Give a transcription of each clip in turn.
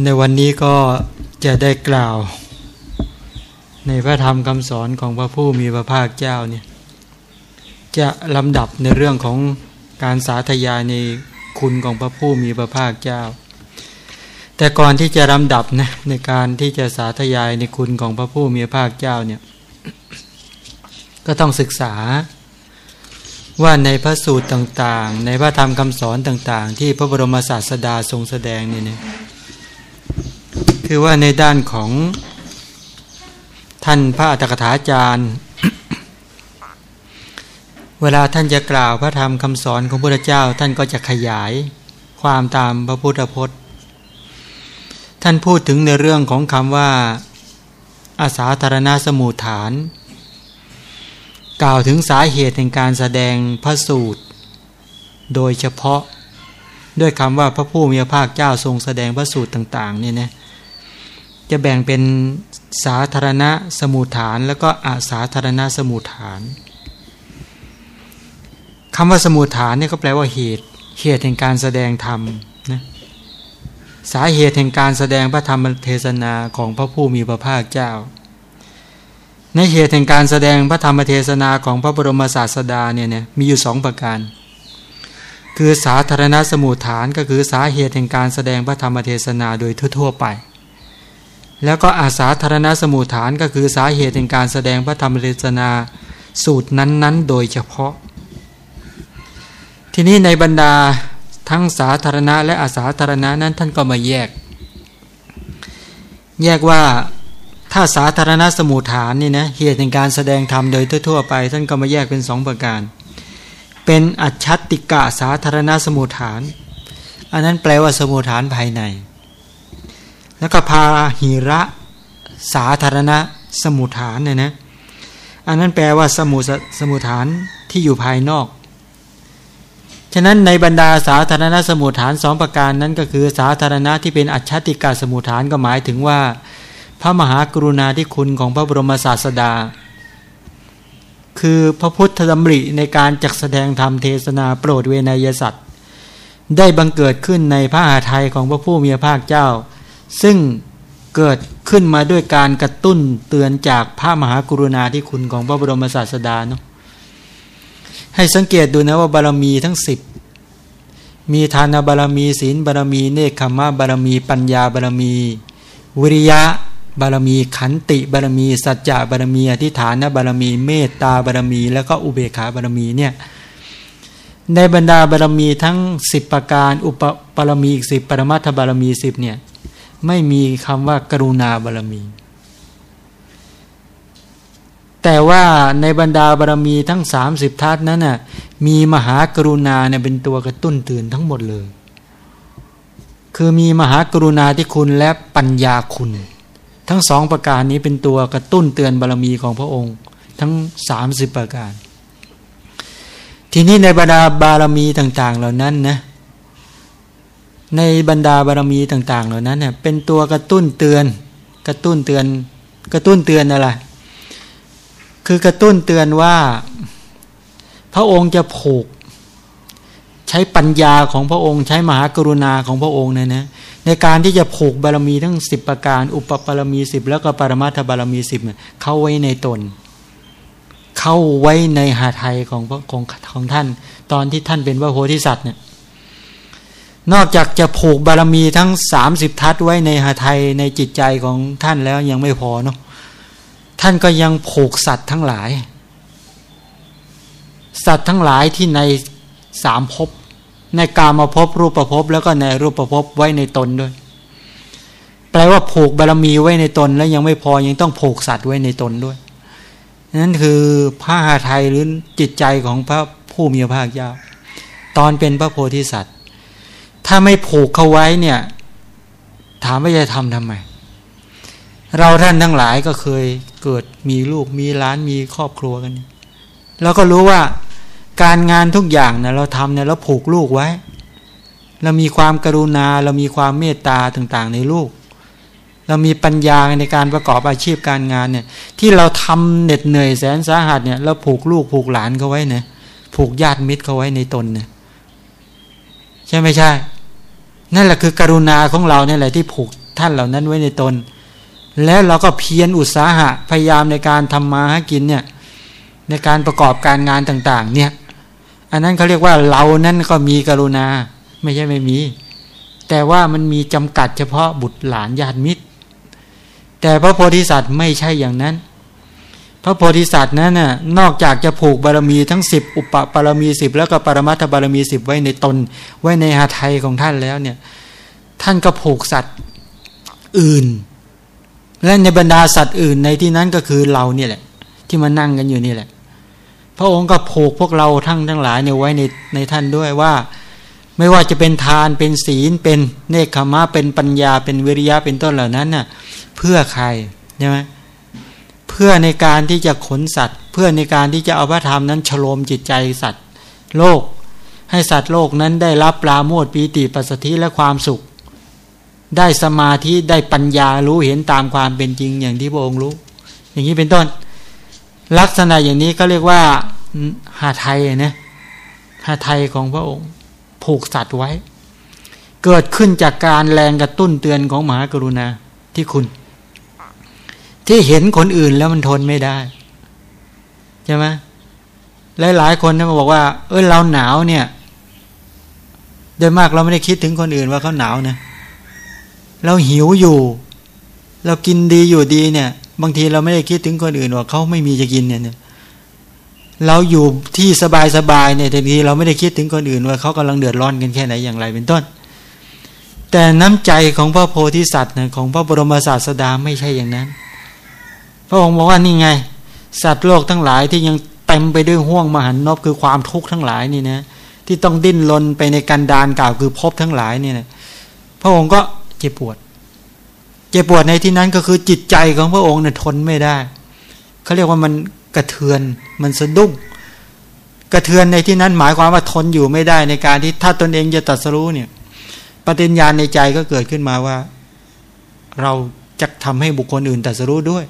ในวันนี้ก็จะได้กล่าว ในพระธรรมคำสอนของพระผู้มีพระภาคเจ้าเนี่ยจะลำดับในเรื่องของการสาธยายในคุณของพระผู้มีพระภาคเจ้า แต่ก่อนที่จะลำดับนะในการที่จะสาธยายในคุณของพระผู้มีพระภาคเจ้าเนี่ยก็ต้องศึกษาว่าในพระสูตรต่างๆ ในพระธรรมคำสอนต่างๆ ที่พระบรมศาสดาทรงแสดงเนี่นะ คือว่าในด้านของท่านพระอัตถกถาจารย์ เวลาท่านจะกล่าวพระธรรมคำสอนของพระเจ้าท่านก็จะขยายความตามพระพุทธพจน์ ท่านพูดถึงในเรื่องของคำว่าอาสาธารณสมุฐาน กล่าวถึงสาเหตุแห่งการแสดงพระสูตร โดยเฉพาะด้วยคำว่าพระผู้มีพระภาคเจ้าทรงแสดงพระสูตรต่างๆเนี่ยนะ จะแบ่งเป็นสาธารณะสมุทฐาน แล้วก็อาสาธารณะสมุทฐานคำว่าสมุทฐานเนี่ยก็แปลว่าเหตุเหตุแห่งการแสดงธรรมนะสาเหตุแห่งการแสดงพระธรรมเทศนาของพระผู้มีพระภาคเจ้า ในเหตุแห่งการแสดงพระธรรมเทศนาของพระบรมศาสดาเนี่ยเนี่ยมีอยู่สองประการ คือสาธารณสมุทฐานก็คือสาเหตุแห่งการแสดงพระธรรมเทศนาโดยทั่วๆไป แล้วก็อาสาธารณสมุฐานก็คือสาเหตุแห่งการแสดงพระธรรมเทศนาสูตรนั้นๆ โดยเฉพาะ ทีนี้ในบรรดาทั้งสาธารณะและอาสาธารณะนั้นท่านก็มาแยก แยกว่าถ้าสาธารณสมุฐานนี่นะเหตุแห่งการแสดงธรรมโดยทั่วๆไป ท่านก็มาแยกเป็นสองประการ เป็นอัจฉติกะสาธารณสมุฐาน อันนั้นแปลว่าสมุฐานภายใน แล้วก็พาหิระสาธารณะสมุทฐานเนี่ยนะ อันนั้นแปลว่าสมุสมุทฐานที่อยู่ภายนอก ฉะนั้นในบรรดาสาธารณสมุทฐานสองประการนั้นก็คือสาธารณะที่เป็นอัจฉติกาสมุทฐานก็หมายถึงว่า พระมหากรุณาธิคุณของพระบรมศาสดา คือพระพุทธดำริในการจักแสดงธรรมเทศนาโปรดเวนยสัตว์ ได้บังเกิดขึ้นในพระอาทัยของพระผู้มีพระภาคเจ้า ซึ่งเกิดขึ้นมาด้วยการกระตุ้นเตือนจากพระมหากรุณาธิคุณของพระบรมศาสดาเนาะให้สังเกตดูนะว่าบารมีทั้งสิบมีทานบารมีศีลบารมีเนคขมะบารมีปัญญาบารมี วิริยะบารมีขันติบารมี สัจจะบารมีอธิฐานบารมี เมตตาบารมี แล้วก็อุเบกขาบารมีเนี่ยในบรรดาบารมีทั้งสิบประการอุปบารมีอีกสิบปรมัตถบารมีสิบเนี่ย ไม่มีคำว่ากรุณาบารมี แต่ว่าในบรรดาบารมีทั้งสามสิบทัศนั้นน่ะมีมหากรุณาเนี่ยเป็นตัวกระตุ้นตื่นทั้งหมดเลย คือมีมหากรุณาที่คุณและปัญญาคุณ ทั้งสองประการนี้เป็นตัวกระตุ้นเตือนบารมีของพระองค์ ทั้งสามสิบประการ ทีนี้ในบรรดาบารมีต่าง ๆ เหล่านั้นนะ ในบรรดาบารมีต่าง ๆ เหล่านั้นเนี่ยเป็นตัวกระตุ้นเตือน กระตุ้นเตือน กระตุ้นเตือนอะไรคือกระตุ้นเตือนว่า พระองค์จะผูก ใช้ปัญญาของพระองค์ ใช้มหากรุณาของพระองค์เนี่ยนะในการที่จะผูกบารมีทั้งสิบประการ อุปบารมีสิบแล้วก็ปรมาถบารมีสิบเข้าไว้ในตน เข้าไว้ในหาไทยของของของท่าน ตอนที่ท่านเป็นพระโพธิสัตว์เนี่ย นอกจากจะผูกบารมีทั้งสามสิบทัศไว้ในหาไทยในจิตใจของท่านแล้วยังไม่พอเนาะท่านก็ยังผูกสัตว์ทั้งหลาย สัตว์ทั้งหลายที่ในสามภพในกามาภพรูปภพแล้วก็ในรูปภพไว้ในตนด้วย แปลว่าผูกบารมีไว้ในตนแล้วยังไม่พอยังต้องผูกสัตว์ไว้ในตนด้วยนั่นคือพระหาไทยหรือจิตใจของพระผู้มีพระภาคเจ้าตอนเป็นพระโพธิสัตว์ ถ้าไม่ผูกเขาไว้เนี่ย ถามว่าจะทำทำไม เราท่านทั้งหลายก็เคยเกิดมีลูกมีล้านมีครอบครัวกันเราก็รู้ว่าการงานทุกอย่างเนี่ยเราทำเนี่ยเราผูกลูกไว้ เรามีความกรุณา เรามีความเมตตาต่าง ๆ ในลูก เรามีปัญญาในการประกอบอาชีพการงานเนี่ย ที่เราทำเหน็ดเหนื่อยแสนสาหัสเนี่ยเราผูกลูกผูกหลานเขาไว้เนี่ยผูกญาติมิตรเขาไว้ในตนเนี่ยใช่ไม่ใช่ นั่นแหละคือกรุณาของเราเนี่ยแหละที่ผูกท่านเหล่านั้นไว้ในตน แล้วเราก็เพียรอุตสาหะพยายามในการทำมาหากินเนี่ยในการประกอบการงานต่างๆ เนี่ย อันนั้นเขาเรียกว่าเรานั้นก็มีกรุณาไม่ใช่ไม่มี แต่ว่ามันมีจำกัดเฉพาะบุตรหลานญาติมิตร แต่พระโพธิสัตว์ไม่ใช่อย่างนั้น พระโพธิสัตว์นั้นน่ะนอกจากจะผูกบารมีทั้งสิบอุปบารมีสิบแล้วก็ปรมัตถบารมีสิบไว้ในตน ไว้ในหาไทยของท่านแล้วเนี่ยท่านก็ผูกสัตว์อื่น และในบรรดาสัตว์อื่นในที่นั้นก็คือเราเนี่ยแหละ ที่มานั่งกันอยู่นี่แหละ พระองค์ก็ผูกพวกเราทั้งทั้งหลายเนี่ยไว้ในในท่านด้วยว่า ไม่ว่าจะเป็นทานเป็นศีล เป็นเนคขมะเป็นปัญญา เป็นวิริยะเป็นต้นเหล่านั้นน่ะเพื่อใครใช่ไหม เพื่อในการที่จะขนสัตว์ เพื่อในการที่จะเอาพระธรรมนั้นฉโลมจิตใจสัตว์ โลก ให้สัตว์โลกนั้นได้รับปลาโมดปีติปัสสธิและความสุข ได้สมาธิได้ปัญญารู้เห็นตามความเป็นจริงอย่างที่พระองค์รู้ อย่างนี้เป็นต้น ลักษณะอย่างนี้ก็เรียกว่าหาไทยนะหาไทยของพระองค์ ผูกสัตว์ไว้ เกิดขึ้นจากการแรงกระตุ้นเตือนของมหากรุณาที่คุณ ที่เห็นคนอื่นแล้วมันทนไม่ได้ใช่ไหมหลายหลายคนเนี่ยมาบอกว่า เออเราหนาวเนี่ยโดยมากเราไม่ได้คิดถึงคนอื่นว่าเขาหนาวนะเราหิวอยู่ เรากินดีอยู่ดีเนี่ย บางทีเราไม่ได้คิดถึงคนอื่นว่าเขาไม่มีจะกินเนี่ยเราอยู่ที่สบายสบายเนี่ยแต่ทีเราไม่ได้คิดถึงคนอื่นว่าเขากำลังเดือดร้อนกันแค่ไหนอย่างไรเป็นต้น แต่น้ำใจของพระโพธิสัตว์ของพระบรมศาสดาไม่ใช่อย่างนั้น ระองค์บอกว่านี่ไง สัตว์โลกทั้งหลายที่ยังเต็มไปด้วยห่วงมหันนบคือความทุกข์ทั้งหลายนี่นะที่ต้องดิ้นรนไปในการดานกล่าวคือพบทั้งหลายนี่นะพระองค์ก็เจ็บปวด เจ็บปวดในที่นั้นก็คือจิตใจของพระองค์เนี่ยทนไม่ได้เขาเรียกว่ามันกระเทือนมันสะดุ้งกระเทือนในที่นั้นหมายความว่าทนอยู่ไม่ได้ในการที่ถ้าตนเองจะตัดสู้เนี่ยปฏิญญาณในใจก็เกิดขึ้นมาว่า เราจะทำให้บุคคลอื่นตัดสู้ด้วย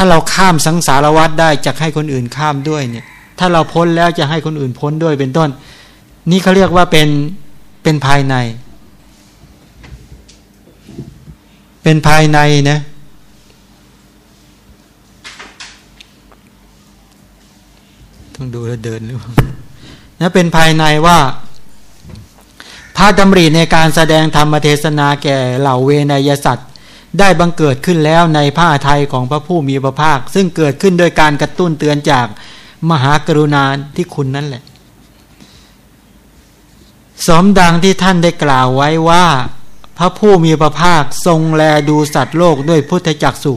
ถ้าเราข้ามสังสารวัฏได้จะให้คนอื่นข้ามด้วยเนี่ย ถ้าเราพ้นแล้วจะให้คนอื่นพ้นด้วยเป็นต้น นี่เขาเรียกว่าเป็นเป็นภายใน เป็นภายในนะต้องดูแลเดินหรือเปล่านะเป็นภายในว่าพระดำริในการแสดงธรรมเทศนาแก่เหล่าเวนยสัตว์ ได้บังเกิดขึ้นแล้วในผ้าไทยของพระผู้มีพระภาค ซึ่งเกิดขึ้นโดยการกระตุ้นเตือนจากมหากรุณาที่คุณนั่นแหละ สมดังที่ท่านได้กล่าวไว้ว่า พระผู้มีพระภาคทรงแลดูสัตว์โลกด้วยพุทธจักสุ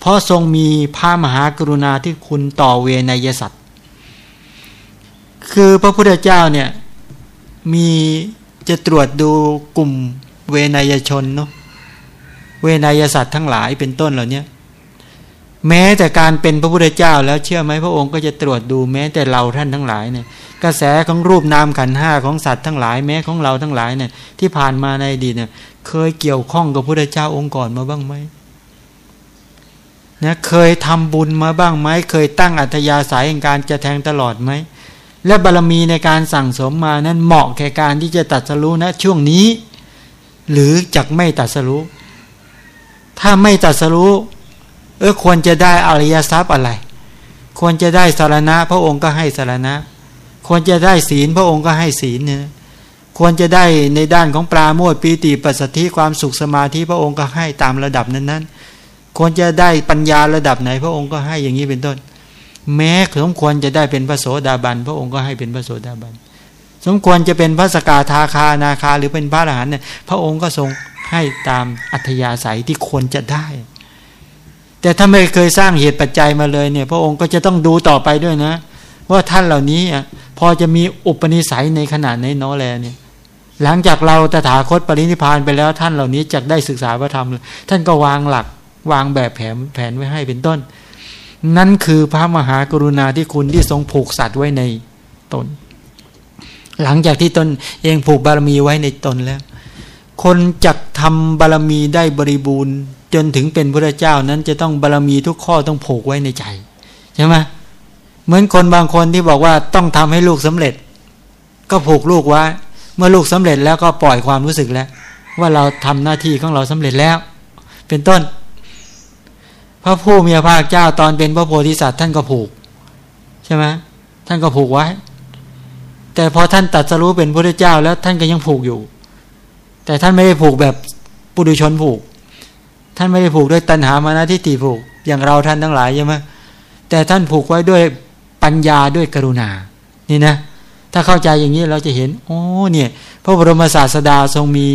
เพราะทรงมีพระมหากรุณาที่คุณต่อเวนยสัตว์คือพระพุทธเจ้าเนี่ยมีจะตรวจดูกลุ่มเวนยชนเนาะ เวนยสัตว์ทั้งหลายเป็นต้นเหล่านี้แม้แต่การเป็นพระพุทธเจ้าแล้วเชื่อไหมพระองค์ก็จะตรวจดูแม้แต่เราท่านทั้งหลายเนี่ยกระแสของรูปนามขันห้าของสัตว์ทั้งหลายแม้ของเราทั้งหลายเนี่ยที่ผ่านมาในอดีตเนี่ยเคยเกี่ยวข้องกับพระพุทธเจ้าองค์ก่อนมาบ้างไหมนะเคยทำบุญมาบ้างไหมเคยตั้งอัธยาศัยในการจะแทงตลอดไหมและบารรมีในการสั่งสมมานั้นเหมาะแก่การที่จะตัดสรู้นะช่วงนี้ หรือจักไม่ตัดสรู้ ถ้าไม่ตัดสรู้ เออควรจะได้อริยทรัพย์อะไร ควรจะได้สารณะ พระองค์ก็ให้สารณะ ควรจะได้ศีลพระองค์ก็ให้ศีลเนี่ยควรจะได้ในด้านของปราโมทปีติปัสสติความสุขสมาธิพระองค์ก็ให้ตามระดับนั้นๆ ควรจะได้ปัญญาระดับไหน พระองค์ก็ให้อย่างนี้เป็นต้น แม้สมควรจะได้เป็นพระโสดาบัน พระองค์ก็ให้เป็นพระโสดาบัน สมควรจะเป็นพระสกาทาคานาคาหรือเป็นพระอรหันต์เนี่ยพระองค์ก็ทรง ให้ตามอัธยาศัยที่ควรจะได้ แต่ถ้าไม่เคยสร้างเหตุปัจจัยมาเลยเนี่ย พระองค์ก็จะต้องดูต่อไปด้วยนะ ว่าท่านเหล่านี้พอจะมีอุปนิสัยในขนาดในน้อแลเนี่ยหลังจากเราตถาคตปรินิพานไปแล้วท่านเหล่านี้จะได้ศึกษาพระธรรม ท่านก็วางหลักวางแบบแผนแผนไว้ให้เป็นต้น นั่นคือพระมหากรุณาที่คุณที่ทรงผูกสัตว์ไว้ในตน หลังจากที่ตนเองผูกบารมีไว้ในตนแล้ว คนจักทำบารมีได้บริบูรณ์ จนถึงเป็นพระเจ้านั้นจะต้องบารมีทุกข้อต้องผูกไว้ในใจใช่ไหมเหมือนคนบางคนที่บอกว่าต้องทำให้ลูกสำเร็จ ก็ผูกลูกไว้เมื่อลูกสำเร็จแล้วก็ปล่อยความรู้สึกแล้ว ว่าเราทำหน้าที่ของเราสำเร็จแล้ว เป็นต้น พระผู้มีพระภาคเจ้าตอนเป็นพระโพธิสัตว์ท่านก็ผูก ใช่ไหมท่านก็ผูกไว้ แต่พอท่านตัดสรู้เป็นพระเจ้าแล้วท่านก็ยังผูกอยู่ แต่ท่านไม่ได้ผูกแบบปุถุชนผูก ท่านไม่ได้ผูกด้วยตัณหามานะทิฏฐิผูก อย่างเราท่านทั้งหลายใช่ไหมแต่ท่านผูกไว้ด้วยปัญญาด้วยกรุณา นี่นะ ถ้าเข้าใจอย่างนี้เราจะเห็น โอ้ เนี่ย พระบรมศาสดาทรงมี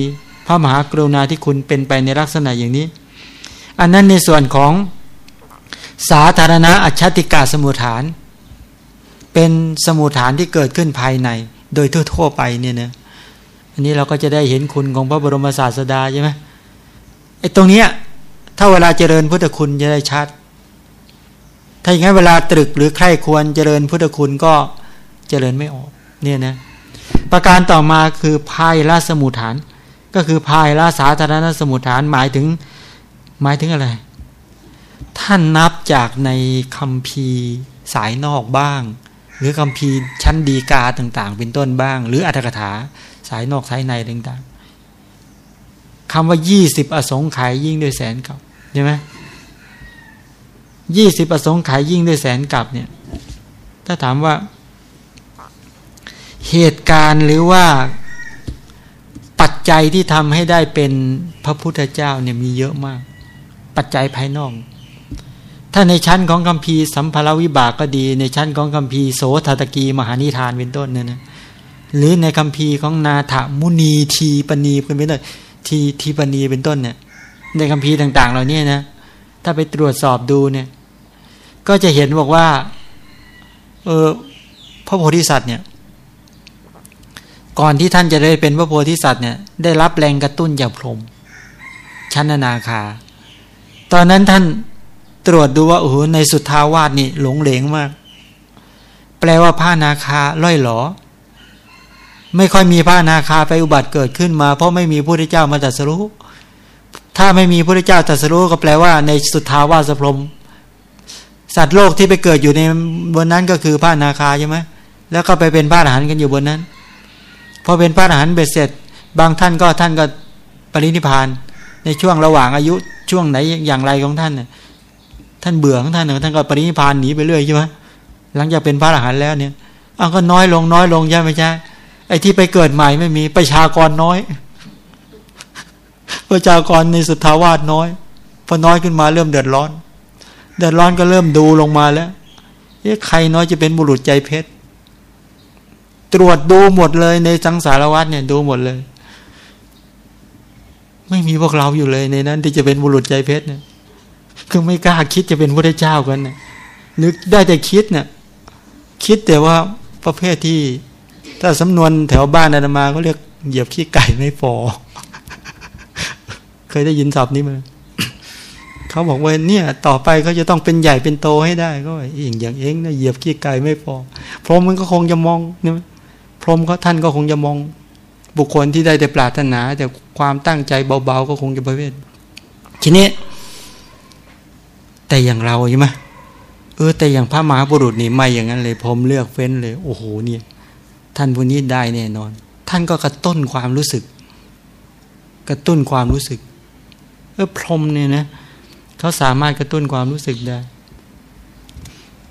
พระมหากรุณาที่คุณเป็นไปในลักษณะอย่างนี้ อันนั้นในส่วนของสาธารณะอัจฉติกาสมุทฐาน เป็นสมุทฐานที่เกิดขึ้นภายใน โดยทั่วๆไปเนี่ยนะ อันนี้เราก็จะได้เห็นคุณของพระบรมศาสดาใช่ไหมไอ้ตรงเนี้ยถ้าเวลาเจริญพุทธคุณจะได้ชัด ถ้าอย่างนั้นเวลาตรึกหรือใครควรเจริญพุทธคุณก็เจริญไม่ออกเนี่ยนะประการต่อมาคือพายละสมุทฐาน ก็คือพายละสาธารณสมุทฐานหมายถึงหมายถึงอะไร ท่านนับจากในคำพีสายนอกบ้าง หรือคำพีชั้นดีกาต่าง ๆ เป็นต้นบ้าง หรืออัตถกถา สายนอกสายในต่างๆคำว่ายี่สิบอสงไขยยิ่งด้วยแสนกับใช่ไหมยี่สิบอสงไขยยิ่งด้วยแสนกับเนี่ย ถ้าถามว่า เหตุการณ์หรือว่าปัจจัยที่ทำให้ได้เป็นพระพุทธเจ้าเนี่ยมีเยอะมาก ปัจจัยภายนอกถ้าในชั้นของคัมภีร์สัมภารวิบากก็ดี ในชั้นของคัมภีร์โสธตกีมหานิทานเป็นต้นเนี่ยนะ หรือในคัมภีร์ของนาถมุนีทีปณีเป็นต้นทีทีปณีเป็นต้นเนี่ย ในคัมภีร์ต่าง ๆ เหล่านี้นะ ถ้าไปตรวจสอบดูเนี่ย ก็จะเห็นบอกว่า เออพระโพธิสัตว์เนี่ย ก่อนที่ท่านจะได้เป็นพระโพธิสัตว์เนี่ย ได้รับแรงกระตุ้นจากพรหมชั้นนาคา ตอนนั้นท่านตรวจดูว่าโอ้โหในสุทธาวาสนี่หลงเหลงมาก แปลว่าผ้านาคาล่อยหลอ ไม่ค่อยมีพระนาคาไปอุบัติเกิดขึ้นมา เพราะไม่มีพระพุทธเจ้ามาตรัสรู้ ถ้าไม่มีพระพุทธเจ้าตรัสรู้ก็แปลว่าในสุทธาวาสพรมสัตว์โลกที่ไปเกิดอยู่ในบนนั้นก็คือพระนาคาใช่ไหมแล้วก็ไปเป็นพระอรหันต์กันอยู่บนนั้นพอเป็นพระอรหันต์เบ็ดเสร็จ บางท่านก็ท่านก็ปรินิพาน ในช่วงระหว่างอายุช่วงไหนอย่างไรของท่านท่านเบื่อของท่านท่านก็ปรินิพานหนีไปเรื่อยใช่ไหมหลังจากเป็นพระอรหันต์แล้วเนี่ยอ้าก็น้อยลงน้อยลงใช่ไหมใช่ ไอ้ที่ไปเกิดใหม่ไม่มีประชากรน้อย ประชากรในสุทธาวาสน้อย พอน้อยขึ้นมาเริ่มเดือดร้อน เดือดร้อนก็เริ่มดูลงมาแล้วเอ๊ะใครน้อยจะเป็นบุรุษใจเพชรตรวจดูหมดเลยในสังสารวัตเนี่ยดูหมดเลย ไม่มีพวกเราอยู่เลยในนั้น ที่จะเป็นบุรุษใจเพชรเนี่ยคือไม่กล้าคิดจะเป็นพระเจ้ากันเนี่ยนึกได้แต่คิดเนี่ยคิดแต่ว่าประเภทที่ ถ้าสำนวนแถวบ้านอาตมาเขาเรียกเหยียบขี้ไก่ไม่พอเคยได้ยินศัพท์นี้ไหมเขาบอกว่าเนี่ย ต่อไปเขาจะต้องเป็นใหญ่เป็นโตให้ได้ ก็อย่างอย่างเองนะเหยียบขี้ไก่ไม่พอพรหมมันก็คงจะมองเนี่ยพรหมเขาท่านก็คงจะมอง บุคคลที่ได้แต่ปรารถนา แต่ความตั้งใจเบาๆก็คงจะประเภททีนี้ แต่อย่างเราใช่ไหมเออแต่อย่างพระมหาบุรุษนี่ไม่อย่างนั้นเลยพรหมเลือกเฟ้นเลย โอ้โหเนี่ย ท่านผู้นี้ได้แน่นอน ท่านก็กระตุ้นความรู้สึก กระตุ้นความรู้สึกเออพรมเนี่ยนะเขาสามารถกระตุ้นความรู้สึกได้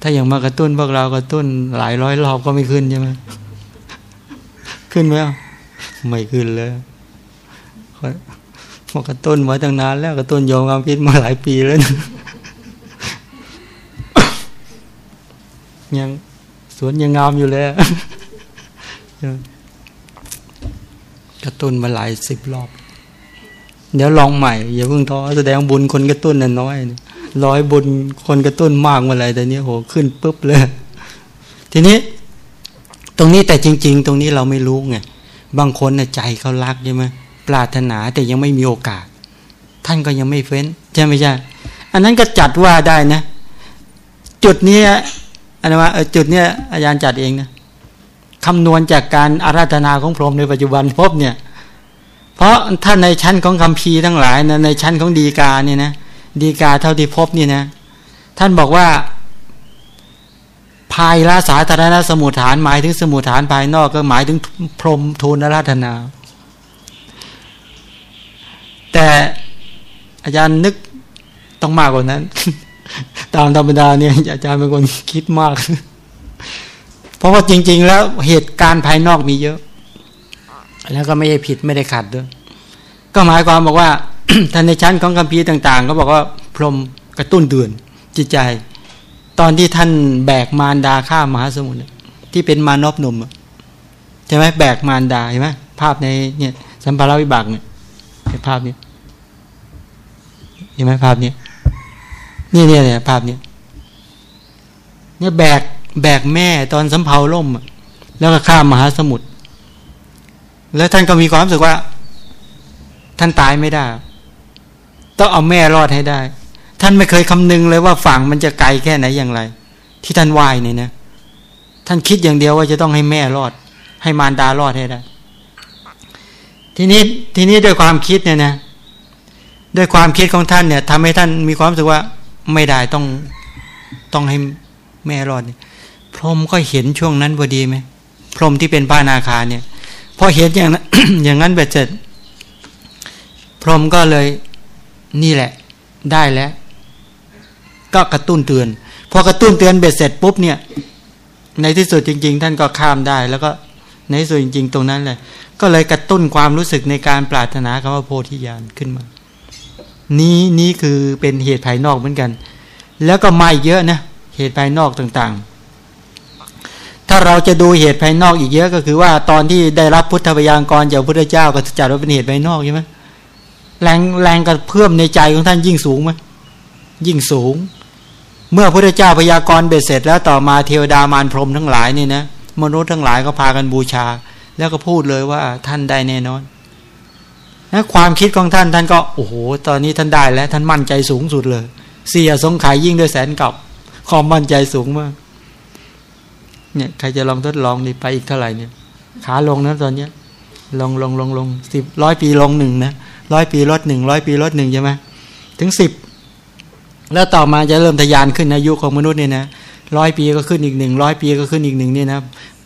ถ้าอย่างมากระตุ้นพวกเรากระตุ้นหลายร้อยรอบก็ไม่ขึ้นใช่ไหมขึ้นไหมไม่ขึ้นเลยพอกระตุ้นมาตั้งนานแล้วกระตุ้นโยมความคิดมาหลายปีแล้วยังสวนยังงามอยู่เลย กระตุ้นมาหลายสิบรอบ เดี๋ยวลองใหม่ อย่าเพิ่งท้อแสดงบุญคนกระตุ้นน่ะน้อยร้อยบุญคนกระตุ้นมากเมื่อไรแต่นี้โหขึ้นปุ๊บเลย ทีนี้ ตรงนี้แต่จริง ๆ ตรงนี้เราไม่รู้ไงบางคนน่ะใจเขารักใช่ไหมปรารถนาแต่ยังไม่มีโอกาส ท่านก็ยังไม่เฟ้นใช่ไหมใช่อันนั้นก็จัดว่าได้นะ จุดนี้อันนี้ว่าจุดเนี้ยอาจารย์จัดเองนะ คำนวณจากการอาราธนาของพรหมในปัจจุบันพบเนี่ย เพราะถ้าในชั้นของคำพีทั้งหลายนะในชั้นของดีกาเนี่ยนะดีกาเท่าที่พบนี่นะ ท่านบอกว่า ภายละสาธารณสมุทฐานหมายถึงสมุทฐานภายนอกก็หมายถึงพรหมทูลาราธนา แต่อาจารย์นึกต้องมากกว่านั้น ตามธรรมดาเนี่ยอาจารย์เป็นคนคิดมาก เพราะว่าจริง ๆ แล้วเหตุการณ์ภายนอกมีเยอะ แล้วก็ไม่ได้ผิดไม่ได้ขัดด้วย ก็หมายความบอกว่าท่านในชั้นของคัมภีร์ต่างๆ ก็บอกว่าพรหมกระตุ้นเตือน จิตใจ ตอนที่ท่านแบกมารดาข้ามมหาสมุทรที่เป็นมานพหนุ่มใช่ไหมแบกมารดาเห็นไหมภาพในเนี่ยสัมภาระวิบากเนี่ยภาพนี้เห็นไหมภาพนี้นี่เนี่ยเนี่ยภาพนี้เนี่ยแบก แบกแม่ตอนสำเภาล่ม แล้วก็ข้ามมหาสมุทรแล้วท่านก็มีความรู้สึกว่า ท่านตายไม่ได้ ต้องเอาแม่รอดให้ได้ ท่านไม่เคยคำนึงเลยว่าฝั่งมันจะไกลแค่ไหนอย่างไร ที่ท่านว่ายเนี่ยนะ ท่านคิดอย่างเดียวว่าจะต้องให้แม่รอด ให้มารดารอดให้ได้ ทีนี้ทีนี้ด้วยความคิดเนี่ยนะด้วยความคิดของท่านเนี่ยทำให้ท่านมีความรู้สึกว่าไม่ได้ต้องต้องให้แม่รอด พรหมก็เห็นช่วงนั้นพอดีไหมพรหมที่เป็นพระนาคาเนี่ยพอเห็นอย่างนั้นอย่างนั้นแบบเจ็ดพรหมก็เลยนี่แหละ ได้แล้ว ก็กระตุ้นเตือน พอกระตุ้นเตือนเบ็ดเสร็จปุ๊บเนี่ย ในที่สุดจริง ๆ ท่านก็ข้ามได้ แล้วก็ในที่สุดจริง ๆ ตรงนั้นเลยก็เลยกระตุ้นความรู้สึกในการปรารถนาคำว่าโพธิญาณขึ้นมา นี้นี้คือเป็นเหตุภายนอกเหมือนกัน แล้วก็ไม่เยอะนะเหตุภายนอกต่างๆ ถ้าเราจะดูเหตุภายนอกอีกเยอะก็คือว่าตอนที่ได้รับพุทธบัญญัติกรจากพระพุทธเจ้าก็จัดว่าเป็นเหตุภายนอกใช่ไหมแรงแรงกระเพื่อมในใจของท่านยิ่งสูงไหมยิ่งสูง เมื่อพระพุทธเจ้าพยากรณ์เบ็ดเสร็จ แล้วต่อมาเทวดามารพรมทั้งหลายนี่นะมนุษย์ทั้งหลายก็พากันบูชา แล้วก็พูดเลยว่าท่านได้แน่นอนนะความคิดของท่านท่านก็โอ้โหตอนนี้ท่านได้แล้วท่านมั่นใจสูงสุดเลยเสียสงขายยิ่งด้วยแสนกับความมั่นใจสูงมาก เนี่ยใครจะลองทดลองดิไปอีกเท่าไหร่เนี่ย ขาลงนะตอนเนี้ย ลงลงลงลงสิบร้อยปีลงหนึ่งนะร้อยปีลดหนึ่งร้อยปีลดหนึ่งใช่ไหมถึงสิบแล้วต่อมาจะเริ่มทยานขึ้นอายุของมนุษย์เนี่ยนะร้อยปีก็ขึ้นอีกหนึ่งร้อยปีก็ขึ้นอีกหนึ่งเนี่ยนะ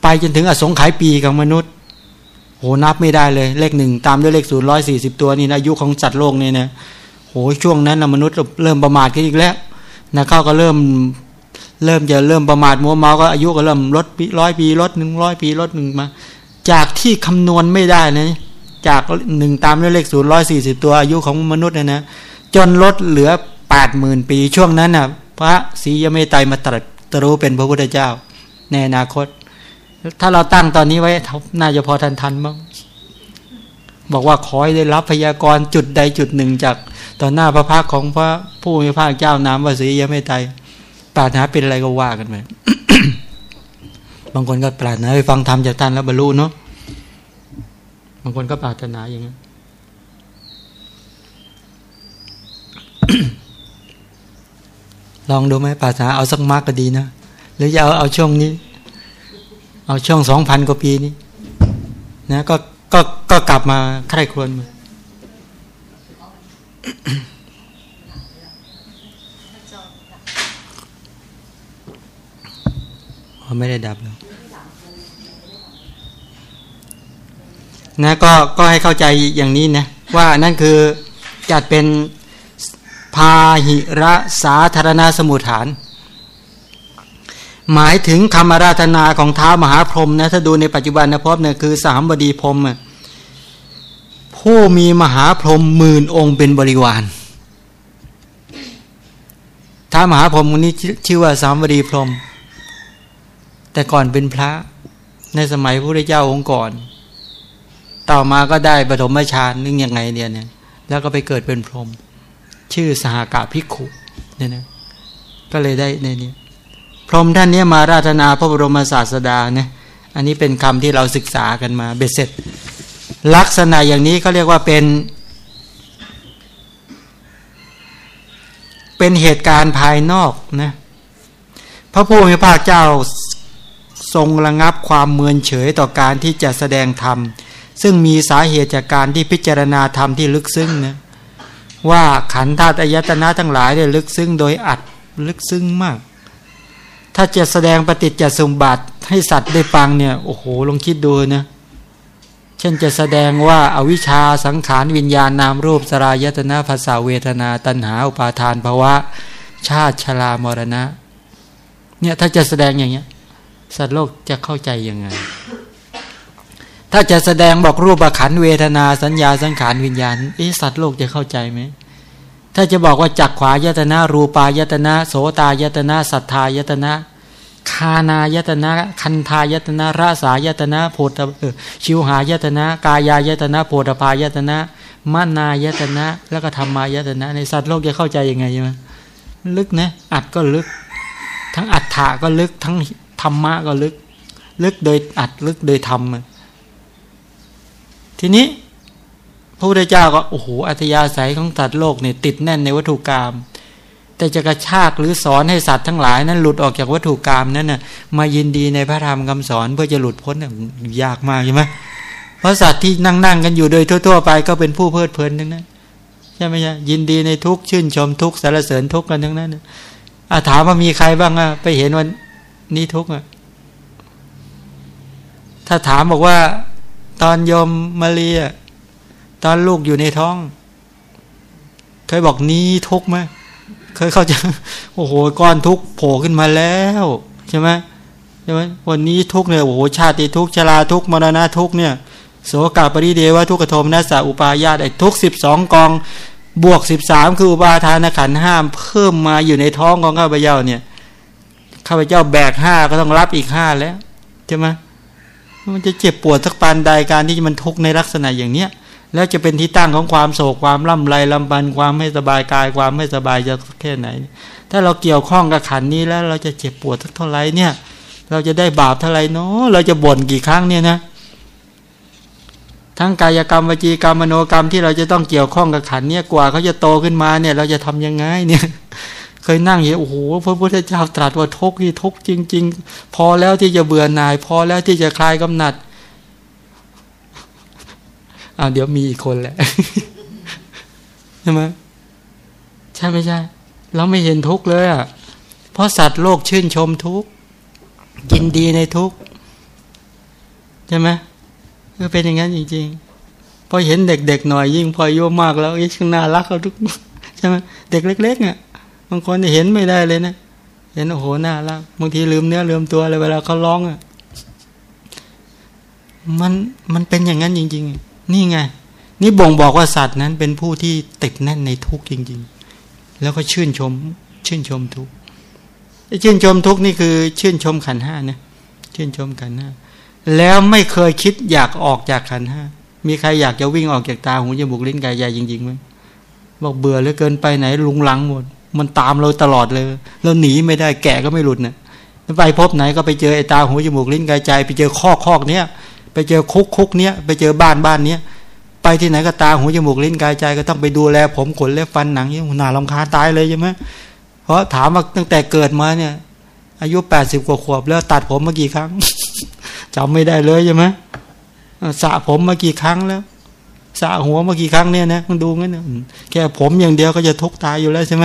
ไปจนถึงอสงไขยปีของมนุษย์โหนับไม่ได้เลย เลขหนึ่งตามด้วยเลขศูนย์ร้อยสี่สิบตัวนี่นะอายุของสัตว์โลกเนี่ยนะโหช่วงนั้นนะมนุษย์เริ่มประมาทกันอีกแล้วนะเข้าก็เริ่ม เริ่มจะเริ่มประมาทมัวเมาก็อายุก็เริ่มลดร้อยปีลดหนึ่งร้อยปีลดหนึ่งมา จากที่คำนวณไม่ได้นะจากหนึ่งตามด้วยเลขศูนย์ร้อยสี่สิบตัวอายุของมนุษย์เนี่ยนะจนลดเหลือแปดหมื่นปีช่วงนั้นนะ่ะ พระศรียเมตัยมาตรัสตรู้เป็นพระพุทธเจ้า ในอนาคต ถ้าเราตั้งตอนนี้ไว้น่าจะพอทันทันมั้งบอกว่าขอให้ได้รับพยากรณ์จุดใดจุดหนึ่งจากต่อหน้าพระพักของพระผู้มีพระเจ้านามว่าศรียเมตัย ปรารถนาเป็นอะไรก็ว่ากันไปบางคนก็ปรารถนาไปฟังธรรมจากท่านแล้วบรรลุเนาะบางคนก็ปรารถนาอย่างนั้นลองดูไหมปรารถนาเอาสักมากก็ดีนะหรือจะเอาเอาช่วงนี้ เอาช่วงสองพันกว่าปีนี้นะก็ก็ก็กลับมาใคร่ครวญมา ไม่ได้ดับแล้วนะก็ก็ให้เข้าใจอย่างนี้นะว่านั่นคือจัดเป็นพาหิระสาธารณสมุทฐาน หมายถึงคำอาราธนาของท้ามหาพรหมนะถ้าดูในปัจจุบันนะพบเนี่ยคือสามบดีพรหมผู้มีมหาพรหมหมื่นองค์เป็นบริวารท้ามหาพรหมนนี้ชื่อว่าสามบดีพรหม แต่ก่อนเป็นพระในสมัยพระพุทธเจ้าองค์ก่อน ต่อมาก็ได้ปฐมฌานนึงยังไงเนี่ยเนี่ย แล้วก็ไปเกิดเป็นพรหมชื่อสหกะพิกขุเนี่ยนะก็เลยได้ในนี้พรหมท่านนี้มาราธนาพระบรมศาสดาเนี่ยอันนี้เป็นคำที่เราศึกษากันมาเบ็ดเสร็จ ลักษณะอย่างนี้เขาเรียกว่าเป็น เป็นเหตุการณ์ภายนอกนะพระผู้มีพระเจ้า ทรงระงับความเมือนเฉยต่อการที่จะแสดงธรรม ซึ่งมีสาเหตุจากการที่พิจารณาธรรมที่ลึกซึ้งนะว่าขันธาตุอายตนะทั้งหลายเนี่ยลึกซึ้งโดยอัดลึกซึ้งมาก ถ้าจะแสดงปฏิจจสมบัติให้สัตว์ได้ฟังเนี่ยโอ้โหลองคิดดูนะเช่นจะแสดงว่าอาวิชชาสังขารวิญญาณนามรูปสรายตนะภาษาเวทนาตัณหาอุปาทานภาวะ ชาติชรามรณะเนี่ยถ้าจะแสดงอย่างเงี้ย สัตว์โลกจะเข้าใจยังไง ถ้าจะแสดงบอกรูปขันเวทนาสัญญาสังขารวิญญาณอสัตว์โลกจะเข้าใจไหมถ้าจะบอกว่าจักขวายตนะ รูปายตนะ โสตายตนะสัทธายตนะคานายตนะ คันทายตนะราสายตนะโพธชิวหายตนะ กายายตนะโพธพายตนะมานายตนะ แล้วก็ธรรมายตนะในสัตว์โลกจะเข้าใจยังไงใช่ไหมลึกนะอัดก็ลึก ทั้งอัฏฐะก็ลึกทั้ง ธรรมะก็ลึก ลึกโดยอัดลึกโดยธรรมทีนี้พระพุทธเจ้าก็โอ้โหอัธยาศัยของสัตว์โลกเนี่ยติดแน่นในวัตถุกรรมแต่จะกระชากหรือสอนให้สัตว์ทั้งหลายนั้นหลุดออกจากวัตถุกรรมนั้นน่ะมายินดีในพระธรรมคำสอนเพื่อจะหลุดพ้นน่ยยากมากใช่ไหมเพราะสัตว์ที่นั่งนั่งกันอยู่โดยทั่ว ๆ ไปก็เป็นผู้เพลิดเพลินทั้งนั้นใช่ไหมใช่ยินดีในทุกชื่นชมทุกสารเสริญทุกกันทั้งนั้นอาถามว่ามีใครบ้างอะไปเห็นวัน นี้ทุกอะถ้าถามบอกว่า ตอนยมมาเรียตอนลูกอยู่ในท้อง เคยบอกนี้ทุกไหมเคยเข้าใจโอ้โหก้อนทุกโผล่ขึ้นมาแล้วใช่ไหมใช่ไหมวันนี้ทุกเนี่ยโอ้โหชาติทุกชราทุกมรณะทุกเนี่ยโสกาปริเดวะทุกขโทมนัสสะอุปายาตไอ้ทุกสิบสองกอง บวกสิบสามคืออุปาทานขันห้ามเพิ่มมาอยู่ในท้องของข้าพเจ้าเนี่ย ข้าพเจ้าแบกห้าก็ต้องรับอีกห้าแล้วใช่ไหมมันจะเจ็บปวดสักปานใดการที่มันทุกข์ในลักษณะอย่างเนี้ย แล้วจะเป็นที่ตั้งของความโศกความล่ำไรลำบันความไม่สบายกายความไม่สบายจะแค่ไหน ถ้าเราเกี่ยวข้องกับขันนี้แล้วเราจะเจ็บปวดสักเท่าไรเนี่ย เราจะได้บาปเท่าไรเนาะเราจะบ่นกี่ครั้งเนี่ยนะ ทั้งกายกรรมวจีกรรมมโนกรรมที่เราจะต้องเกี่ยวข้องกับขันเนี่ยกว่าเขาจะโตขึ้นมาเนี่ย เราจะทำยังไงเนี่ย เคยนั่งอยู่โอ้โหพระพุทธเจ้าตรัสว่าทุกข์ที่ทุกข์จริง ๆ พอแล้วที่จะเบื่อหน่าย พอแล้วที่จะคลายกำหนัดอ่าเดี๋ยวมีอีกคนแหละใช่ไหมใช่ไม่ใช่ เราไม่เห็นทุกข์เลยอะเพราะสัตว์โลกชื่นชมทุกข์ยินดีในทุกข์ใช่ไหมก็เป็นอย่างนั้นจริง ๆ พอเห็นเด็กๆหน่อยยิ่งพออายุมากแล้วยิ่งน่ารักเขาทุกใช่ไหมเด็กเล็กๆอะ บางคนเห็นไม่ได้เลยนะเห็นโอ้โหน่ารักบางทีลืมเนื้อลืมตัวเลยเวลาเขาร้องอะมันมันเป็นอย่างนั้นจริง ๆ นี่ไง นี่บ่งบอกว่าสัตว์นั้นเป็นผู้ที่ติดแน่นในทุกข์จริง ๆ แล้วก็ชื่นชม ชื่นชมทุกข์ชื่นชมทุกข์นี่คือชื่นชมขันห้านะชื่นชมขันห้าแล้วไม่เคยคิดอยากออกจากขันห้ามีใครอยากจะวิ่งออกจากตาหูจมูกลิ้นกายใจจริงๆไหมบอกเบื่อเหลือเกินไปไหนลุงหลังหมด มันตามเราตลอดเลยแล้วหนีไม่ได้แก่ก็ไม่หลุดนะไปพบไหนก็ไปเจอไอ้ตาหูจมูกลิ้นกายใจ ไปเจอข้อข้อเนี้ยไปเจอคุกคุกเนี้ยไปเจอบ้านบ้านเนี้ยไปที่ไหนก็ตาหูจมูกลิ้นกายใจก็ต้องไปดูแล ผมขนเล็บฟันหนังนี่หนาลำคาตายเลยใช่ไหมเพราะถามว่าตั้งแต่เกิดมาเนี่ย อายุแปดสิบกว่าขวบแล้วตัดผมมากี่ครั้งจำไม่ได้เลยใช่ไหมสระผมมากี่ครั้งแล้วสระหัวมากี่ครั้งเนี่ยนะมันดูงั้นนะแค่ผมอย่างเดียวก็จะทุกตายอยู่แล้วใช่ไหม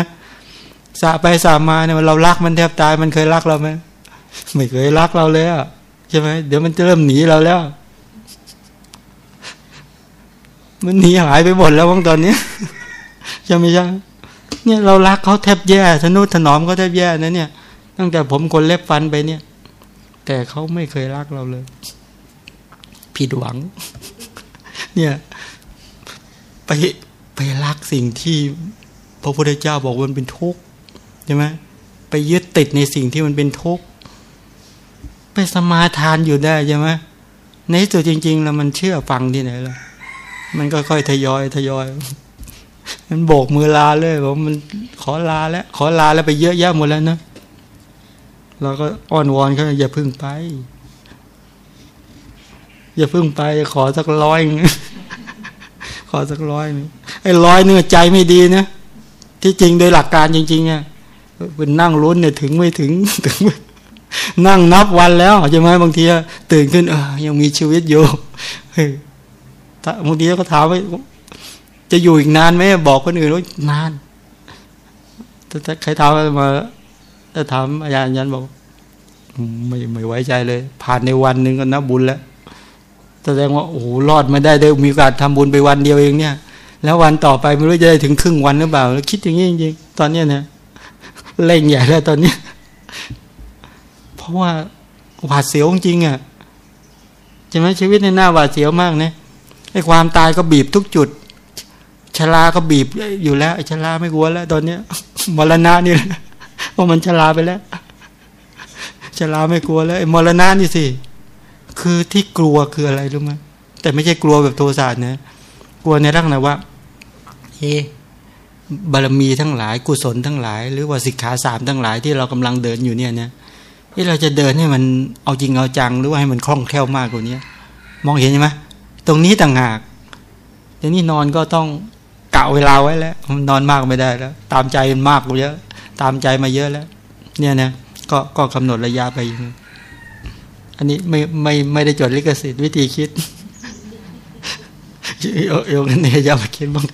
สระไปสระมาเนี่ยเรารักมันแทบตายมันเคยรักเราไหมไม่เคยรักเราเลยอะใช่ไหมเดี๋ยวมันจะเริ่มหนีเราแล้ว มันหนีหายไปหมดแล้ววังตอนนี้ใช่ไหมใช่เนี่ยเรารักเขาแทบแย่ทนุถนอมเขาแทบแย่นะเนี่ย ตั้งแต่ผมคนเล็บฟันไปเนี่ย แต่เขาไม่เคยรักเราเลย ผิดหวัง เนี่ย ไปไปรักสิ่งที่พระพุทธเจ้าบอกว่ามันเป็นทุกข์ ช่ไหมไปยึดติดในสิ่งที่มันเป็นทุกข์ไปสมาทานอยู่ได้ใช่ไหมในตัวจริง ๆ แล้วมันเชื่อฟังที่ไหนล่ะ มันก็ค่อยทยอยทยอย มันโบกมือลาเลยบอกมันขอลาแล้ว ขอลาแล้วไปเยอะแยะหมดแล้วนะเราก็อ้อนวอนเขาอย่าพึ่งไป อย่าพึ่งไป ขอสักร้อยขอสักร้อยนึงไอ้ร้อยเนื้อใจไม่ดีนะที่จริงโดยหลักการจริงๆเนี่ย เป็นนั่งลุ้นเนี่ยถึงไม่ถึงถึงนั่งนับวันแล้วใช่ไหมบางทีตื่นขึ้นเออยังมีชีวิตอยู่บางทีก็ถามว่าจะอยู่อีกนานไหมบอกคนอื่นว่านานแต่ใครถามมาถ้าถามอาจารย์ยันบอกไม่ไม่ไว้ใจเลย ผ่านในวันหนึ่งก็นับบุญแล้วแสดงว่าโอ้โหรอดมาได้ได้มีโอกาสทำบุญไปวันเดียวเองเนี่ย แล้ววันต่อไปไม่รู้จะได้ถึงครึ่งวันหรือเปล่า คิดอย่างนี้จริงๆตอนเนี้ยนะ เล่งใหญ่แล้วตอนนี้ เพราะว่าหวาดเสียวจริงอะใช่ไหมชีวิตในหน้าหวาดเสียวมากนะไอ้ความตายก็บีบทุกจุดชราก็บีบอยู่แล้วไอ้ชราไม่กลัวแล้ว ตอนเนี้ยมรณะนี่เพราะมันชราไปแล้วชราไม่กลัวแล้วไอ้มรณะนี่สิคือที่กลัวคืออะไรรู้ไหมแต่ไม่ใช่กลัวแบบโทสะนะ กลัวในร่างนะว่าเอ บารมีทั้งหลายกุศลทั้งหลาย หรือว่าสิกขาสามทั้งหลายที่เรากำลังเดินอยู่เนี่ยเนี่ยที่เราจะเดินให้มันเอาจริงเอาจังหรือว่าให้มันคล่องแคล่วมากกว่านี้มองเห็นไหมตรงนี้ต่างหากเดี๋ยวนี้นอนก็ต้องกะเวลาไว้แล้วนอนมากไม่ได้แล้ว ตามใจมันมากกว่าเยอะ ตามใจมาเยอะแล้ว เนี่ยนะก็ก็กำหนดระยะไป อันนี้ไม่ไม่ไม่ได้จดลิขสิทธิ์วิธีคิดโยงกันเนี่ยอย่ามาคิดบ้าง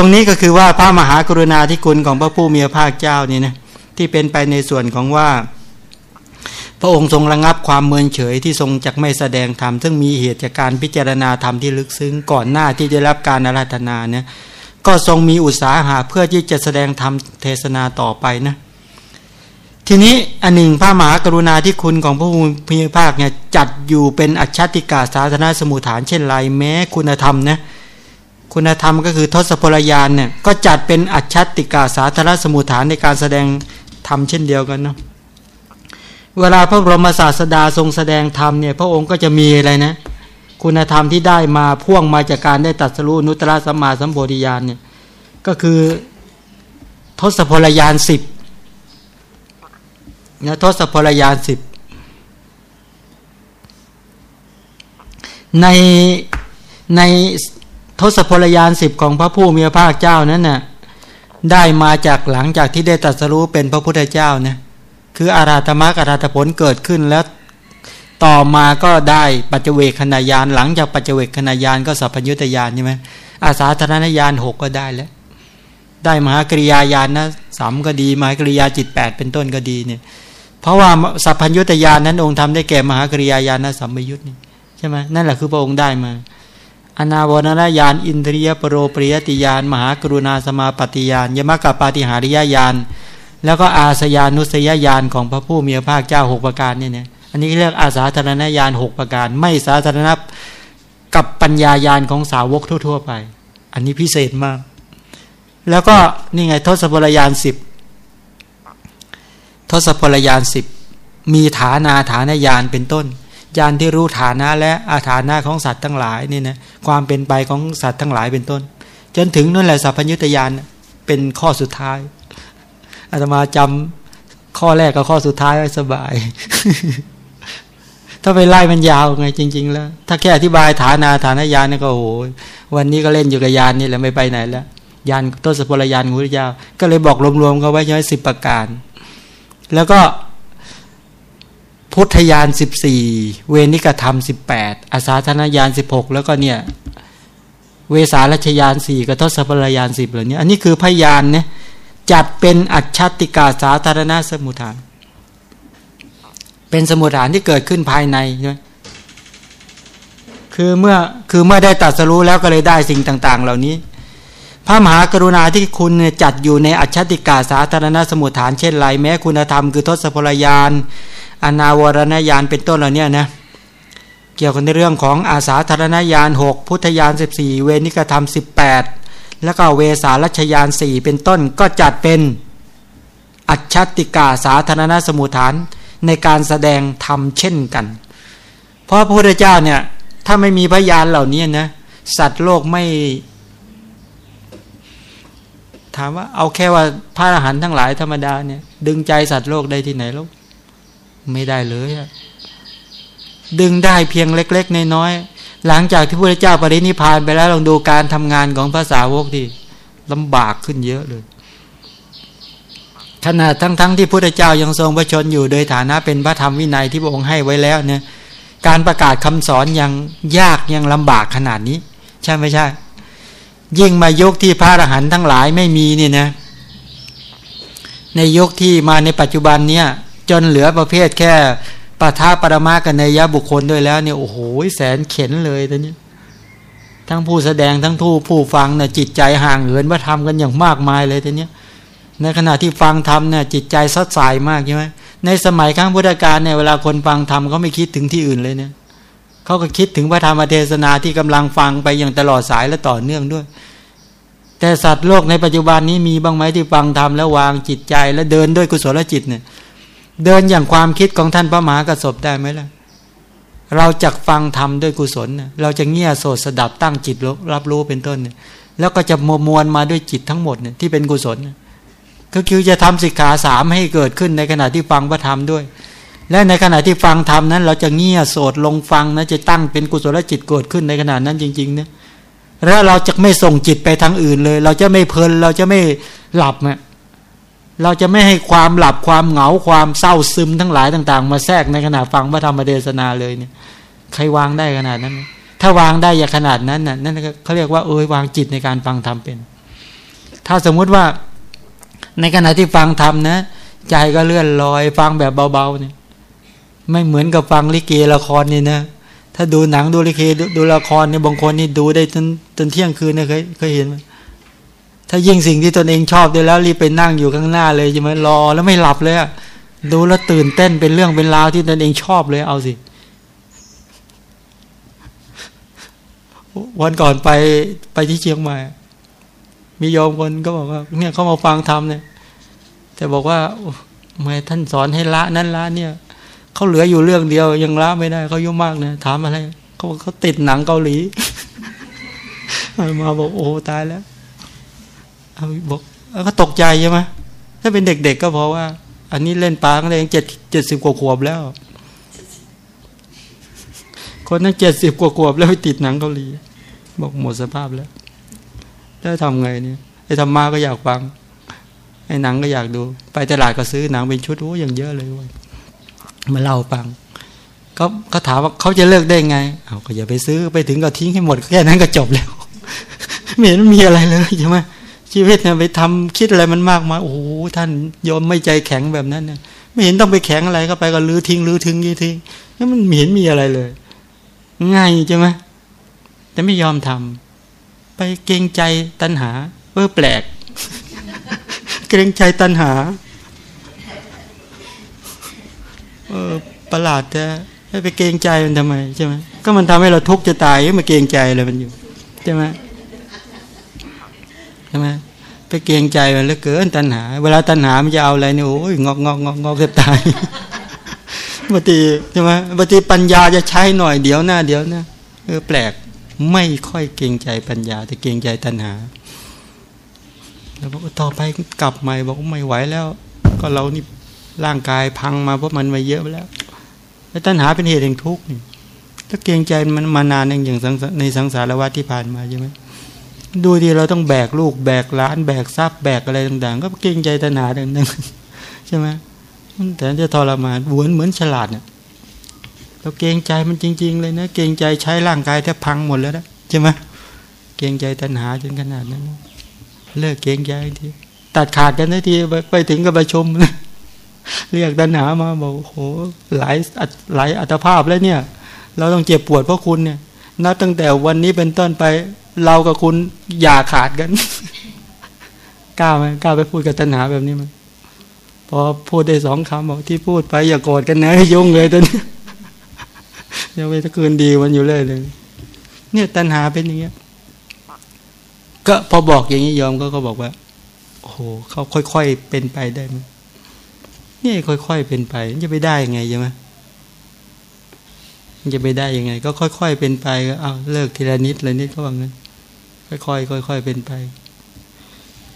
ตรงนี้ก็คือว่าพระมหากรุณาธิคุณของพระผู้มีพระภาคเจ้านี่นะที่เป็นไปในส่วนของว่า พระองค์ทรงระงับความเมินเฉยที่ทรงจักไม่แสดงธรรมซึ่งมีเหตุจากการพิจารณาธรรมที่ลึกซึ้งก่อนหน้าที่จะรับการอาราธนาเนี่ยก็ทรงมีอุตสาหะเพื่อที่จะแสดงธรรมเทศนาต่อไปนะทีนี้อันหนึ่งพระมหากรุณาธิคุณของพระผู้มีพระภาคเนี่ยจัดอยู่เป็นอัจฉติกาสาธารณสมุทฐานเช่นไรแม้คุณธรรมนะ คุณธรรมก็คือทศพลยานเนี่ยก็จัดเป็นอัจฉติกาสาธารณสมุทฐานในการแสดงธรรมเช่นเดียวกันเนาะเวลาพระบรมศาสดาทรงแสดงธรรมเนี่ยพระองค์ก็จะมีอะไรนะคุณธรรมที่ได้มาพ่วงมาจากการได้ตัดสรุนุตระสัมมาสัมโพธิญาณเนี่ยก็คือทศพลยานสิบนะทศพลยานสิบในใน ทศพลยานสิบของพระผู้มีพระภาคเจ้านั้นน่ะได้มาจากหลังจากที่ได้ตัดสรู้เป็นพระพุทธเจ้านะคืออาราธมรรคอาราธผลเกิดขึ้นแล้วต่อมาก็ได้ปัจเจเวคขณะยานหลังจากปัจเจเวคขณะยานก็สัพพยุตยานใช่ไหมอาสาธนญาณหกก็ได้แล้ว ได้มหากริยาญาณนะสามก็ดีมหากริยาจิตแปดเป็นต้นก็ดีเนี่ย เพราะว่าสัพพัญยุตยานนั้นองค์ทำได้แก่มหากริยาญาณนะสัมยุตนี่ใช่ไหมนั่นแหละคือพระองค์ได้มา อนาวรณญาณอินทรียปรโรปริยติญาณมหากรุณาสมาปฏิญาณยมกับปาฏิหาริยญาณแล้วก็อาสยานุสยญาณของพระผู้มีพระภาคเจ้าหกประการเนี่ยนอันนี้เรียกอาสาธารณญาณหกประการ ไม่สาธารณกับปัญญาญาณของสาวกทั่ว ๆ ไป อันนี้พิเศษมาก แล้วก็นี่ไงทศพลยานสิบทศพลยานสิบมีฐานาฐานญาณเป็นต้น ญาณที่รู้ฐานะและอาฐานะของสัตว์ทั้งหลายนี่นะความเป็นไปของสัตว์ทั้งหลายเป็นต้น จนถึงนั่นแหละสัพพยุตยานเป็นข้อสุดท้ายอาตมาจำข้อแรกกับข้อสุดท้ายไว้สบาย ถ้าไปไล่มันยาวไงจริง ๆ แล้ว ถ้าแค่อธิบายฐานาฐานญาณนี่ก็โอ้โหวันนี้ก็เล่นอยู่กับยานนี่แหละไม่ไปไหนแล้วยานต้นสพลยานของพระเจ้าก็เลยบอกรวมๆเขาไว้ใช้สิบประการ แล้วก็ พุทธญาณสิบสี่เวนิกธรรมสิบแปดอาสาธนญาณสิบหกแล้วก็เนี่ย เวสารัชยานสี่กับทศพลยานสิบเหล่านี้อันนี้คือพยานเนี่ยจัดเป็นอัจฉติกาสาธารณสมุทฐาน เป็นสมุทฐานที่เกิดขึ้นภายในใช่ไหมคือเมื่อคือเมื่อได้ตัดสรู้แล้วก็เลยได้สิ่งต่าง ๆ เหล่านี้ พระมหากรุณาที่คุณจัดอยู่ในอัจฉติกาสาธารณสมุทฐานเช่นไรแม้คุณธรรมคือทศพลยาน อนาวรณญาณเป็นต้นเหล่านี้นะเกี่ยวกันในเรื่องของอาสาธารณญาณ 6 พุทธญาณ 14 เวนิกธรรม 18 แล้วก็เวสารัชญาณ 4 เป็นต้นก็จัดเป็นอัจฉติกาสาธารณสมุทฐานในการแสดงธรรมเช่นกัน เพราะพระพุทธเจ้าเนี่ยถ้าไม่มีพยานเหล่านี้นะสัตว์โลกไม่ ถามว่าเอาแค่ว่าพระอรหันต์ทั้งหลายธรรมดาเนี่ยดึงใจสัตว์โลกได้ที่ไหนลูก ไม่ได้เลยดึงได้เพียงเล็ก ๆ น้อยๆหลังจากที่พระเจ้าปรินิพานไปแล้วลองดูการทำงานของภาษาวกที่ลำบากขึ้นเยอะเลยขนาดทั้งๆทที่พระเจ้ายังทรงประชนอยู่โดยฐานะเป็นพระธรรมวินัยที่พระองค์ให้ไว้แล้วเนี่ยการประกาศคำสอนยังยากยังลำบากขนาดนี้ ใช่ไม่ใช่ ยิ่งมายกที่พระอรหันต์ทั้งหลายไม่มีเนี่ยนะ ในยกที่มาในปัจจุบันเนี่ย จนเหลือประเภทแค่ปะทาปรมากันในยะบุคคลด้วยแล้วเนี่ยโอ้โหแสนเข็นเลยตอนนี้ ทั้งผู้แสดงทั้งทูผู้ฟังเนี่ยจิตใจห่างเหินว่าทำกันอย่างมากมายเลยตอนนี้ในขณะที่ฟังทำเนี่ยจิตใจซัดสายมากใช่ไหมในสมัยครั้งพุทธกาลเนี่ยเวลาคนฟังธรรมเขาไม่คิดถึงที่อื่นเลยเนี่ยเขาก็คิดถึงพระธรรมเทศนาที่กำลังฟังไปอย่างตลอดสายและต่อเนื่องด้วย แต่สัตว์โลกในปัจจุบันนี้มีบ้างไหมที่ฟังธรรมแล้ววางจิตใจ แล้วเดินด้วยกุศลจิตเนี่ย เดินอย่างความคิดของท่านพระมหากระสบได้ไหมล่ะ เราจะฟังธรรมด้วยกุศล เราจะเงี่ยโสดสดับตั้งจิตรับรู้เป็นต้น แล้วก็จะมมวลมาด้วยจิตทั้งหมดเนี่ยที่เป็นกุศล ก็คือจะทำสิกขาสามให้เกิดขึ้นในขณะที่ฟังพระธรรมด้วย และในขณะที่ฟังธรรมนั้น เราจะเงี่ยโสดลงฟังนะจะตั้งเป็นกุศลจิตเกิดขึ้นในขณะนั้นจริงๆเนี่ยแล้วเราจะไม่ส่งจิตไปทางอื่นเลย เราจะไม่เพลิน เราจะไม่หลับเนี่ย เราจะไม่ให้ความหลับความเหงาความเศร้าซึมทั้งหลายต่าง ๆ มาแทรกในขณะฟังพระธรรมเทศนาเลยเนี่ย ใครวางได้ขนาดนั้น ถ้าวางได้อย่าขนาดนั้นน่ะนั่นเขาเรียกว่าเออวางจิตในการฟังธรรมเป็น ถ้าสมมุติว่าในขณะที่ฟังธรรมนะใจก็เลื่อนลอย ฟังแบบเบาๆเนี่ย ไม่เหมือนกับฟังลิเกละครนี่นะถ้าดูหนังดูลิเกดดูละครเนี่ยบางคนนี่ดูได้จนจนเที่ยงคืนเนี่ยเคยเคยเห็นไหม ถ้ายิ่งสิ่งที่ตนเองชอบได้แล้วรีบไปนั่งอยู่ข้างหน้าเลยใช่ไหมรอแล้วไม่หลับเลยดูแล้วตื่นเต้นเป็นเรื่องเป็นราวที่ตนเองชอบเลยเอาสิ วันก่อนไปไปที่เชียงใหม่ มีโยมคนก็บอกว่า เนี่ยเขามาฟังธรรมเนี่ย แต่บอกว่าไม่ท่านสอนให้ละนั่นละเนี่ยเขาเหลืออยู่เรื่องเดียวยังละไม่ได้เขายุ่งมากเนี่ยถามอะไรเขาเขาติดหนังเกาหลีมาบอกโอ้ตายแล้ว บอกเขาตกใจใช่ไหมถ้าเป็นเด็กๆก็เพราะว่า อันนี้เล่นปางแต่ยังเจ็ดเจ็ดสิบกว่าขวบแล้ว คนนั้นเจ็ดสิบกว่าขวบแล้วไปติดหนังเกาหลี บอกหมดสภาพแล้ว แล้วทำไงเนี่ยไอ้ธรรมาก็อยากฟังไอ้หนังก็อยากดู ไปตลาดก็ซื้อหนังเป็นชุดโอ้ยังเยอะเลยว่ามาเล่าฟังก็เขาถามว่าเขาจะเลิกได้ไงเอาก็อย่าไปซื้อไปถึงก็ทิ้งให้หมดแค่นั้นก็จบแล้วไม่เห็นมีอะไรเลยใช่ไหม ชีวิตเนี่ยไปทำคิดอะไรมันมากมาโอ้โหท่านยอมไม่ใจแข็งแบบนั้นเนี่ยไม่เห็นต้องไปแข็งอะไรก็ไปก็ลื้อทิ้งลื้อทิ้งยี่ทิ้งนี่มันเห็นมีอะไรเลย ง่ายใช่ไหมแต่ไม่ยอมทำไปเกรงใจตัณหาเออแปลก เกรงใจตัณหาเออประหลาดแต่ไปเกรงใจมันทำไมใช่ไหมก็มันทำให้เราทุกข์จะตายมาเกรงใจอะไรมันอยู่ใช่ไหม ใช่ไหมไปเกรงใจมันแล้วเกินตัณหา เวลาตัณหามันจะเอาอะไรเนี่ยโอ้ยงอกงอกงอกงอกเสียตายบางทีใช่ไหมบางทีปัญญาจะใช้หน่อยเดี๋ยวหน้าเดี๋ยวนะเออแปลกไม่ค่อยเกรงใจปัญญา แต่เกรงใจตัณหา แล้วบอกต่อไปกลับใหม่บอกไม่ไหวแล้ว ก็เรานี่ร่างกายพังมาเพราะมันมาเยอะไปแล้วแล้วตัณหาเป็นเหตุแห่งทุกข์ถ้าเกรงใจมันมานานอย่างในสังสารวัฏที่ผ่านมาใช่ไหม ดูดีเราต้องแบกลูกแบกล้าน แบกทรัพย์แบกอะไรต่าง ๆ ก็เกรงใจตัณหาดังนั้นใช่ไหมแต่จะทรมานวนเหมือนฉลาดเนี่ยเราเกรงใจมันจริง ๆ เลยนะ เกรงใจใช้ร่างกายแทบพังหมดแล้วนะใช่ไหมเกรงใจตัณหาจนขนาดนั้น เลิกเกรงใจทีตัดขาดกันทีไปถึงกับประชมเรียกตัณหามาบอกโหหลายหลายอัตภาพแล้วเนี่ย เราต้องเจ็บปวดเพราะคุณเนี่ยนับตั้งแต่วันนี้เป็นต้นไป เรากับคุณอย่าขาดกันกล้าไหมกล้าไปพูดกับตัณหาแบบนี้ไหมพอพูดได้สองคำบอกที่พูดไปอย่าโกรธกันนะยุ่งเลยตอนนี้ยังไปตะคืนดีวันอยู่เลยเลย เนี่ยตัณหาเป็นอย่างเงี้ย ก็พอบอกอย่างนี้ยอมก็ก็บอกว่า โอ้โหเขาค่อยๆเป็นไปได้ไหมนี่ค่อยๆเป็นไปจะไปได้ยังไงใช่ไหมจะไปได้ยังไง ก็ค่อย ๆเป็นไปก็เอาเลิกทีละนิดละนิดก็ว่างั้น ค่อยๆค่อยๆเป็นไป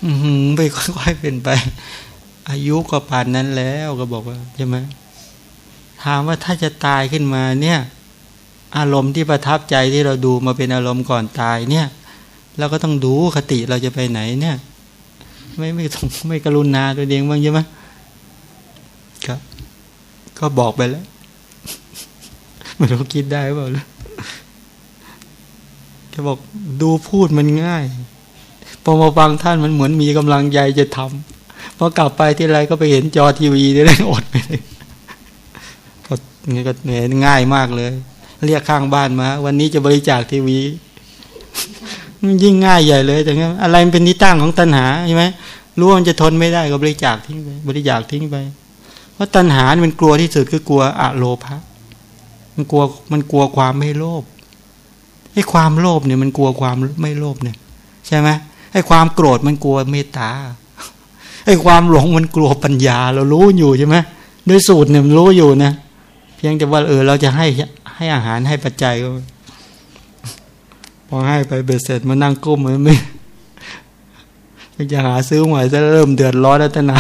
อืมไปค่อยๆเป็นไป อายุก็ผ่านนั้นแล้วก็บอกว่าใช่ไหมถามว่าถ้าจะตายขึ้นมาเนี่ย อารมณ์ที่ประทับใจที่เราดูมาเป็นอารมณ์ก่อนตายเนี่ยเราก็ต้องดูคติเราจะไปไหนเนี่ย ไม่ไม่ต้องไม่กรุณาตัวเองบ้างใช่ไหมก็ก็บอกไปแล้วไม่รู้คิดได้เปล่าเลย แกบอกดูพูดมันง่ายพอมาฟังท่านมันเหมือนมีกำลังใจจะทำพอกลับไปที่ไรก็ไปเห็นจอทีวีได้เลยอดไปเลยพอนี่ก็เหนื่อยง่ายมากเลย เรียกข้างบ้านมา วันนี้จะบริจาคทีวียิ่งง่ายใหญ่เลยแต่งี้อะไรมันเป็นนิตั้งของตัณหาใช่ไหมรู้ว่ามันจะทนไม่ได้ก็บริจาคทิ้งไปบริจาคทิ้งไป เพราะตัณหามันกลัวที่สุดคือกลัวอะโลภะมันกลัวมันกลัวความไม่โลภ ไอ้ความโลภเนี่ยมันกลัวความไม่โลภเนี่ย ใช่ไหมไอ้ความโกรธมันกลัวเมตตาไอ้ความหลงมันกลัวปัญญา เรารู้อยู่ใช่ไหมด้วยสูตรเนี่ยมันรู้อยู่นะเพียงแต่ว่าเออเราจะให้ให้อาหารให้ปัจจัยก็พอให้ไปเบ็ดเสร็จมานั่งก้มมันไม่จะหาซื้อใหม่จะเริ่มเดือดร้อนแล้วตนา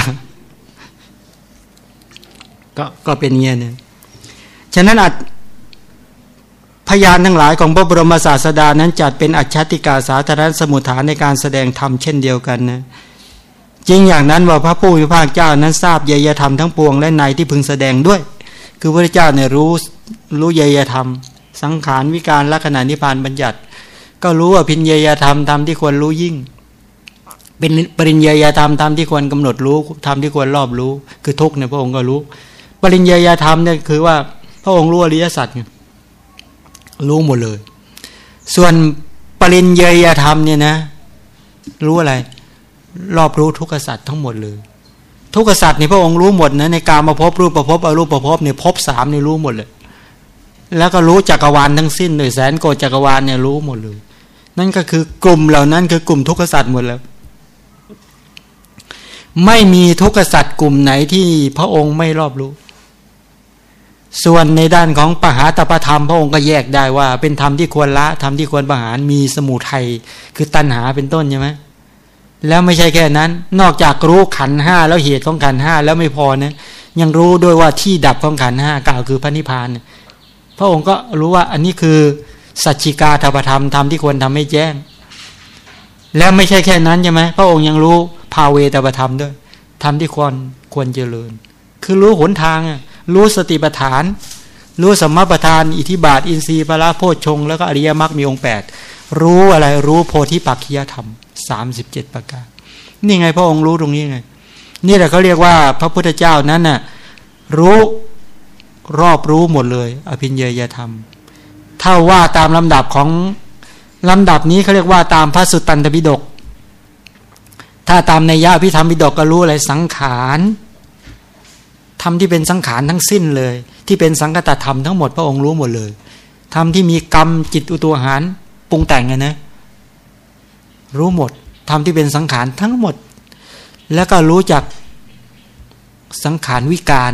ก็ก็เป็นเงี้ยเนี่ยฉะนั้นอาจ พยานทั้งหลายของพระบรมศาสดานั้นจัดเป็นอัจฉติกาสาธารณสมุทฐานในการแสดงธรรมเช่นเดียวกันนะจริงอย่างนั้นว่าพระผู้มีพระเจ้านั้นทราบเยยธรรมทั้งปวงและในที่พึงแสดงด้วย คือพระเจ้าเนี่ยรู้รู้เยยธรรม สังขารวิการลักษณะนิพพานบัญญัติ ก็รู้ว่าพินเยยธรรมธรรมที่ควรรู้ยิ่ง เป็นปริญญาธรรมธรรมที่ควรกำหนดรู้ธรรมที่ควรรอบรู้ คือทุกเนี่ยพระองค์ก็รู้ ปริญญาธรรมเนี่ยคือว่าพระองค์รู้อริยสัจ รู้หมดเลย ส่วนปริญญาธรรมเนี่ยนะ รู้อะไร รอบรู้ทุกขสัตว์ทั้งหมดเลย ทุกขสัตว์นี่พระองค์รู้หมดนะในการมาพบรูปประพบอารูปประพบเนี่ยพบสามนี่รู้หมดเลย แล้วก็รู้จักรวาลทั้งสิ้นเลยแสนโกจักรวาลเนี่ยรู้หมดเลย นั่นก็คือกลุ่มเหล่านั้นคือกลุ่มทุกขสัตว์หมดแล้ว ไม่มีทุกขสัตว์กลุ่มไหนที่พระองค์ไม่รอบรู้ ส่วนในด้านของปหาตประธรรม พระองค์ก็แยกได้ว่า เป็นธรรมที่ควรละธรรมที่ควรประหารมีสมุทัยคือตัณหาเป็นต้นใช่ไหมแล้วไม่ใช่แค่นั้น นอกจากรู้ขันห้าแล้วเหตุของขันห้าแล้วไม่พอนะยังรู้ด้วยว่าที่ดับของขันห้ากล่าวคือพระนิพพาน พระองค์ก็รู้ว่าอันนี้คือสัจจิกาธรรมธรรมธรรมที่ควรทำให้แจ้ง แล้วไม่ใช่แค่นั้นใช่ไหมพระองค์ยังรู้ภาเวตปะธรรมด้วยธรรมที่ควรควรเจริญ คือรู้หนทาง รู้สติปัฏฐาน รู้สมมาประธาน อิทิบาท อินทรีย์พระโพชฌงแล้วก็อริยมรรคมีองค์แปดรู้อะไรรู้โพธิปักขียธรรมสามสิบเจ็ดประการนี่ไงพระองค์รู้ตรงนี้ไง นี่แหละเขาเรียกว่าพระพุทธเจ้านั้นน่ะรู้รอบรู้หมดเลย อภินเยยธรรม ถ้าว่าตามลำดับของลำดับนี้เขาเรียกว่าตามพระสุตตันตปิฎกถ้าตามในยะพิธรรมปิฎกก็รู้อะไรสังขาร ทำที่เป็นสังขารทั้งสิ้นเลย ที่เป็นสังกตธรรมทั้งหมดพระองค์รู้หมดเลยทำที่มีกรรมจิตอุตัวหารปรุงแต่งไงนะรู้หมดทำที่เป็นสังขารทั้งหมด แล้วก็รู้จักสังขารวิการ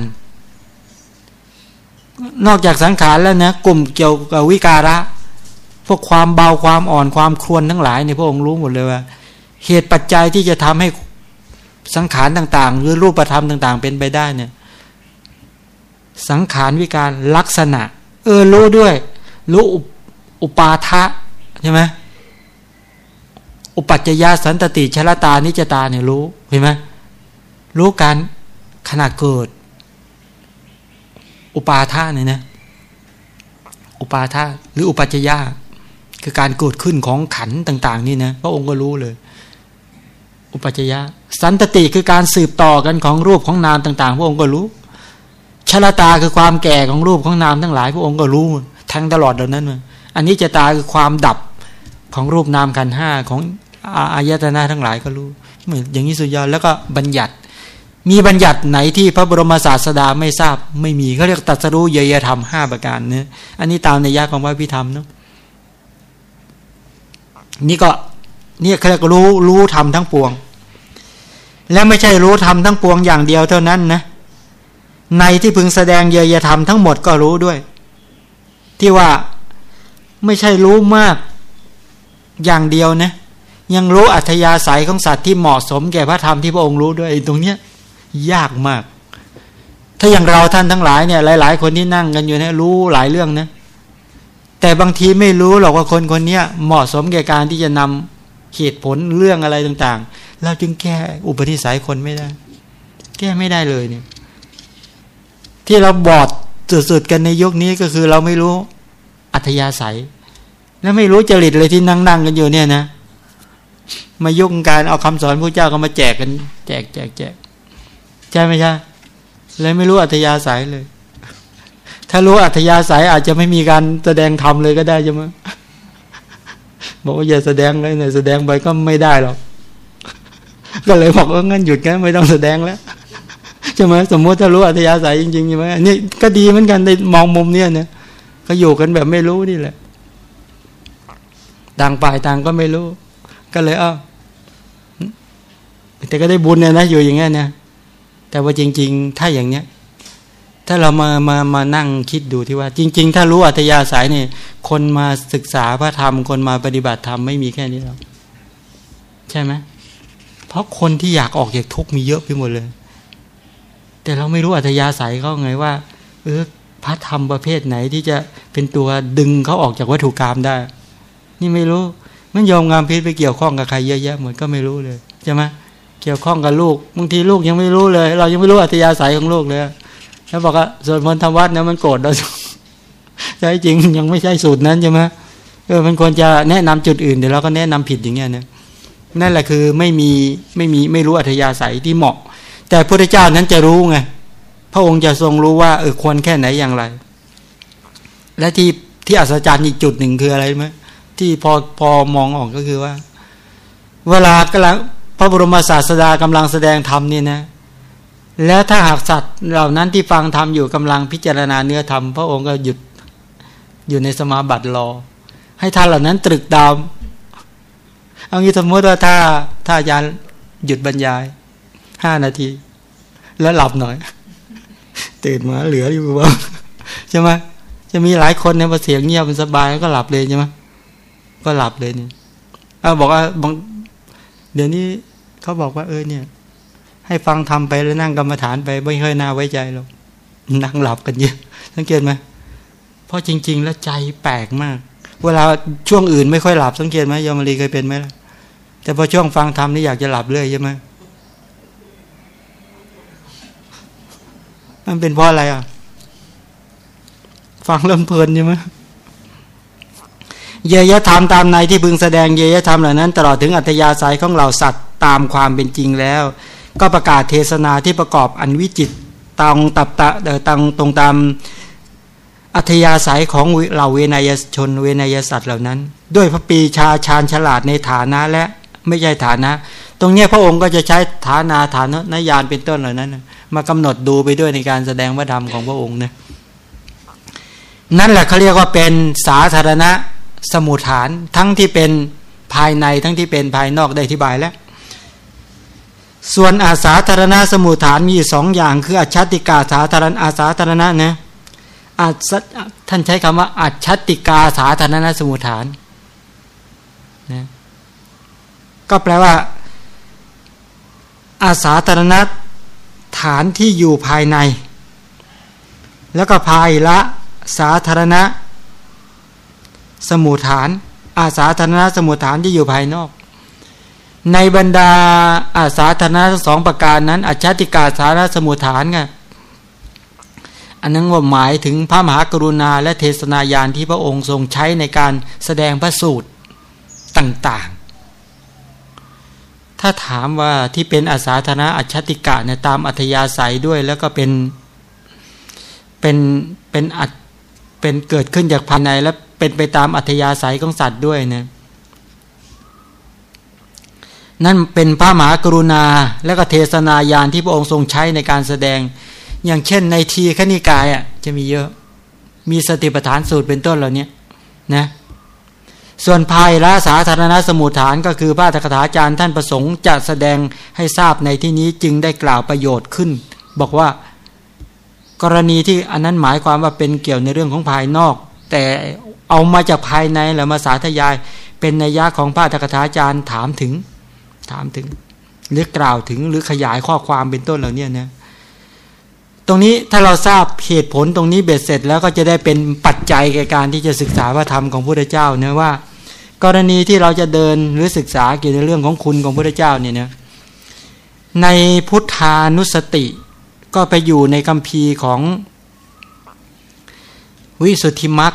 นอกจากสังขารแล้วนะกลุ่มเกี่ยวกับวิการะ พวกความเบาความอ่อนความครวนทั้งหลายในพระองค์รู้หมดเลยว่า เหตุปัจจัยที่จะทำให้สังขารต่าง ๆ หรือรูปธรรมต่าง ๆ เป็นไปได้เนี่ย สังขารวิการลักษณะ เออรู้ด้วย รู้อุปาทะใช่ไหมอุปัจจยาสันตติชลตานิจตาเนี่ยรู้เห็นไหมรู้การขณะเกิด อุปาทาเนี่ยนะอุปาทาหรืออุปัจจยาคือการเกิดขึ้นของขันต่าง ๆ นี่นะพระองค์ก็รู้เลย อุปัจจยาสันตติคือการสืบต่อกันของรูปของนามต่าง ๆ พระองค์ก็รู้ ชลตาคือความแก่ของรูปของนามทั้งหลาย พระองค์ก็รู้ทั้งตลอดเหล่านั้นอันนี้จะตาคือความดับของรูปนามกันห้าของอายตนะทั้งหลายก็รู้เหมือนอย่างนี้สุดยอดแล้วก็บัญญัติ มีบัญญัติไหนที่พระบรมศาสดาไม่ทราบไม่มีเขาเรียกตัดสรู้เยยธรรมห้าประการเนี่ยอันนี้ตามในยาของพระพิธรรมเนาะนี่ก็นี่เขาเรียกรู้รู้ธรรมทั้งปวง และไม่ใช่รู้ธรรมทั้งปวงอย่างเดียวเท่านั้นนะ ในที่พึงแสดงเยยธรรมทั้งหมดก็รู้ด้วย ที่ว่าไม่ใช่รู้มากอย่างเดียวนะยังรู้อัธยาศัยของสัตว์ที่เหมาะสมแก่พระธรรมที่พระองค์รู้ด้วยตรงเนี้ยยากมาก ถ้าอย่างเราท่านทั้งหลายเนี่ยหลาย ๆ คนที่นั่งกันอยู่เนี่ยรู้หลายเรื่องนะแต่บางทีไม่รู้หรอกว่าคนคนนี้เหมาะสมแก่การที่จะนำเหตุผลเรื่องอะไรต่างๆ เราจึงแก้อุปนิสัยคนไม่ได้ แก้ไม่ได้เลยเนี่ย ที่เราบอดสุดๆกันในยุคนี้ก็คือเราไม่รู้อัธยาศัย และไม่รู้จริตเลยที่นั่งๆกันอยู่เนี่ยนะมายุ่งการเอาคำสอนพระเจ้าก็มาแจกกัน แจกแจกแจกใช่ไหมใช่เลยไม่รู้อัธยาศัยเลย ถ้ารู้อัธยาศัยอาจจะไม่มีการแสดงธรรมเลยก็ได้ใช่ไหมบอกว่าอย่าแสดงเลยเนี่ยแสดงไปก็ไม่ได้หรอกก็เลยบอกว่างั้นหยุดกันไม่ต้องแสดงแล้ว ใช่ไหมสมมติถ้ารู้อัธยาศัยจริงๆใช่ไหมนี่ก็ดีเหมือนกันในมองมุมเนี้ยเนี่ยก็อยู่กันแบบไม่รู้นี่แหละต่างฝ่ายต่างก็ไม่รู้ ก็เลยเอ้าแต่ก็ได้บุญเนี่ยนะอยู่อย่างเงี้ยเนี่ยแต่ว่าจริง ๆ ถ้าอย่างเนี้ย ถ้าเรามามามานั่งคิดดูที่ว่า จริง ๆ ถ้ารู้อัธยาศัยเนี่ยคนมาศึกษาพระธรรม คนมาปฏิบัติธรรมไม่มีแค่นี้หรอกใช่ไหมเพราะคนที่อยากออกจากทุกข์มีเยอะไปหมดเลย แต่เราไม่รู้อัธยาศัยเขาไงว่า เออพระธรรมประเภทไหนที่จะเป็นตัวดึงเขาออกจากวัตถุกรรมได้ นี่ไม่รู้มันยอมงามพิษไปเกี่ยวข้องกับใครเยอะแยะหมดก็ไม่รู้เลยใช่ไหมเกี่ยวข้องกับลูกบางทีลูกยังไม่รู้เลย เรายังไม่รู้อัธยาศัยของลูกเลยแล้วบอกว่าส่วนมนต์ธรรมวัดเนี่ยมันโกรธเราใช่จริงยังไม่ใช่สูตรนั้นใช่ไหมเออมันควรจะแนะนำจุดอื่นเดี๋ยวเราก็แนะนำผิดอย่างเงี้ยนะนั่นแหละคือไม่มีไม่มีไม่รู้อัธยาศัยที่เหมาะ แต่พระเจ้านั้นจะรู้ไงพระองค์จะทรงรู้ว่าเออควรแค่ไหนอย่างไร และที่ที่อัศจรรย์อีกจุดหนึ่งคืออะไรไหมที่พอพอมองออกก็คือว่า เวลากำลังพระบรมศาสดากำลังแสดงธรรมนี่นะ แล้วถ้าหากสัตว์เหล่านั้นที่ฟังธรรมอยู่กำลังพิจารณาเนื้อธรรมพระองค์ก็หยุดอยู่ในสมาบัติรอ ให้ท่านเหล่านั้นตรึกดาวเอางี้สมมติว่าถ้าถ้าอาจารย์หยุดบรรยาย ห้านาที แล้วหลับหน่อย ตื่นมาเหลืออยู่บ้างใช่ไหมจะมีหลายคนเนี่ยพอเสียงเงียบมันสบายก็หลับเลยใช่ไหมก็หลับเลยนี่เอาบอกว่าบางเดี๋ยวนี้เขาบอกว่าเออเนี่ย ให้ฟังทำไปแล้วนั่งกรรมฐานไปไม่ค่อยน่าไว้ใจหรอกนั่งหลับกันเยอะสังเกตไหมเพราะจริง ๆ แล้วใจแปลกมาก เวลาช่วงอื่นไม่ค่อยหลับสังเกตไหมยมรีเคยเป็นไหมล่ะแต่พอช่วงฟังธรรมนี่อยากจะหลับเลยใช่ไหม มันเป็นเพราะอะไรอะ ฟังเริ่มเพลินใช่ไหมเยยธรรมตามในที่พึงแสดงเยยธรรมเหล่านั้น ตลอดถึงอัธยาศัยของเราสัตว์ตามความเป็นจริงแล้ว ก็ประกาศเทศนาที่ประกอบอันวิจิตตองตับตะเดตังตรงตามอัธยาศัยของเหล่าเวนยชนเวนยสัตว์เหล่านั้น ด้วยพระปีชาชาญฉลาดในฐานะและไม่ใช่ฐานะ ตรงนี้พระองค์ก็จะใช้ฐานาฐานะนยานเป็นต้นเหล่านั้น มากำหนดดูไปด้วยในการแสดงพระธรรมของพระองค์นะนั่นแหละเขาเรียกว่าเป็นสาธารณะสมุทฐานทั้งที่เป็นภายในทั้งที่เป็นภายนอกได้อธิบายแล้ว ส่วนอาสาธารณะสมุทฐานมีสองอย่างคืออัจฉติกาสาธารณอาสาธารณะนะอาท่านใช้คำว่าอัจฉติกาสาธารณะสมุทฐานนะก็แปลว่า อาสาธารณะ ฐานที่อยู่ภายใน แล้วก็ภายละสาธารณะ สมุทฐาน อาสาธารณะสมุทฐานที่อยู่ภายนอก ในบรรดาอาสาธารณทั้งสองประการนั้นอัจฉติกาสารสมุทฐานไงอันนั้นว่าหมายถึงพระมหากรุณาและเทศนายานที่พระองค์ทรงใช้ในการแสดงพระสูตรต่าง ถ้าถามว่าที่เป็นอาสาธารณอัจฉติกะเนี่ยตามอัธยาศัยด้วยแล้วก็เป็นเป็นเป็นอัดเป็นเกิดขึ้นจากภายใน และเป็นไปตามอัธยาศัยของสัตว์ด้วยเนะนั่นเป็นพระมหากรุณาและก็เทศนายานที่พระองค์ทรงใช้ในการแสดง อย่างเช่นในทีขณิกายอะจะมีเยอะ มีสติปัฏฐานสูตรเป็นต้นเหล่านี้นะ ส่วนภายละสาธารณสมุทฐานก็คือพระตถาจารย์ท่านประสงค์จะแสดงให้ทราบในที่นี้จึงได้กล่าวประโยชน์ขึ้น บอกว่ากรณีที่อันนั้นหมายความว่าเป็นเกี่ยวในเรื่องของภายนอก แต่เอามาจากภายในแล้วมาสาธยาย เป็นนัยยะของพระตถาจารย์ถามถึง ถามถึง หรือกล่าวถึงหรือขยายข้อความเป็นต้นเหล่านี้นะ ตรงนี้ถ้าเราทราบเหตุผลตรงนี้เบ็ดเสร็จแล้วก็จะได้เป็นปัจจัยแก่การที่จะศึกษาพระธรรมของพระเจ้าเนะว่า กรณีที่เราจะเดินหรือศึกษาเกี่ยวกับเรื่องของคุณของพระเจ้าเนี่ยนะในพุทธานุสติ ก็ไปอยู่ในคัมภีร์ของวิสุทธิมัก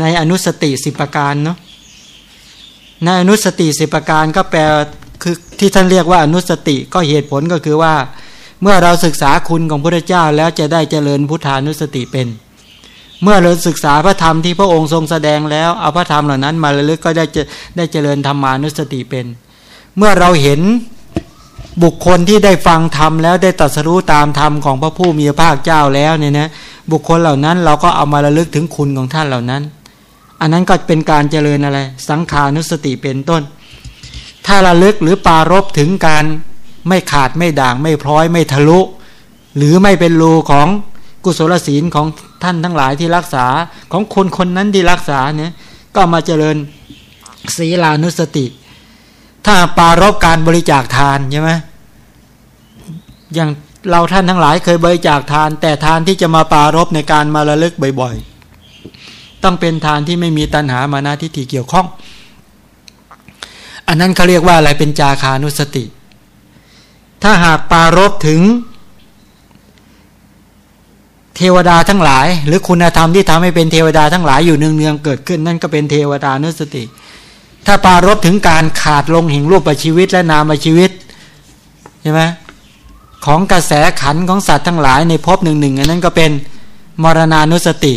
ในอนุสติสิประการเนาะในอนุสติสิประการก็แปลคือที่ท่านเรียกว่าอนุสติก็เหตุผลก็คือว่า เมื่อเราศึกษาคุณของพระเจ้าแล้วจะได้เจริญพุทธานุสติเป็น เมื่อเราศึกษาพระธรรมที่พระองค์ทรงแสดงแล้วเอาพระธรรมเหล่านั้นมาระลึกก็ได้จะได้เจริญธรรมานุสติเป็น เมื่อเราเห็นบุคคลที่ได้ฟังธรรมแล้วได้ตรัสรู้ตามธรรมของพระผู้มีพระภาคเจ้าแล้วเนี่ยนะบุคคลเหล่านั้นเราก็เอามาระลึกถึงคุณของท่านเหล่านั้น อันนั้นก็เป็นการเจริญอะไร สังขานุสติเป็นต้น ถ้าระลึกหรือปารบถึงการ ไม่ขาดไม่ด่างไม่พร้อยไม่ทะลุ หรือไม่เป็นรูของกุศลศีลของท่านทั้งหลายที่รักษาของคนคนนั้นที่รักษาเนี่ยก็มาเจริญศีลานุสติ ถ้าปารบการบริจาคทานใช่ไหมอย่างเราท่านทั้งหลายเคยบริจาคทาน แต่ทานที่จะมาปารบในการมาระลึกบ่อยๆ ต้องเป็นทานที่ไม่มีตัณหามานาทิฏฐิเกี่ยวข้อง อันนั้นเขาเรียกว่าอะไรเป็นจาคานุสติ ถ้าหากปารบถึง เทวดาทั้งหลาย หรือคุณธรรมที่ทำให้เป็นเทวดาทั้งหลายอยู่เนืองๆเกิดขึ้น นั่นก็เป็นเทวดานุสติ ถ้าปารบถึงการขาดลงแห่งรูปชีวิตและนามชีวิตใช่ไหมของกระแสขันของสัตว์ทั้งหลายในภพหนึ่งหนึ่งอันนั้นก็เป็นมรณานุสติ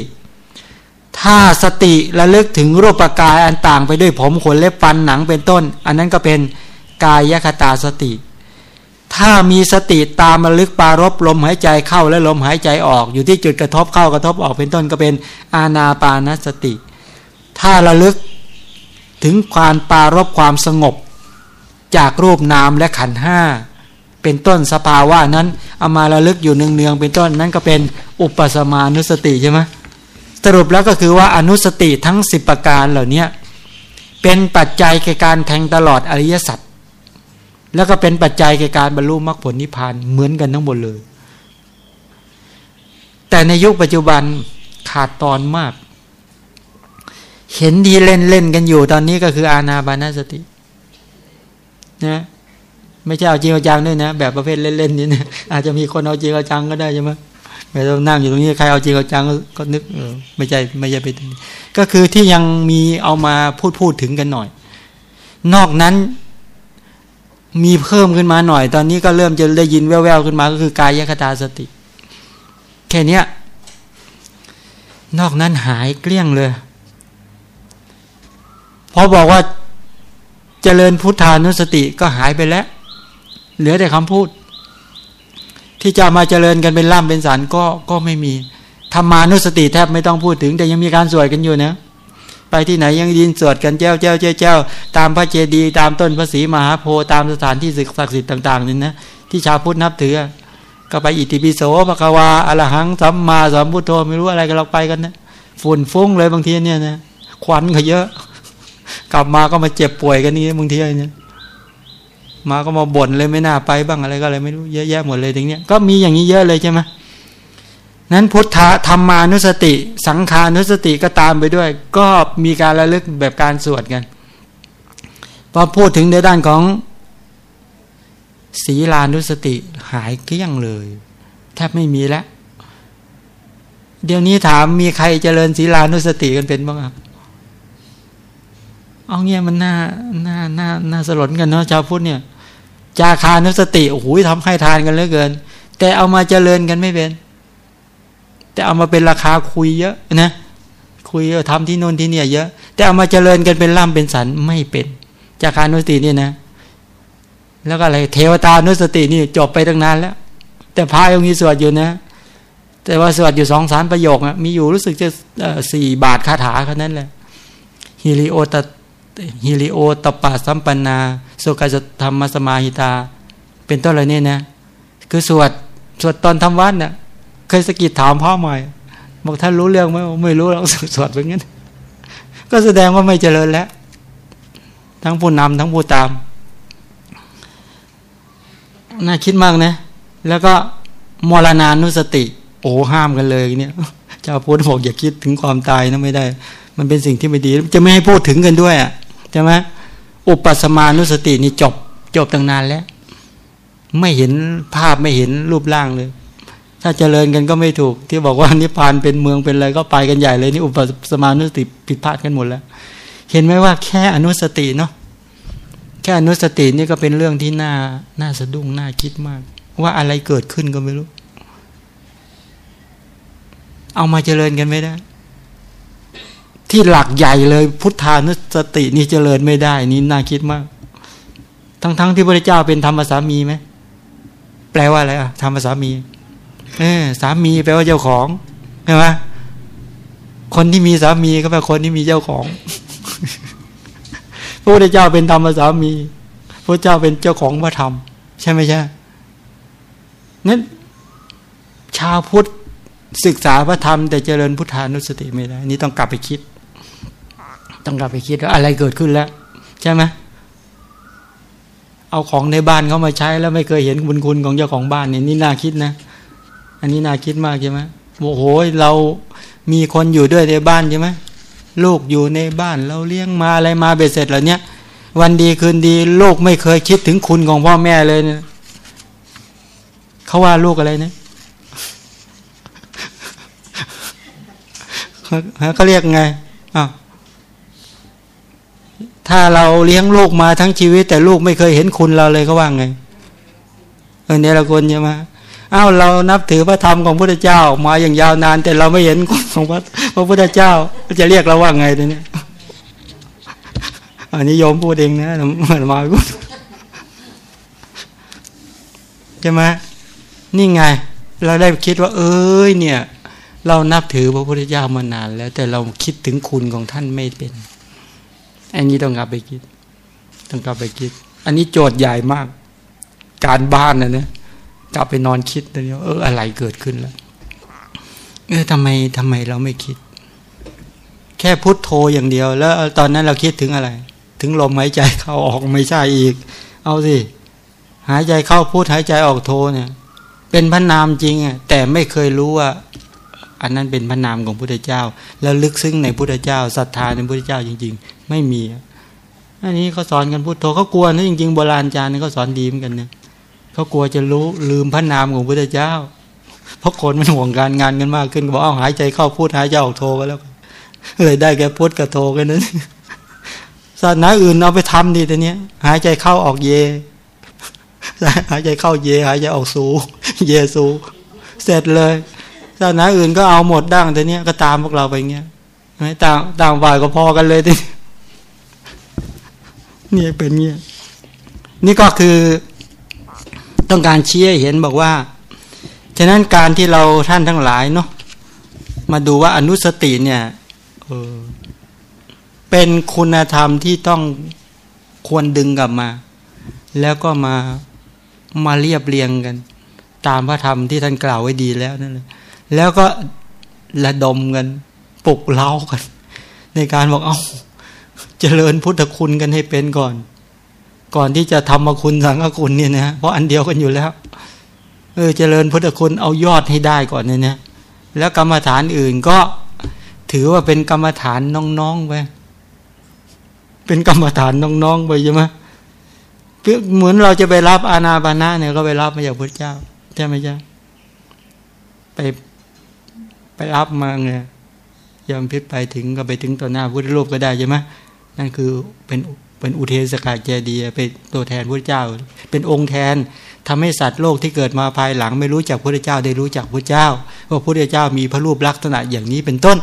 ถ้าสติระลึกถึงรูปกายอันต่างไปด้วยผมขนเล็บฟันหนังเป็นต้น อันนั้นก็เป็นกายคตาสติ ถ้ามีสติตามระลึกปารบลมหายใจเข้าและลมหายใจออก อยู่ที่จุดกระทบเข้ากระทบออกเป็นต้นก็เป็นอาณาปานสติ ถ้าระลึกถึงความปารบความสงบ จากรูปนามและขันห้าเป็นต้นสภาวะนั้นเอามาระลึกอยู่เนืองๆเป็นต้นนั้นก็เป็นอุปสมานุสติใช่ไหมสรุปแล้วก็คือว่าอนุสติทั้งสิบประการเหล่านี้เป็นปัจจัยแก่การแทงตลอดอริยสัจ แล้วก็เป็นปัจจัยแก่การบรรลุมรรคผลนิพพานเหมือนกันทั้งหมดเลย แต่ในยุคปัจจุบันขาดตอนมาก เห็นดีเล่นเล่นกันอยู่ตอนนี้ก็คืออาณาบานาสตินะไม่ใช่เอาจริงเอาจังด้วยนะ แบบประเภทเล่นๆนี่นะอาจจะมีคนเอาจริงเอาจังก็ได้ใช่ไหมไม่ต้องนั่งอยู่ตรงนี้ใครเอาจริงเอาจังก็นึกเออไม่ใช่ไม่ใช่ไปก็คือที่ยังมีเอามาพูดพูดถึงกันหน่อย นอกนั้น มีเพิ่มขึ้นมาหน่อย ตอนนี้ก็เริ่มจะได้ยินแว่วๆขึ้นมาก็คือกายคตาสติ แค่นี้นอกนั้นหายเกลี้ยงเลยพอบอกว่าเจริญพุทธานุสติก็หายไปแล้ว เหลือแต่คำพูด ที่จะมาเจริญกันเป็นล่ำเป็นสันก็ก็ไม่มีธรรมานุสติแทบไม่ต้องพูดถึง แต่ยังมีการสวดกันอยู่นะ ไปที่ไหนยังยินสวดกันเจ้าเจ้าเจ้าเจ้าตามพระเจดีย์ตามต้นพระศรีมหาโพธิ์ตามสถานที่ศักดิ์สิทธิ์ต่าง ๆนี่นะที่ชาวพุทธนับถือ ก็ไปอิติปิโสภควาอรหังสัมมาสัมพุทโธไม่รู้อะไรกันเราไปกันนะฝุ่นฟุ้งเลยบางทีเนี่ยนะควันก็เยอะ กลับมาก็มาเจ็บป่วยกันนี่บางทีเนี่ยมาก็มาบ่นเลยไม่น่าไปบ้างอะไรก็อะไรไม่รู้เยอะแยะหมดเลยถึงเนี้ยก็มีอย่างนี้เยอะเลยใช่ไหม นั้นพุทธธรรมานุสติ สังขานุสติก็ตามไปด้วย ก็มีการระลึกแบบการสวดกันพอพูดถึงในด้านของศีลานุสติหายเกลี้ยงเลยแทบไม่มีแล้ว เดี๋ยวนี้ถามมีใครเจริญศีลานุสติกันเป็นบ้างครับเอาเงี้ยมันน่าน่าน่าน่าสลดกันเนาะชาวพุทธเนี่ย จาคานุสติโอ้โหทำให้ทานกันเหลือเกิน แต่เอามาเจริญกันไม่เป็น แต่เอามาเป็นราคาคุยเยอะนะ คุยทำที่โน่นที่เนี่ยเยอะ แต่เอามาเจริญกันเป็นล่ำเป็นสันไม่เป็น จาคานุสตินี่นะ แล้วก็อะไรเทวตานุสตินี่จบไปตั้งนานแล้ว แต่พายองค์นี้สวดอยู่นะ แต่ว่าสวดอยู่สองสามประโยคอะมีอยู่รู้สึกจะสี่บาทคาถาแค่นั้นแหละฮิริโอตฮิริโอตปาสัมปันนาโสกัสธรรมสมาหิตา เป็นต้นอะไรเนี่ยนะ คือสวดสวดตอนทำวัดเนี่ย เคยสกิดถามพ่อใหม่บอกท่านรู้เรื่องไหมไม่รู้เราสวดเป็นงั้น ก็แสดงว่าไม่เจริญแล้ว ทั้งผู้นำทั้งผู้ตาม น่าคิดมากนะ แล้วก็มรณานุสติ โอ้ห้ามกันเลยเนี่ยเจ้าพุทธบอกอย่าคิดถึงความตายนะไม่ได้ มันเป็นสิ่งที่ไม่ดี จะไม่ให้พูดถึงกันด้วยอะใช่ไหมอุปสมานุสตินี่จบจบตั้งนานแล้ว ไม่เห็นภาพไม่เห็นรูปร่างเลย ถ้าเจริญกันก็ไม่ถูก ที่บอกว่านิพพานเป็นเมืองเป็นอะไรก็ไปกันใหญ่เลยนี่อุปสมานุสติผิดพลาดกันหมดแล้ว เห็นไหมว่าแค่อนุสติเนาะแค่อนุสตินี่ก็เป็นเรื่องที่น่าน่าสะดุ้งน่าคิดมาก ว่าอะไรเกิดขึ้นก็ไม่รู้ เอามาเจริญกันไม่ได้ ที่หลักใหญ่เลย พุทธานุสตินี่เจริญไม่ได้นี่น่าคิดมาก ทั้งๆทที่พระเจ้าเป็นธรรมสามีไหมแปลว่าอะไรอะธรรมสามี เออสามีแปลว่าเจ้าของใช่ไหมคนที่มีสามีก็แปลคนที่มีเจ้าของพระพุทธเจ้าเป็นธรรมสามีพระเจ้าเป็นเจ้าของพระธรรม ใช่ไหมใช่นั้นชาวพุทธศึกษาพระธรรม แต่เจริญพุทธานุสติไม่ได้ นี่ต้องกลับไปคิด ต้องกลับไปคิดว่าอะไรเกิดขึ้นแล้ว ใช่ไหมเอาของในบ้านเขามาใช้แล้วไม่เคยเห็นบุญคุณของเจ้าของบ้านเนี่ยนี่น่าคิดนะ อันนี้น่าคิดมากใช่ไหมโอ้โหเรามีคนอยู่ด้วยในบ้านใช่ไหมลูกอยู่ในบ้านเราเลี้ยงมาอะไรมาเบ็ดเสร็จแล้วเนี่ยวันดีคืนดีลูกไม่เคยคิดถึงคุณของพ่อแม่เลยเนี่ยเขาว่าลูกอะไรนะเขาเรียกไงอะถ้าเราเลี้ยงลูกมาทั้งชีวิต แต่ลูกไม่เคยเห็นคุณเราเลยเขาว่าไงเออเนี่ยละคนใช่ไหม อ้าวเรานับถือพระธรรมของพระพุทธเจ้า มาอย่างยาวนาน แต่เราไม่เห็นคุณของพระพระพุทธเจ้าจะเรียกเราว่าไงตัวนี้อันนี้โยมพูดเองนะมันมาพูดใช่ไหมนี่ไง เราได้คิดว่า เอ้ยเนี่ย เรานับถือพระพุทธเจ้ามานานแล้ว แต่เราคิดถึงคุณของท่านไม่เป็นอันนี้ต้องกลับไปคิด ต้องกลับไปคิด อันนี้โจทย์ใหญ่มาก การบ้านนะเนี่ย กลับไปนอนคิดตอนนี้เอออะไรเกิดขึ้นแล้วเออทำไมทำไมเราไม่คิด แค่พุทโธอย่างเดียว แล้วตอนนั้นเราคิดถึงอะไร ถึงลมหายใจเข้าออกไม่ใช่อีก เอาสิหายใจเข้าพูดหายใจออกโทเนี่ย เป็นพระนามจริงอะแต่ไม่เคยรู้ว่า อันนั้นเป็นพระนามของพุทธเจ้า แล้วลึกซึ้งในพุทธเจ้าศรัทธาในพุทธเจ้าจริง ๆ ไม่มีอันนี้เขาสอนกันพุทโธเขากลัวนะจริงๆโบราณจารย์เขาสอนดีเหมือนกันเนี่ย เขากลัวจะรู้ลืมพระนามของพระเจ้า เพราะคนมันห่วงการงานกันมากขึ้นบอกเอาหายใจเข้าพูดหายใจออกโทก็แล้ว เลยได้แค่พูดกับโทกันนั้นศาสนาอื่นเอาไปทำดีแต่เนี้ย หายใจเข้าออกเย หายใจเข้าเย หายใจออกสูเยสูเสร็จเลยศาสนาอื่นก็เอาหมดดั้งแต่เนี้ยก็ตามพวกเราไปเงี้ยไม่ต่างต่างฝ่ายก็พอกันเลยทีนี่เป็นเงี้ยนี่ก็คือ ต้องการชี้ให้เห็นบอกว่า ฉะนั้นการที่เราท่านทั้งหลายเนาะมาดูว่าอนุสติเนี่ยเออเป็นคุณธรรมที่ต้องควรดึงกลับมา แล้วก็มามาเรียบเรียงกัน ตามพระธรรมที่ท่านกล่าวไว้ดีแล้วนั่นแหละแล้วก็ระดมกันปลุกเล้ากัน ในการบอกเอาเจริญพุทธคุณกันให้เป็นก่อน ก่อนที่จะทำมาคุณสังฆคุณเนี่ยนะเพราะอันเดียวกันอยู่แล้ว เออเจริญพุทธคุณเอายอดให้ได้ก่อนเนี่ยนะแล้วกรรมฐานอื่นก็ถือว่าเป็นกรรมฐานน้องๆไปเป็นกรรมฐานน้องๆไปใช่ไหมเหมือนเราจะไปรับอาณาบานะเนี่ยก็ไปรับมาจากพระเจ้าใช่ไหมจ๊ะไปไปรับมาไงยอมพิษไปถึงก็ไปถึงต่อหน้าพุทธรูปก็ได้ใช่ไหมนั่นคือเป็น เป็นอุเทศกาเจดีย์เป็นตัวแทนพระเจ้า เป็นองค์แทนทำให้สัตว์โลกที่เกิดมาภายหลัง ไม่รู้จักพระเจ้าได้รู้จักพระเจ้าว่าพระเจ้ามีพระรูปลักษณะอย่างนี้เป็นต้น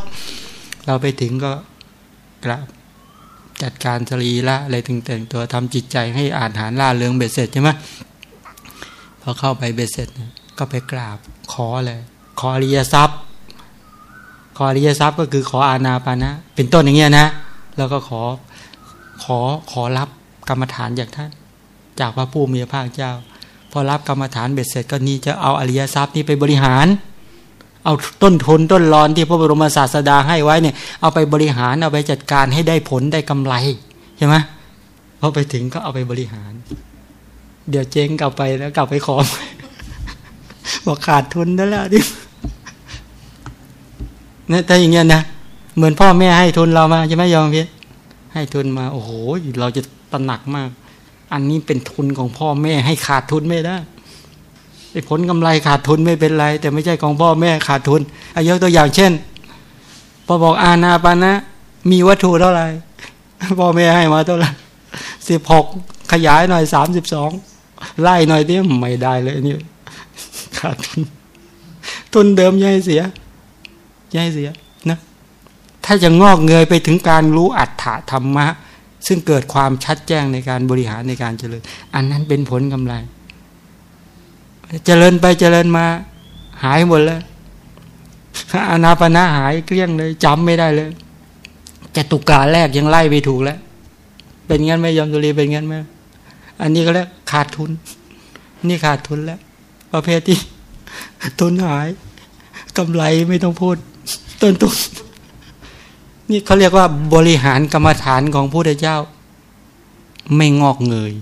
เราไปถึงก็กราบจัดการสรีละอะไรถึงแต่งตัวทำจิตใจให้อ่านหานล่าเรืองเบ็ดเสร็จใช่ไหมพอเข้าไปเบ็ดเสร็จ ก็ไปกราบขอเลย ขออริยทรัพย์ ขออริยทรัพย์ก็คือขออาณาปานะ เป็นต้นอย่างเงี้ยนะ แล้วก็ขอ ขอขอรับกรรมฐานจากท่าน จากพระผู้มีพระภาคเจ้า พอรับกรรมฐานเบ็ดเสร็จก็นี่จะเอาอริยทรัพย์นี้ไปบริหาร เอาต้นทุนต้นรอนที่พระบรมศาสดาให้ไว้เนี่ย เอาไปบริหารเอาไปจัดการให้ได้ผลได้กำไรใช่ไหมพอไปถึงก็เอาไปบริหาร เดี๋ยวเจ๊งกลับไปแล้วกลับไปขอบอกขาดทุนแล้วดิเนี่ยแต่อย่างเงี้ยนะเหมือนพ่อแม่ให้ทุนเรามาใช่ไหมยอมพี่ ให้ทุนมา โอ้โห เราจะตระหนักมาก อันนี้เป็นทุนของพ่อแม่ให้ขาดทุนไม่ได้ไอ้ผลกำไรขาดทุนไม่เป็นไร แต่ไม่ใช่ของพ่อแม่ขาดทุนอายกตัวอย่างเช่นพอบอกอาณาปานะ มีวัตถุเท่าไหร่พ่อแม่ให้มาเท่าไหร่สิบหกขยายหน่อยสามสิบสองไล่หน่อยเนี้ยไม่ได้เลยนี่ขาดทุนทุนเดิมย่ายเสียย่ายเสีย ถ้าจะงอกเงยไปถึงการรู้อัตถธรรมะ ซึ่งเกิดความชัดแจ้งในการบริหารในการเจริญ อันนั้นเป็นผลกำไร เจริญไปเจริญมา หายหมดแล้วอนาปนาหายเกลี้ยงเลยจำไม่ได้เลยจตุกาแรกยังไล่ไปถูกแล้ว เป็นงั้นไหมยอมตุลีเป็นงั้นไหมอันนี้ก็แล้วขาดทุน นี่ขาดทุนแล้ว ประเภทที่ ทุนหายกำไรไม่ต้องพูด ต้นทุน นี่เขาเรียกว่าบริหารกรรมฐานของพระพุทธเจ้า ไม่งอกเงย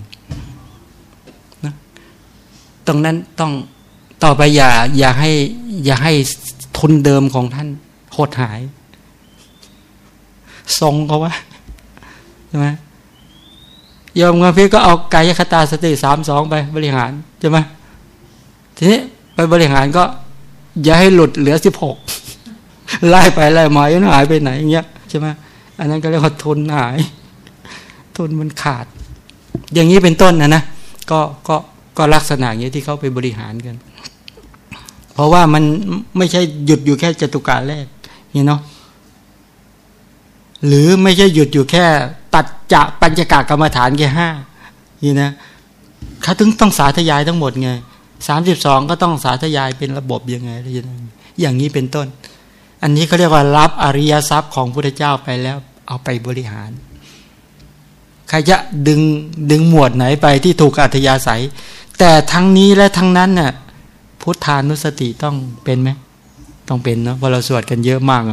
นะตรงนั้นต้องต่อไปอย่าอย่าให้ อย่าให้ทุนเดิมของท่านหดหาย ทรงเขาว่าใช่ไหมยอมเงินพี่ก็เอากายคตาสติสามสองไปบริหารใช่ไหมทีนี้ไปบริหารก็ อย่าให้หลุดเหลือสิบหกไล่ไปไล่มายังหายไปไหนอย่างเงี้ย ใช่ไหมอันนั้นก็เรียกว่าทุนหาย ทุนมันขาด อย่างนี้เป็นต้นนะนะก็ก็ก็ลักษณะอย่างนี้ที่เขาไปบริหารกัน เพราะว่ามันไม่ใช่หยุดอยู่แค่จตุการแรกนี่เนาะหรือไม่ใช่หยุดอยู่แค่ ตัดจะปัญจกากรรมฐานแค่ห้านี่นะเขาถึงต้องสาธยายทั้งหมดไงสามสิบสองก็ต้องสาธยายเป็นระบบยังไงอย่างนี้เป็นต้น อันนี้เขาเรียกว่ารับอริยทรัพย์ของพุทธเจ้าไปแล้วเอาไปบริหารใครจะดึงดึงหมวดไหนไปที่ถูกอัธยาศัย แต่ทั้งนี้และทั้งนั้นน่ะพุทธานุสติต้องเป็นไหมต้องเป็นเนาะเพราะเราสวดกันเยอะมาก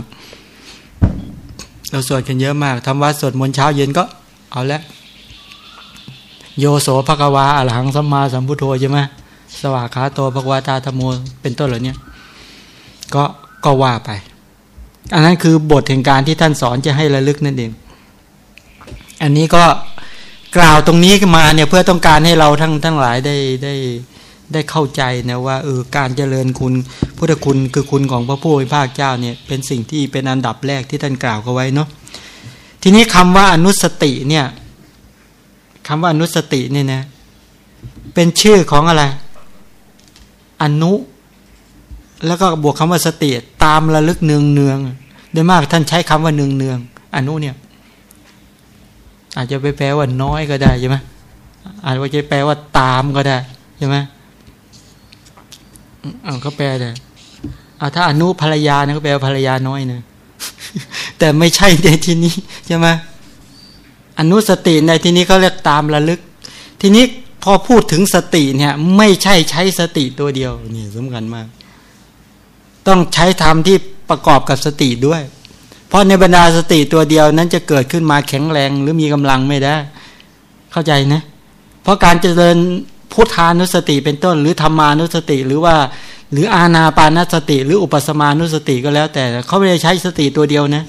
เราสวดกันเยอะมากทำวัดสวดมนต์เช้าเย็นก็เอาละโยโสภควาอรหังสัมมาสัมพุทโธใช่ไหมสวากขาโตภควาตาธโมเป็นต้นเหล่านี้ก็ก็ว่าไป อันนั้นคือบทแห่งการที่ท่านสอนจะให้ระลึกนั่นเอง อันนี้ก็กล่าวตรงนี้มาเนี่ยเพื่อต้องการให้เราทั้งทั้งหลายได้ได้ได้เข้าใจนะว่าเออการเจริญคุณพุทธคุณคือคุณของพระผู้เป็นภาคเจ้าเนี่ยเป็นสิ่งที่เป็นอันดับแรกที่ท่านกล่าวเอาไว้เนาะทีนี้คำว่าอนุสติเนี่ยคำว่าอนุสติเนี่ยนะเป็นชื่อของอะไร อนุ แล้วก็บวกคำว่าสติตามระลึกเนืองเนืองโดยมากท่านใช้คำว่าเนืองเนืองอนุเนี่ย อาจจะไปแปลว่าน้อยก็ได้ใช่ไหมอาจจะแปลว่าตามก็ได้ใช่ไหมเอาเขาแปลเลยเอาถ้าอนุภรรยานะก็แปลว่าภรรยาน้อยนะแต่ไม่ใช่ในที่นี้ใช่ไหมอนุสติในที่นี้เขาเรียกตามระลึก ทีนี้พอพูดถึงสติเนี่ย ไม่ใช่ใช้สติตัวเดียวนี่สำคัญมาก ต้องใช้ธรรมที่ประกอบกับสติด้วย เพราะในบรรดาสติตัวเดียวนั้นจะเกิดขึ้นมาแข็งแรงหรือมีกำลังไม่ได้ เข้าใจนะ เพราะการเจริญพุทธานุสติเป็นต้น หรือธรรมานุสติ หรือว่า หรืออาณาปานสติ หรืออุปสมานุสติก็แล้ว แต่เขาไม่ได้ใช้สติตัวเดียวนะ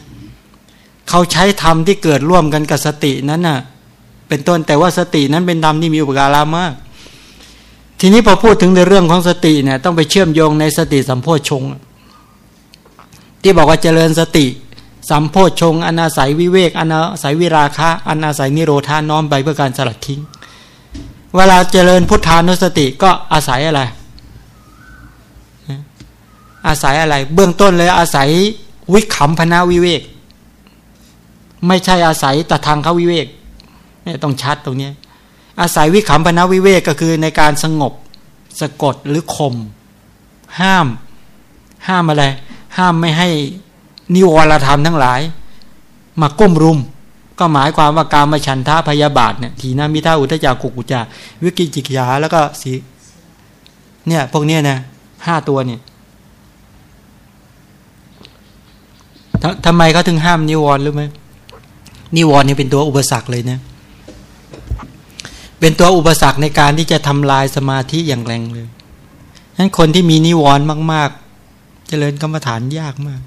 เขาใช้ธรรมที่เกิดร่วมกันกับสตินั้นน่ะ เป็นต้นแต่ว่าสตินั้นเป็นธรรมที่มีอุปการะมาก ทีนี้พอพูดถึงในเรื่องของสติเนี่ยต้องไปเชื่อมโยงในสติสัมโพชงที่บอกว่าเจริญสติ สัมโพชงอนาศัยวิเวกอนาศัยวิราคะอนาศัยนิโรธาน้อมไปเพื่อการสลัดทิ้ง เวลาเจริญพุทธานุสติก็อาศัยอะไร อาศัยอะไร เบื้องต้นเลยอาศัยวิขำพนาวิเวก ไม่ใช่อาศัยตะทางเขาวิเวกเนี่ยต้องชัดตรงนี้ อาศัยวิขำพนวิเวกก็คือในการสงบ สะกดหรือข่มห้าม ห้ามอะไร ห้ามไม่ให้นิวรธรรมทั้งหลาย มาก้มรุม ก็หมายความว่าการมาฉันทาพยาบาทเนี่ยทีนามิท่าอุทจักกุกุจาวิกิจิกยาแล้วก็สีเนี่ยพวกเนี้ยนะห้าตัวเนี่ยทำไมเขาถึงห้ามนิวรณ์รู้ไหมนิวรณ์เนี่ยเป็นตัวอุปสรรคเลยนะเเป็นตัวอุปสรรคในการที่จะทำลายสมาธิอย่างแรงเลยฉะนั้นคนที่มีนิวรณ์มาก ๆ เจริญกรรมฐานยากมาก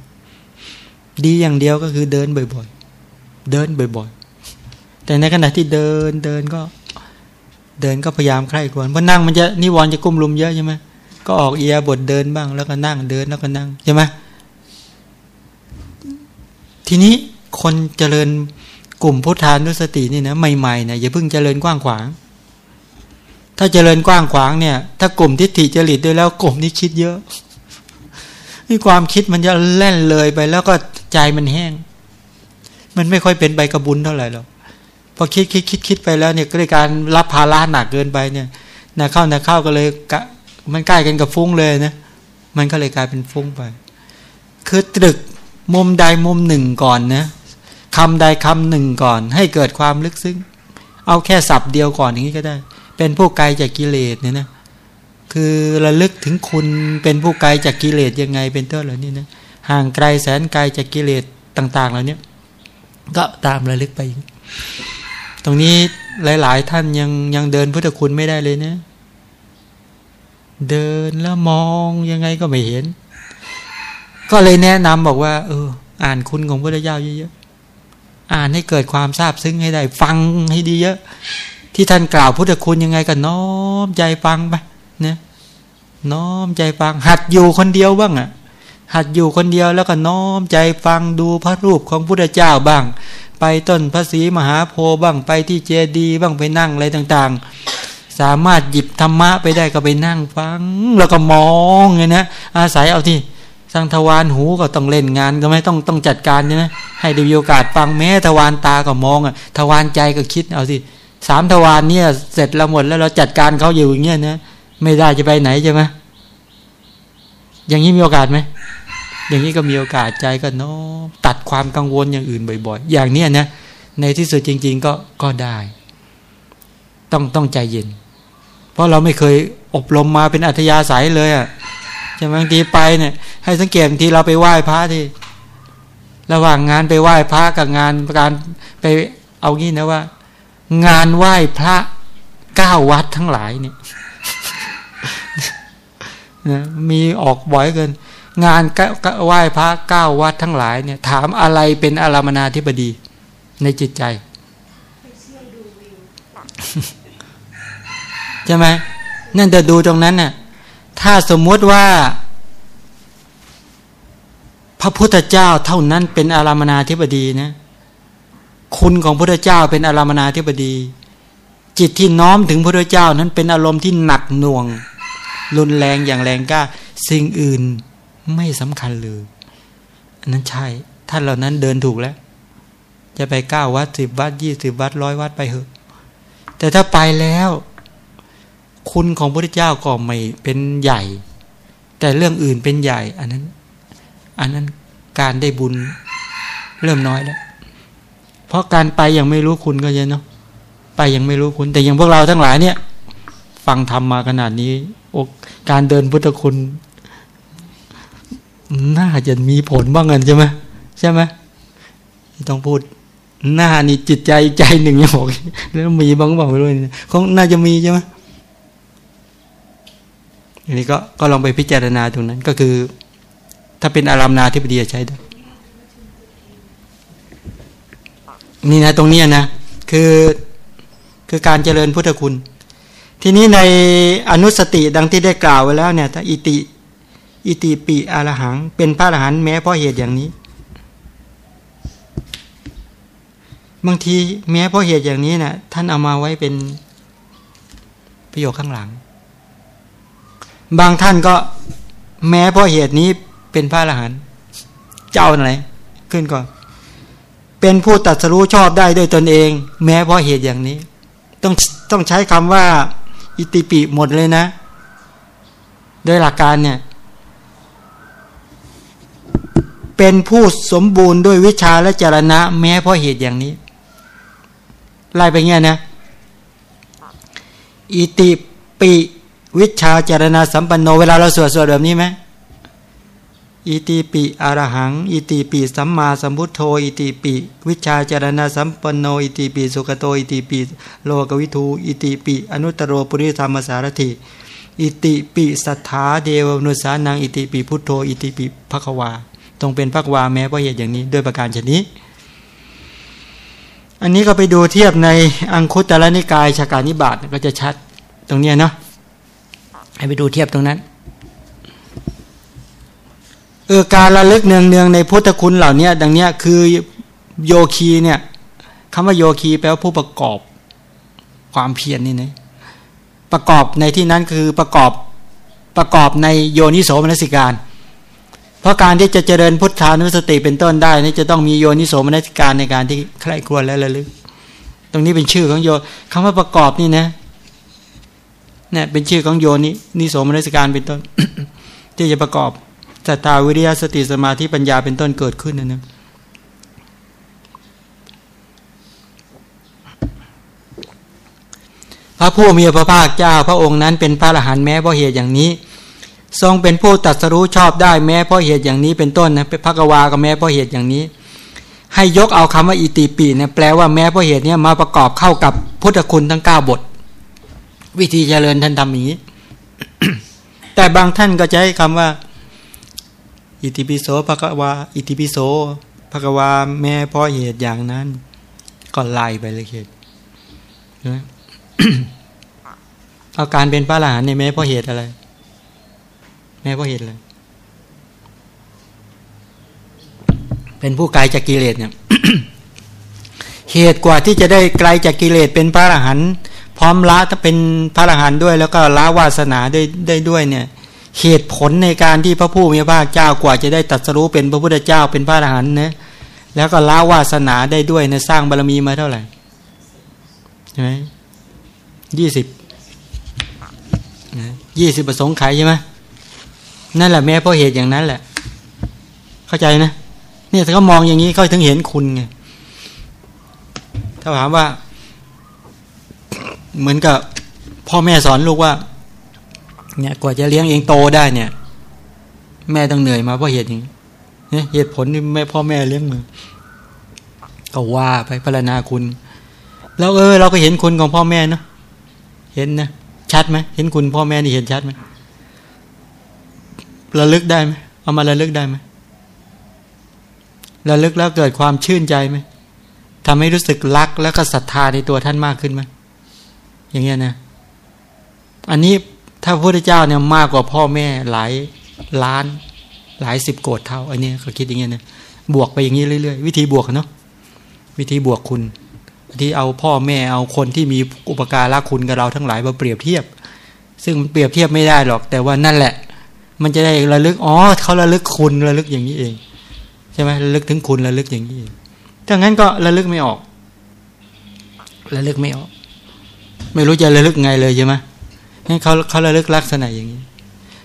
ดีอย่างเดียวก็คือเดินบ่อย ๆ เดินบ่อย ๆ แต่ในขณะที่เดินเดินก็ เดินก็พยายามใคร่ควรเพราะนั่งมันจะนิวรณ์จะกุ้มลุมเยอะใช่ไหมก็ออกเอียบทเดินบ้างแล้วก็นั่งเดินแล้วก็นั่งใช่ไหมทีนี้คนเจริญกลุ่มพุทธานุสตินี่นะใหม่ๆนะอย่าเพิ่งเจริญกว้างขวาง ถ้าเจริญกว้างขวางเนี่ย ถ้ากลุ่มทิฏฐิจริตด้วยแล้วกลุ่มนี้คิดเยอะนี่ความคิดมันจะแล่นเลยไป แล้วก็ใจมันแห้ง มันไม่ค่อยเป็นใบกระบุญเท่าไหร่หรอกพอคิดคิดคิดคิดไปแล้วเนี่ยก็เลยการรับภาระหนักเกินไปเนี่ยนะเข้านะเข้าก็เลยมันใกล้กันกับฟุ้งเลยนะมันก็เลยกลายเป็นฟุ้งไป คือตรึกมุมใดมุมหนึ่งก่อนนะคำใดคำหนึ่งก่อน ให้เกิดความลึกซึ้งเอาแค่สับเดียวก่อนอย่างนี้ก็ได้ เป็นผู้ไกลจากกิเลสเนี่ยนะคือระลึกถึงคุณเป็นผู้ไกลจากกิเลสยังไงเป็นต้นเหล่านี้นะห่างไกลแสนไกลจากกิเลสต่าง ๆ เหล่านี้ก็ตามระลึกไป ตรงนี้หลาย ๆ ท่านยังยังเดินพุทธคุณไม่ได้เลยนะเดินแล้วมองยังไงก็ไม่เห็น ก็เลยแนะนำบอกว่า เออ อ่านคุณของพระเจ้าเยอะๆอ่านให้เกิดความทราบซึ้งให้ได้ ฟังให้ดีเยอะ ที่ท่านกล่าวพุทธคุณยังไงก็น้อมใจฟังไปนะน้อมใจฟัง หัดอยู่คนเดียวบ้างอะ่ะ หัดอยู่คนเดียวแล้วก็น้อมใจฟังดูพระรูปของพุทธเจ้าบ้าง ไปต้นพระศรีมหาโพธิ์บ้างไปที่เจดีย์บ้างไปนั่งอะไรต่างๆ สามารถหยิบธรรมะไปได้ก็ไปนั่งฟัง แล้วก็มองไงนะอาศัยเอาที่สังทวารหูก็ต้องเล่นงานก็ไม่ต้องต้องจัดการใช่ไหมให้ได้มีโอกาสฟังแม้ทวารตาก็มองอะทวารใจก็คิดเอาสิ สามทวารเนี่ย เสร็จแล้วหมดแล้วเราจัดการเขาอยู่อย่างเงี้ยนะไม่ได้จะไปไหนใช่ไหมอย่างนี้มีโอกาสไหมอย่างนี้ก็มีโอกาสใจก็น้อตัดความกังวลอย่างอื่นบ่อยๆ อย่างเนี้ยนะในที่สุดจริง ๆ ก็ก็ได้ ต้องต้องใจเย็น เพราะเราไม่เคยอบรมมาเป็นอัธยาศัยเลยอะจะบางทีไปเนี่ย ให้สังเกตบางทีเราไปไหว้พระที่ระหว่างงานไปไหว้พระกับงานการไปเอางี้นะว่า งานไหว้พระเก้าวัดทั้งหลายเนี่ยมีออกบ่อยเกิน งานไหว้พระเก้าวัดทั้งหลายเนี่ย ถามอะไรเป็นอารามนาธิบดี ในจิตใจใช่ไหมนั่นจะดูตรงนั้นน่ะ ถ้าสมมุติว่า พระพุทธเจ้าเท่านั้นเป็นอารามนาธิบดีนะ คุณของพระเจ้าเป็นอารามนาธิบดี จิตที่น้อมถึงพระเจ้านั้นเป็นอารมณ์ที่หนักหน่วง รุนแรงอย่างแรงกล้า สิ่งอื่นไม่สำคัญเลยอันนั้นใช่ท่านเหล่านั้นเดินถูกแล้ว จะไปเก้าวัดสิบวัดยี่สิบวัดร้อยวัดไปเถอะ แต่ถ้าไปแล้ว คุณของพระเจ้าก็ไม่เป็นใหญ่ แต่เรื่องอื่นเป็นใหญ่ อันนั้น อันนั้นการได้บุญเริ่มน้อยแล้ว เพราะการไปยังไม่รู้คุณก็เยอะเนาะไปยังไม่รู้คุณ แต่อย่างพวกเราทั้งหลายเนี่ย ฟังธรรมมาขนาดนี้อกการเดินพุทธคุณ น่าจะมีผลบ้างกันใช่ไหมใช่ไหมต้องพูดหน้านี่จิตใจใจหนึ่งยังบอกแล้วมีบ้างบอกไปด้วยคงน่าจะมีใช่ไหมอันนี้ก็ก็ลองไปพิจารณาตรงนั้น ก็คือ ถ้าเป็นอารามนาที่ปดีใช้ได้ นี่นะตรงนี้นะคือคือการเจริญพุทธคุณ ทีนี้ในอนุสติดังที่ได้กล่าวไว้แล้วเนี่ยถ้าอิติ อิติปิอารหัง เป็นพระอรหันต์แม้เพราะเหตุอย่างนี้ บางทีแม้เพราะเหตุอย่างนี้นะ่ะท่านเอามาไว้เป็นประโยคข้างหลัง บางท่านก็แม้เพราะเหตุนี้เป็นพระอรหันต์เจ้าไหนขึ้นก่อน เป็นผู้ตัดสรู้ชอบได้ด้วยตนเอง แม้เพราะเหตุอย่างนี้ ต้องต้องใช้คำว่า อิติปิหมดเลยนะโดยหลักการเนี่ย เป็นผู้สมบูรณ์ด้วยวิชาและจรณะ แม้เพราะเหตุอย่างนี้ ไล่ไปเงี้ยนะ อิติปิวิชาจารณาสัมปันโน เวลาเราสวดสวดแบบนี้ไหม อิติปิอรหัง อิติปิสัมมาสัมพุทโธ อิติปิ วิชาจารณาสัมปันโน อิติปิสุขโต อิติปิโลกวิทู อิติปิ อนุตตรโรปุริธรรมสารถิ อิติปิสัทธาเดวนุสานัง อิติปิพุทโธ อิติปิภควาต้องเป็นภควาแม้เพราะเหตุอย่างนี้ด้วยประการชนี้ อันนี้ก็ไปดูเทียบในอังคุตรนิกายชากานิบาตก็จะชัดตรงนี้เนาะให้ไปดูเทียบตรงนั้น เออการระลึกเนืองเนืองในพุทธคุณเหล่านี้ดังเนี้ยคือโยคีเนี่ยคำว่าโยคีแปลว่าผู้ประกอบความเพียรนนี่นะประกอบในที่นั้นคือประกอบประกอบในโยนิโสมนสิการ เพราะการที่จะเจริญพุทธานุสติเป็นต้นได้นี่จะต้องมีโยนิโสมนสิการในการที่ใคร่ครวญและระลึก ตรงนี้เป็นชื่อของโยคำว่าประกอบนี่นะเนี่ยเป็นชื่อของโยนินิโสมนสิการเป็นต้น ที่จะประกอบ จัตตาวิริยสติสมาธิปัญญาเป็นต้นเกิดขึ้นนะนะพระผู้มีพระภาคเจ้าพระองค์นั้นเป็นพระอรหันต์แม้เพราะเหตุอย่างนี้ ทรงเป็นผู้ตัดสรู้ชอบได้แม้เพราะเหตุอย่างนี้เป็นต้นนะเป็นพระกวาก็แม้เพราะเหตุอย่างนี้ ให้ยกเอาคำว่าอิติปีเนี่ยแปลว่าแม้เพราะเหตุนี้มาประกอบเข้ากับพุทธคุณทั้ง 9 บท วิธีเจริญท่านทำอย่างนี้ แต่บางท่านก็ให้คำว่า อิติปิโสภควาอิติปิโสภควาแม้เพราะเหตุอย่างนั้น ก็ไล่ไปเลยเหตุนะเอาการเป็นพระอรหันต์ในแม้เพราะเหตุอะไร แม้เพราะเหตุอะไรเป็นผู้ไกลจากกิเลสเนี่ยเหตุกว่าที่จะได้ไกลจากกิเลสเป็นพระอรหันต์พร้อมละถ้าเป็นพระอรหันต์ด้วย แล้วก็ละวาสนาได้ได้ด้วยเนี่ย เหตุผลในการที่พระผู้มีพระเจ้ากว่าจะได้ตัดสรู้เป็นพระพุทธเจ้าเป็นพระอรหันต์นะแล้วก็ละวาสนาได้ด้วยนะสร้างบารมีมาเท่าไหร่ใช่ไหมยี่สิบยี่สิบประสงค์ไขใช่ไหมนั่นแหละแม้เพราะเหตุอย่างนั้นแหละ เข้าใจนะเนี่ยถ้าเขามองอย่างนี้เขาถึงเห็นคุณไงถ้าถามว่า เหมือนกับพ่อแม่สอนลูกว่า เนี่ยกว่าจะเลี้ยงเองโตได้เนี่ย แม่ต้องเหนื่อยมาเพราะเหตุอย่างนี้เนี่ยเหตุผลที่แม่พ่อแม่เลี้ยงมือก็ว่าไปพรรณนาคุณ แล้วเออ เราก็เห็นคุณของพ่อแม่เนาะเห็นนะชัดไหมเห็นคุณพ่อแม่นี่เห็นชัดไหมระลึกได้ไหมเอามาระลึกได้ไหมระลึกแล้วเกิดความชื่นใจไหมทำให้รู้สึกรักแล้วก็ศรัทธาในตัวท่านมากขึ้นไหมอย่างเงี้ยนะ อันนี้ ถ้าพระพุทธเจ้าเนี่ยมากกว่าพ่อแม่หลายล้าน หลายสิบโกดเท่าอันนี้เขาคิดอย่างเงี้ยนะบวกไปอย่างนี้เรื่อยๆ วิธีบวกเนาะวิธีบวกคุณ ที่เอาพ่อแม่เอาคนที่มีอุปการะคุณกับเราทั้งหลายมาเปรียบเทียบ ซึ่งเปรียบเทียบไม่ได้หรอก แต่ว่านั่นแหละ มันจะได้ระลึกอ๋อเขาระลึกคุณระลึกอย่างนี้เองใช่ไหมระลึกถึงคุณระลึกอย่างนี้เองถ้างั้นก็ระลึกไม่ออกระลึกไม่ออก ไม่รู้จะระลึกไงเลยใช่ไหม ให้เขาเขาระลึกลักษณะอย่างนี้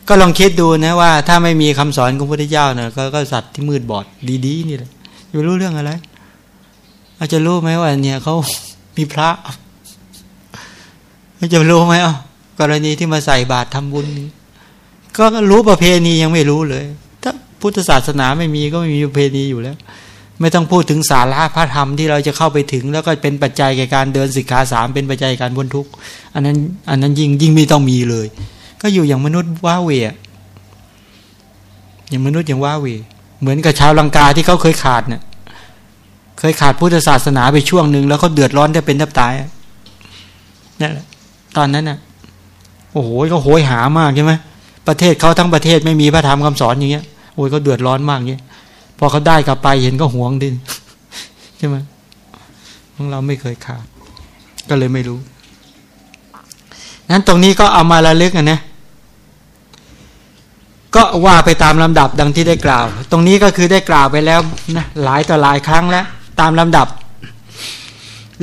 ก็ลองคิดดูนะว่า ถ้าไม่มีคำสอนของพระพุทธเจ้าเนี่ยก็สัตว์ที่มืดบอดดีๆนี่แหละจะรู้เรื่องอะไรอาจจะรู้ไหมว่าเนี่ยเขามีพระอาจะรู้ไหมอะกรณีที่มาใส่บาตรทำบุญนี้ก็รู้ประเพณียังไม่รู้เลย ถ้าพุทธศาสนาไม่มีก็ไม่มีประเพณีอยู่แล้ว ไม่ต้องพูดถึงสาระพระธรรมที่เราจะเข้าไปถึง แล้วก็เป็นปัจจัยแก่การเดินสิกขาสามเป็นปัจจัยการพ้นทุกข์อันนั้นอันนั้นยิ่งยิ่งไม่ต้องมีเลย ก็อยู่อย่างมนุษย์ว้าเวอย่างมนุษย์อย่างว้าเวเหมือนกับชาวลังกาที่เขาเคยขาดเนี่ยเคยขาดพุทธศาสนาไปช่วงหนึ่งแล้วเขาเดือดร้อนได้เป็นแทบตายเนี่ยตอนนั้นน่ะโอ้โหเขาโหยหามากใช่ไหมประเทศเขาทั้งประเทศไม่มีพระธรรมคำสอนอย่างเงี้ยโอ้ยเขาเดือดร้อนมากเงี้ย พอเขาได้กลับไปเห็นก็หวงดินใช่ไหมของเราไม่เคยขาด ก็เลยไม่รู้ นั้นตรงนี้ก็เอามาละลึกกันะก็ว่าไปตามลำดับดังที่ได้กล่าว ตรงนี้ก็คือได้กล่าวไปแล้วนะหลายต่อหลายครั้งแล้ว ตามลำดับ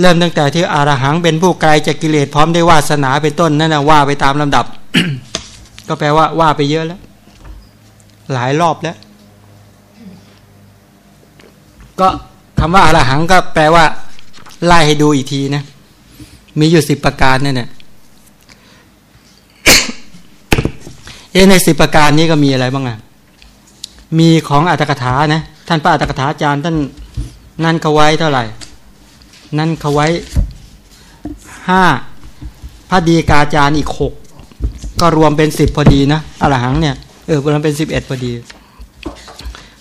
เริ่มตั้งแต่ที่อารหังเป็นผู้ไกลจากกิเลสพร้อมได้วาสนาเป็นต้นนั่นนะว่าไปตามลำดับ ก็แปลว่าว่าไปเยอะแล้ว หลายรอบแล้ว ก็คำว่าอรหังก็แปลว่า ไล่ให้ดูอีกทีนะ มีอยู่สิบประการนั่เนแหละเอในสิบประการนี้ก็มีอะไรบ้างอะมีของอัตถกถานะ ท่านพระอัตถกถาจารย์ท่านนั่นเขาไว้เท่าไหร่ นั่นเขาไว้ห้าพระดีกาจารย์อีกหกก็รวมเป็นสิบพอดีนะอรหังเนี่ยเออรวมเป็นสิบเอ็ดพอดี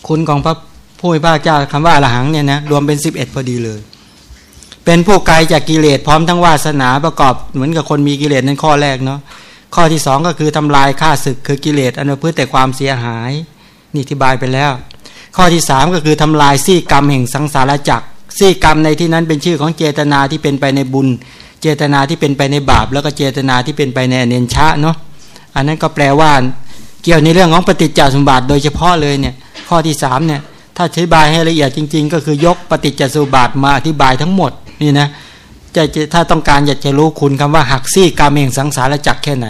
คุณของพระ ผู้มีพระเจ้าคำว่าอรหังเนี่ยนะรวมเป็นสิบเอ็ดพอดีเลย เป็นผู้ไกลจากกิเลสพร้อมทั้งวาสนาประกอบเหมือนกับคนมีกิเลสนั่นข้อแรกเนาะข้อที่สองก็คือทำลายค่าศึกคือกิเลสอนุพืชแต่ความเสียหายนี่อธิบายไปแล้ว ข้อที่สามก็คือทำลายซี่กรรมแห่งสังสารจักรซี่กรรมในที่นั้นเป็นชื่อของเจตนาที่เป็นไปในบุญ เจตนาที่เป็นไปในบาป แล้วก็เจตนาที่เป็นไปในเนนชะเนาะอันนั้นก็แปลว่าเกี่ยวในเรื่องของปฏิจจสมบัติโดยเฉพาะเลยเนี่ยข้อที่สามเนี่ย ถ้าอธิบายให้ละเอียดจริง ๆ ก็คือยกปฏิจจสมบัติมาอธิบายทั้งหมดนี่นะจะถ้าต้องการอยากจะรู้คุณคำว่าหักซี่กามเองสังสารจักแค่ไหน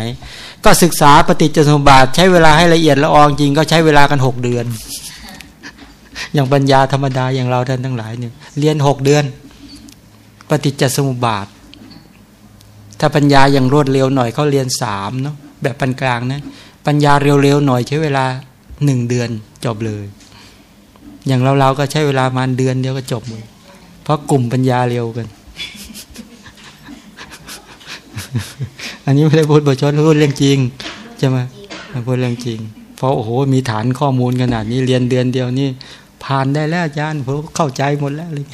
ก็ศึกษาปฏิจจสมบัติใช้เวลาให้ละเอียดละอองจริงก็ใช้เวลากันหกเดือน อย่างปัญญาธรรมดาอย่างเราท่านทั้งหลายเนี่ยเรียนหกเดือน ปฏิจจสมุปบาท ถ้าปัญญาอย่างรวดเร็วหน่อยเขาเรียนสามเนาะแบบปานกลางนะปัญญาเร็วๆหน่อยใช้เวลาหนึ่งเดือนจบเลย อย่างเราเราก็ใช้เวลามาเดือนเดียวก็จบเลยเพราะกลุ่มปัญญาเร็วกัน อันนี้ไม่ได้พูดบทชนพูดเรื่องจริงใช่ไหมพูดเรื่องจริง เพราะโอ้โหมีฐานข้อมูลขนาดนี้เรียนเดือนเดียวนี่ผ่านได้แล้วอาจารย์ผมเข้าใจหมดแล้วเลย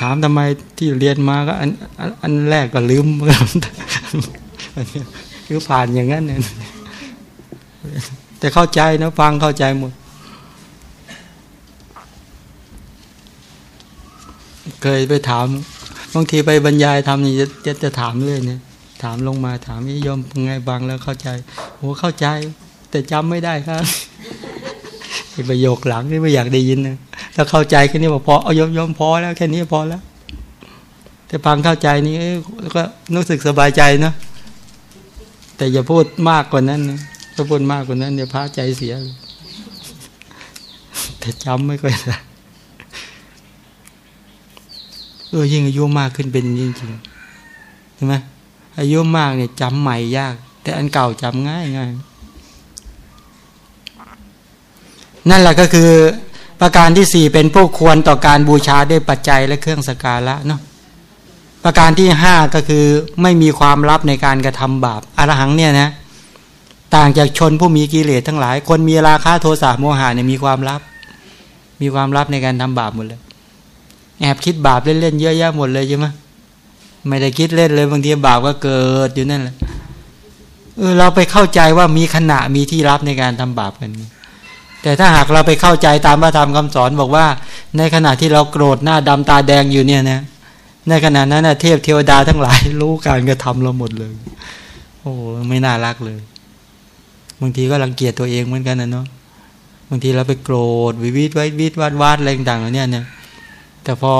ถามทำไมที่เรียนมาก็อันอันแรกก็ลืมคือผ่านอย่างนั้นเนี่ย แต่เข้าใจนะฟังเข้าใจหมด เคยไปถามบางทีไปบรรยายทำนี่จะจะถามเรื่อยเนี่ย ถามลงมาถามนี่ยอมไงบางแล้วเข้าใจโอ้เข้าใจ แต่จำไม่ได้ครับประโยคหลังนี่ไม่อยากได้ยินนะถ้าเข้าใจแค่นี้พอเอายอมยอมพอแล้วแค่นี้พอแล้วแต่ฟังเข้าใจนี่ก็รู้สึกสบายใจนะแต่อย่าพูดมากกว่านั้นนะ ถ้าพูดมากกว่านั้นเดี๋ยพระใจเสีย แต่จำไม่ค่อยได้เออยิ่งอายุมากขึ้นเป็นจริงๆใช่ไหมอายุมากเนี่ยจำใหม่ยาก แต่อันเก่าจำง่ายง่ายนั่นแหละก็คือประการที่สี่เป็นผู้ควรต่อการบูชาด้วยปัจจัยและเครื่องสการะเนาะประการที่ห้าก็คือไม่มีความลับในการกระทำบาปอรหังเนี่ยนะ ต่างจากชนผู้มีกิเลสทั้งหลาย คนมีราคะโทสะโมหะเนี่ยมีความลับ มีความลับในการทำบาปหมดเลย แอบคิดบาปเล่นๆเยอะแยะหมดเลยใช่ไหมไม่ได้คิดเล่นเลยบางทีบาปก็เกิดอยู่นั่นแหละเออเราไปเข้าใจว่ามีขณะมีที่รับในการทำบาปกัน แต่ถ้าหากเราไปเข้าใจตามพระธรรมคำสอนบอกว่า ในขณะที่เราโกรธหน้าดำตาแดงอยู่เนี่ยนะ ในขณะนั้นนะเทพเทวดาทั้งหลาย รู้การกระทำเราหมดเลย โอ้ไม่น่ารักเลย บางทีก็รังเกียจตัวเองเหมือนกันนะเนาะบางทีเราไปโกรธวิวิตไว้วิตวาดวาดอะไรต่างๆเนี่ยเนี่ย แต่พอ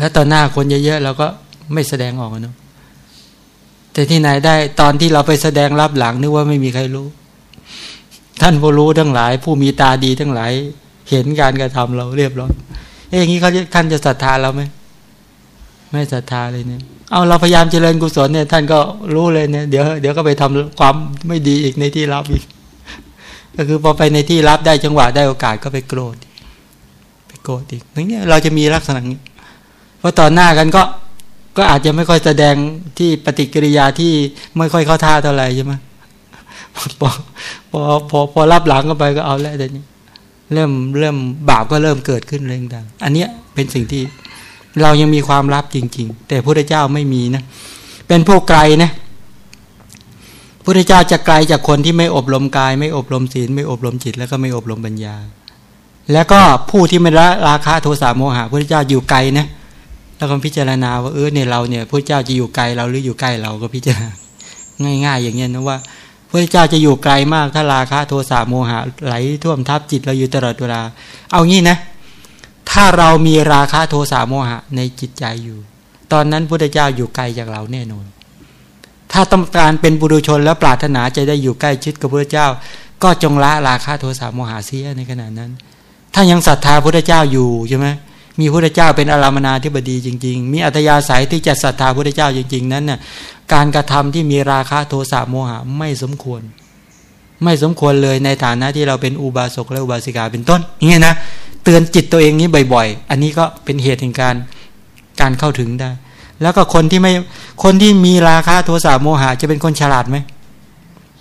ถ้าตอนหน้าคนเยอะๆเราก็ไม่แสดงออกเนาะแต่ที่ไหนได้ตอนที่เราไปแสดงรับหลังนึกว่าไม่มีใครรู้ ท่านผู้รู้ทั้งหลาย ผู้มีตาดีทั้งหลาย เห็นการกระทำเราเรียบร้อยเอ้อย่างนี้เขาท่านจะศรัทธาเราไหมไม่ศรัทธาเลยเนี่ย เอาเราพยายามเจริญกุศลเนี่ยท่านก็รู้เลยเนี่ยเดี๋ยวเดี๋ยวก็ไปทำความไม่ดีอีกในที่รับอีก ก็คือพอไปในที่รับได้จังหวะได้โอกาสก็ไปโกรธไปโกรธอีกอย่างนี้เราจะมีลักษณะนี้เพราะตอนหน้ากันก็ก็อาจจะไม่ค่อยแสดงที่ปฏิกิริยาที่ไม่ค่อยเข้าท่าเท่าไหร่ใช่ไหมพอพอพอพอรับหลังก็ไปก็เอาแล้วแต่นี้เริ่มเริ่มบาปก็เริ่มเกิดขึ้นเรื่องต่างอันเนี้ยเป็นสิ่งที่ เรายังมีความลับจริง ๆ แต่พระเจ้าไม่มีนะ เป็นพวกไกลนะพระเจ้าจะไกลจากคนที่ไม่อบรมกาย ไม่อบรมศีล ไม่อบรมจิต แล้วก็ไม่อบรมปัญญา แล้วก็ผู้ที่ไม่ละราคะโทสะโมหะพระเจ้าอยู่ไกลนะแล้วก็พิจารณาว่าเออเนี่ยเราเนี่ยพระเจ้าจะอยู่ไกลเราหรืออยู่ใกล้เราก็พิจารณาง่ายๆ อย่างเงี้ยนะว่าพระเจ้าจะอยู่ไกลมากถ้าราคะโทสะโมหะไหลท่วมทับจิตเราอยู่ตลอดเวลาเอางี้นะ ถ้าเรามีราคะโทสะโมหะในจิตใจอยู่ ตอนนั้นพระเจ้าอยู่ไกลจากเราแน่นอน ถ้าต้องการเป็นบุรุชนแล้วปรารถนาจะได้อยู่ใกล้ชิดกับพระเจ้า ก็จงละราคะโทสะโมหะเสียในขณะนั้น ถ้ายังศรัทธาพระเจ้าอยู่ใช่ไหมมีพระเจ้าเป็นอารามนาธิบดีจริง ๆ มีอัตยาศัยที่จะศรัทธาพระเจ้าจริง ๆ นั้นน่ะการกระทำที่มีราคะโทสะโมหะไม่สมควร ไม่สมควรเลยในฐานะที่เราเป็นอุบาสกและอุบาสิกาเป็นต้นอย่างนี้นะเตือนจิตตัวเองนี้บ่อยๆ อันนี้ก็เป็นเหตุแห่งการการเข้าถึงได้ แล้วก็คนที่ไม่คนที่มีราคะโทสะโมหะจะเป็นคนฉลาดไหม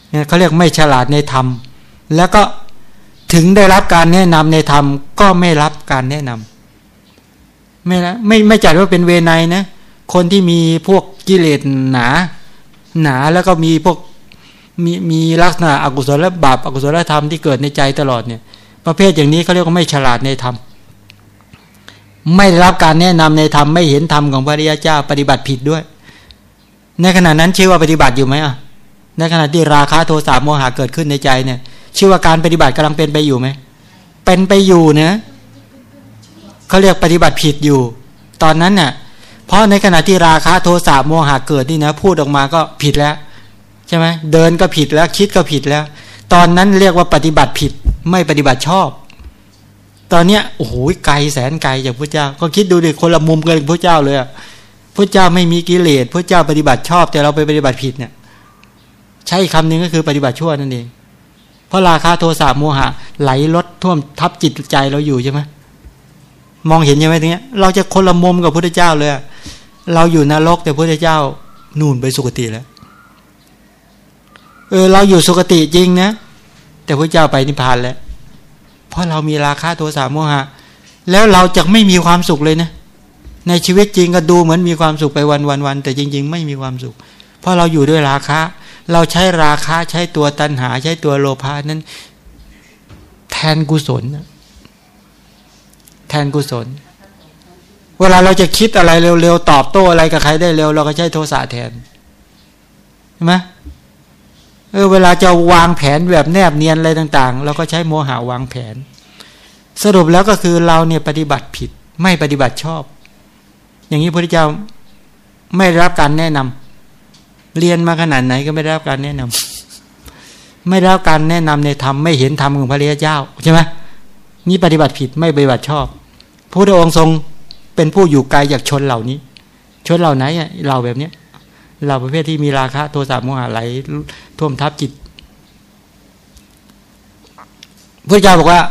เนี่ยเขาเรียกไม่ฉลาดในธรรม แล้วก็ถึงได้รับการแนะนำในธรรม ก็ไม่รับการแนะนำไม่ละไม่ไม่จัดว่าเป็นเวไนนะคนที่มีพวกกิเลสหนา หนาแล้วก็มีพวก มีมีลักษณะอกุศลและบาปอกุศลธรรมที่เกิดในใจตลอดเนี่ย ประเภทอย่างนี้เขาเรียกว่าไม่ฉลาดในธรรมไม่ได้รับการแนะนำในธรรมไม่เห็นธรรมของพระริยเจ้าปฏิบัติผิดด้วย ในขณะนั้นชื่อว่าปฏิบัติอยู่ไหมอะในขณะที่ราคะโทสะโมหะเกิดขึ้นในใจเนี่ย ชื่อว่าการปฏิบัติกำลังเป็นไปอยู่ไหมเป็นไปอยู่เนะเขาเรียกปฏิบัติผิดอยู่ ตอนนั้นเนี่ยเพราะในขณะที่ราคะโทสะโมหะเกิดนี่นะพูดออกมาก็ผิดแล้ว ใช่ไหมเดินก็ผิดแล้วคิดก็ผิดแล้ว ตอนนั้นเรียกว่าปฏิบัติผิดไม่ปฏิบัติชอบ ตอนเนี้ยโอ้โหไกลแสนไกลจากพระเจ้า ก็คิดดูดิคนละมุมกันพระเจ้าเลยพระเจ้าไม่มีกิเลสพระเจ้าปฏิบัติชอบ แต่เราไปปฏิบัติผิดเนี่ย ใช่คำนึงก็คือปฏิบัติชั่วนั่นเองเพราะราคาโทสะโมหะ ไหลลดท่วมทับจิตใจเราอยู่ใช่ไหมมองเห็นใช่ไหมทีเนี้ย เราจะคนละมุมกับพระเจ้าเลยเราอยู่นรกแต่พระเจ้านู่นไปสุคติแล้ว เออ เราอยู่สุคติจริงนะ แต่พระเจ้าไปนิพพานแล้ว เพราะเรามีราคาโทสะโมหะ แล้วเราจะไม่มีความสุขเลยนะ ในชีวิตจริงก็ดูเหมือนมีความสุขไปวันวันวันแต่จริง ๆ ไม่มีความสุข เพราะเราอยู่ด้วยราคาเราใช้ราคาใช้ตัวตันหา ใช้ตัวโลภะนั้น แทนกุศลแทนกุศล เวลาเราจะคิดอะไรเร็วๆตอบโต้อะไรกับใครได้เร็ว เราก็ใช้โทสะแทนใช่ไหม เออเวลาจะวางแผนแบบแนบเนียนอะไรต่าง ๆ เราก็ใช้โมหะวางแผน สรุปแล้วก็คือเราเนี่ยปฏิบัติผิด ไม่ปฏิบัติชอบ อย่างนี้พระพุทธเจ้าไม่รับการแนะนำเรียนมาขนาดไหนก็ไม่ได้รับการแนะนำไม่ได้รับการแนะนำในธรรมไม่เห็นธรรมของพระริยเจ้าใช่ไหมนี่ปฏิบัติผิดไม่ปฏิบัติชอบพระพุทธองค์ทรงเป็นผู้อยู่ไกลจากชนเหล่านี้ ชนเหล่าไหนเราแบบเนี้ย เราประเภทที่มีราคะโทสะโมหะไหลท่วมทับจิตพระเจ้าบอกว่า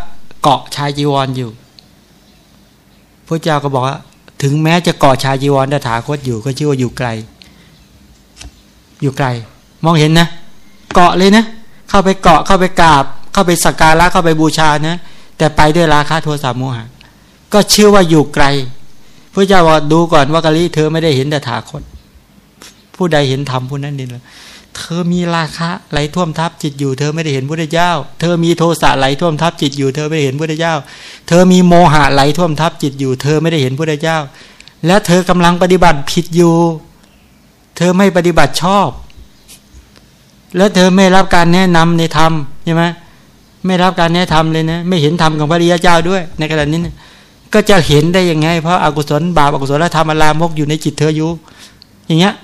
เกาะชายจีวรออยู่พระเจ้าก็บอกว่า ถึงแม้จะเกาะชายจีวรแต่ถาคตอยู่ก็ชื่อว่าอยู่ไกล อยู่ไกล มองเห็นนะ เกาะเลยนะ เข้าไปเกาะเข้าไปกราบ เข้าไปสักการะเข้าไปบูชานะ แต่ไปด้วยราคะโทสะโมหะก็ชื่อว่าอยู่ไกลพระเจ้าบอกดูก่อนว่ากะลิเธอไม่ได้เห็นแต่ถาคต ผู้ใดเห็นธรรมผู้นั้นนี่แหละเธอมีราคะไหลท่วมทับจิตอยู่ เธอไม่ได้เห็นพระเจ้า เธอมีโทสะไหลท่วมทับจิตอยู่ เธอไม่ได้เห็นพระเจ้า เธอมีโมหะไหลท่วมทับจิตอยู่ เธอไม่ได้เห็นพระเจ้า และเธอกำลังปฏิบัติผิดอยู่ เธอไม่ปฏิบัติชอบ แล้วเธอไม่รับการแนะนำในธรรมใช่ไหมไม่รับการแนะนำเลยนะ ไม่เห็นธรรมของพระริยเจ้าด้วย ในขณะนี้นะก็จะเห็นได้ยังไง เพราะอากุศลบาปอากุศลธรรมอลามกอยู่ในจิตเธออยู่ อย่างเงี้ย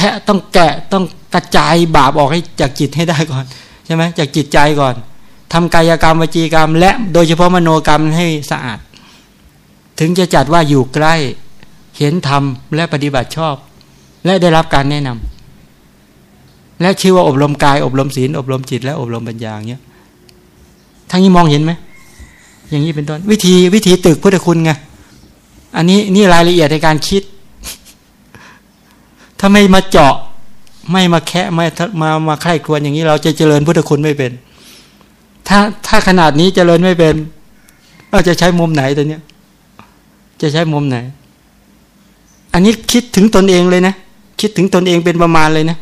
แค่ต้องแกะต้องกระจายบาปออกให้จากจิตให้ได้ก่อนใช่ไหมจากจิตใจก่อนทำกายกรรมวจีกรรม และโดยเฉพาะมโนกรรมให้สะอาด ถึงจะจัดว่าอยู่ใกล้เห็นธรรมและปฏิบัติชอบ และได้รับการแนะนำและชื่อว่าอบรมกาย อบรมศีลอบรมจิต และอบรมปัญญาเงี้ยทั้งนี้มองเห็นไหมอย่างนี้เป็นต้นวิธีวิธีตึกพุทธคุณไงอันนี้นี่รายละเอียดในการคิด ถ้าไม่มาเจาะ ไม่มาแคะไม่มามาใคร่ควญอย่างนี้ เราจะเจริญพุทธคุณไม่เป็น ถ้าถ้าขนาดนี้เจริญไม่เป็นเราจะใช้มุมไหนตัวเนี้ย จะใช้มุมไหน อันนี้คิดถึงตนเองเลยนะคิดถึงตนเองเป็นประมาณเลยนะ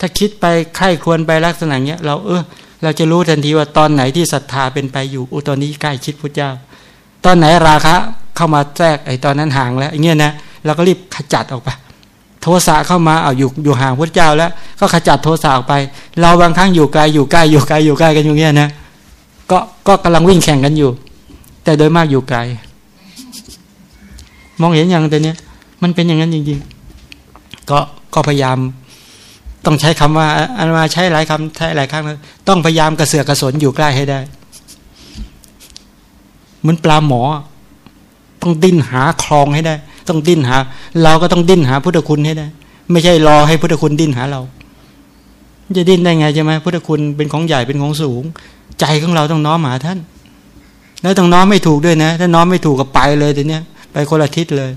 ถ้าคิดไปใคร่ควรไปลักษณะเนี้ยเราเออเราจะรู้ทันทีว่าตอนไหนที่ศรัทธาเป็นไปอยู่อุตอนนี้ใกล้ชิดพระเจ้า ตอนไหนราคะเข้ามาแทรกไอ้ตอนนั้นห่างแล้วอย่างเงี้ยนะเราก็รีบขจัดออกไป โทสะเข้ามาเอาอยู่อยู่ห่างพระเจ้าแล้ว ก็ขจัดโทสะออกไป เราบางครั้งอยู่ไกลอยู่ใกล้อยู่ไกลอยู่ใกล้กันอย่างเงี้ยนะก็ก็กำลังวิ่งแข่งกันอยู่ แต่โดยมากอยู่ไกล มองเห็นอย่างแต่เนี้ยมันเป็นอย่างนั้นจริงๆ ก็ก็พยายาม ต้องใช้คำว่าอันมาใช้หลายคำใช้หลายครั้งต้องพยายามกระเสือกกระสนอยู่ใกล้ให้ได้เหมือนปลาหมอ ต้องดิ้นหาคลองให้ได้ ต้องดิ้นหา เราก็ต้องดิ้นหาพุทธคุณให้ได้ ไม่ใช่รอให้พุทธคุณดิ้นหาเรา จะดิ้นได้ไงใช่ไหมพุทธคุณเป็นของใหญ่เป็นของสูง ใจของเราต้องน้อมหาท่าน แล้วต้องน้อมไม่ถูกด้วยนะ ถ้าน้อมไม่ถูกก็ไปเลยทีเนี้ยไปคนละทิศเลย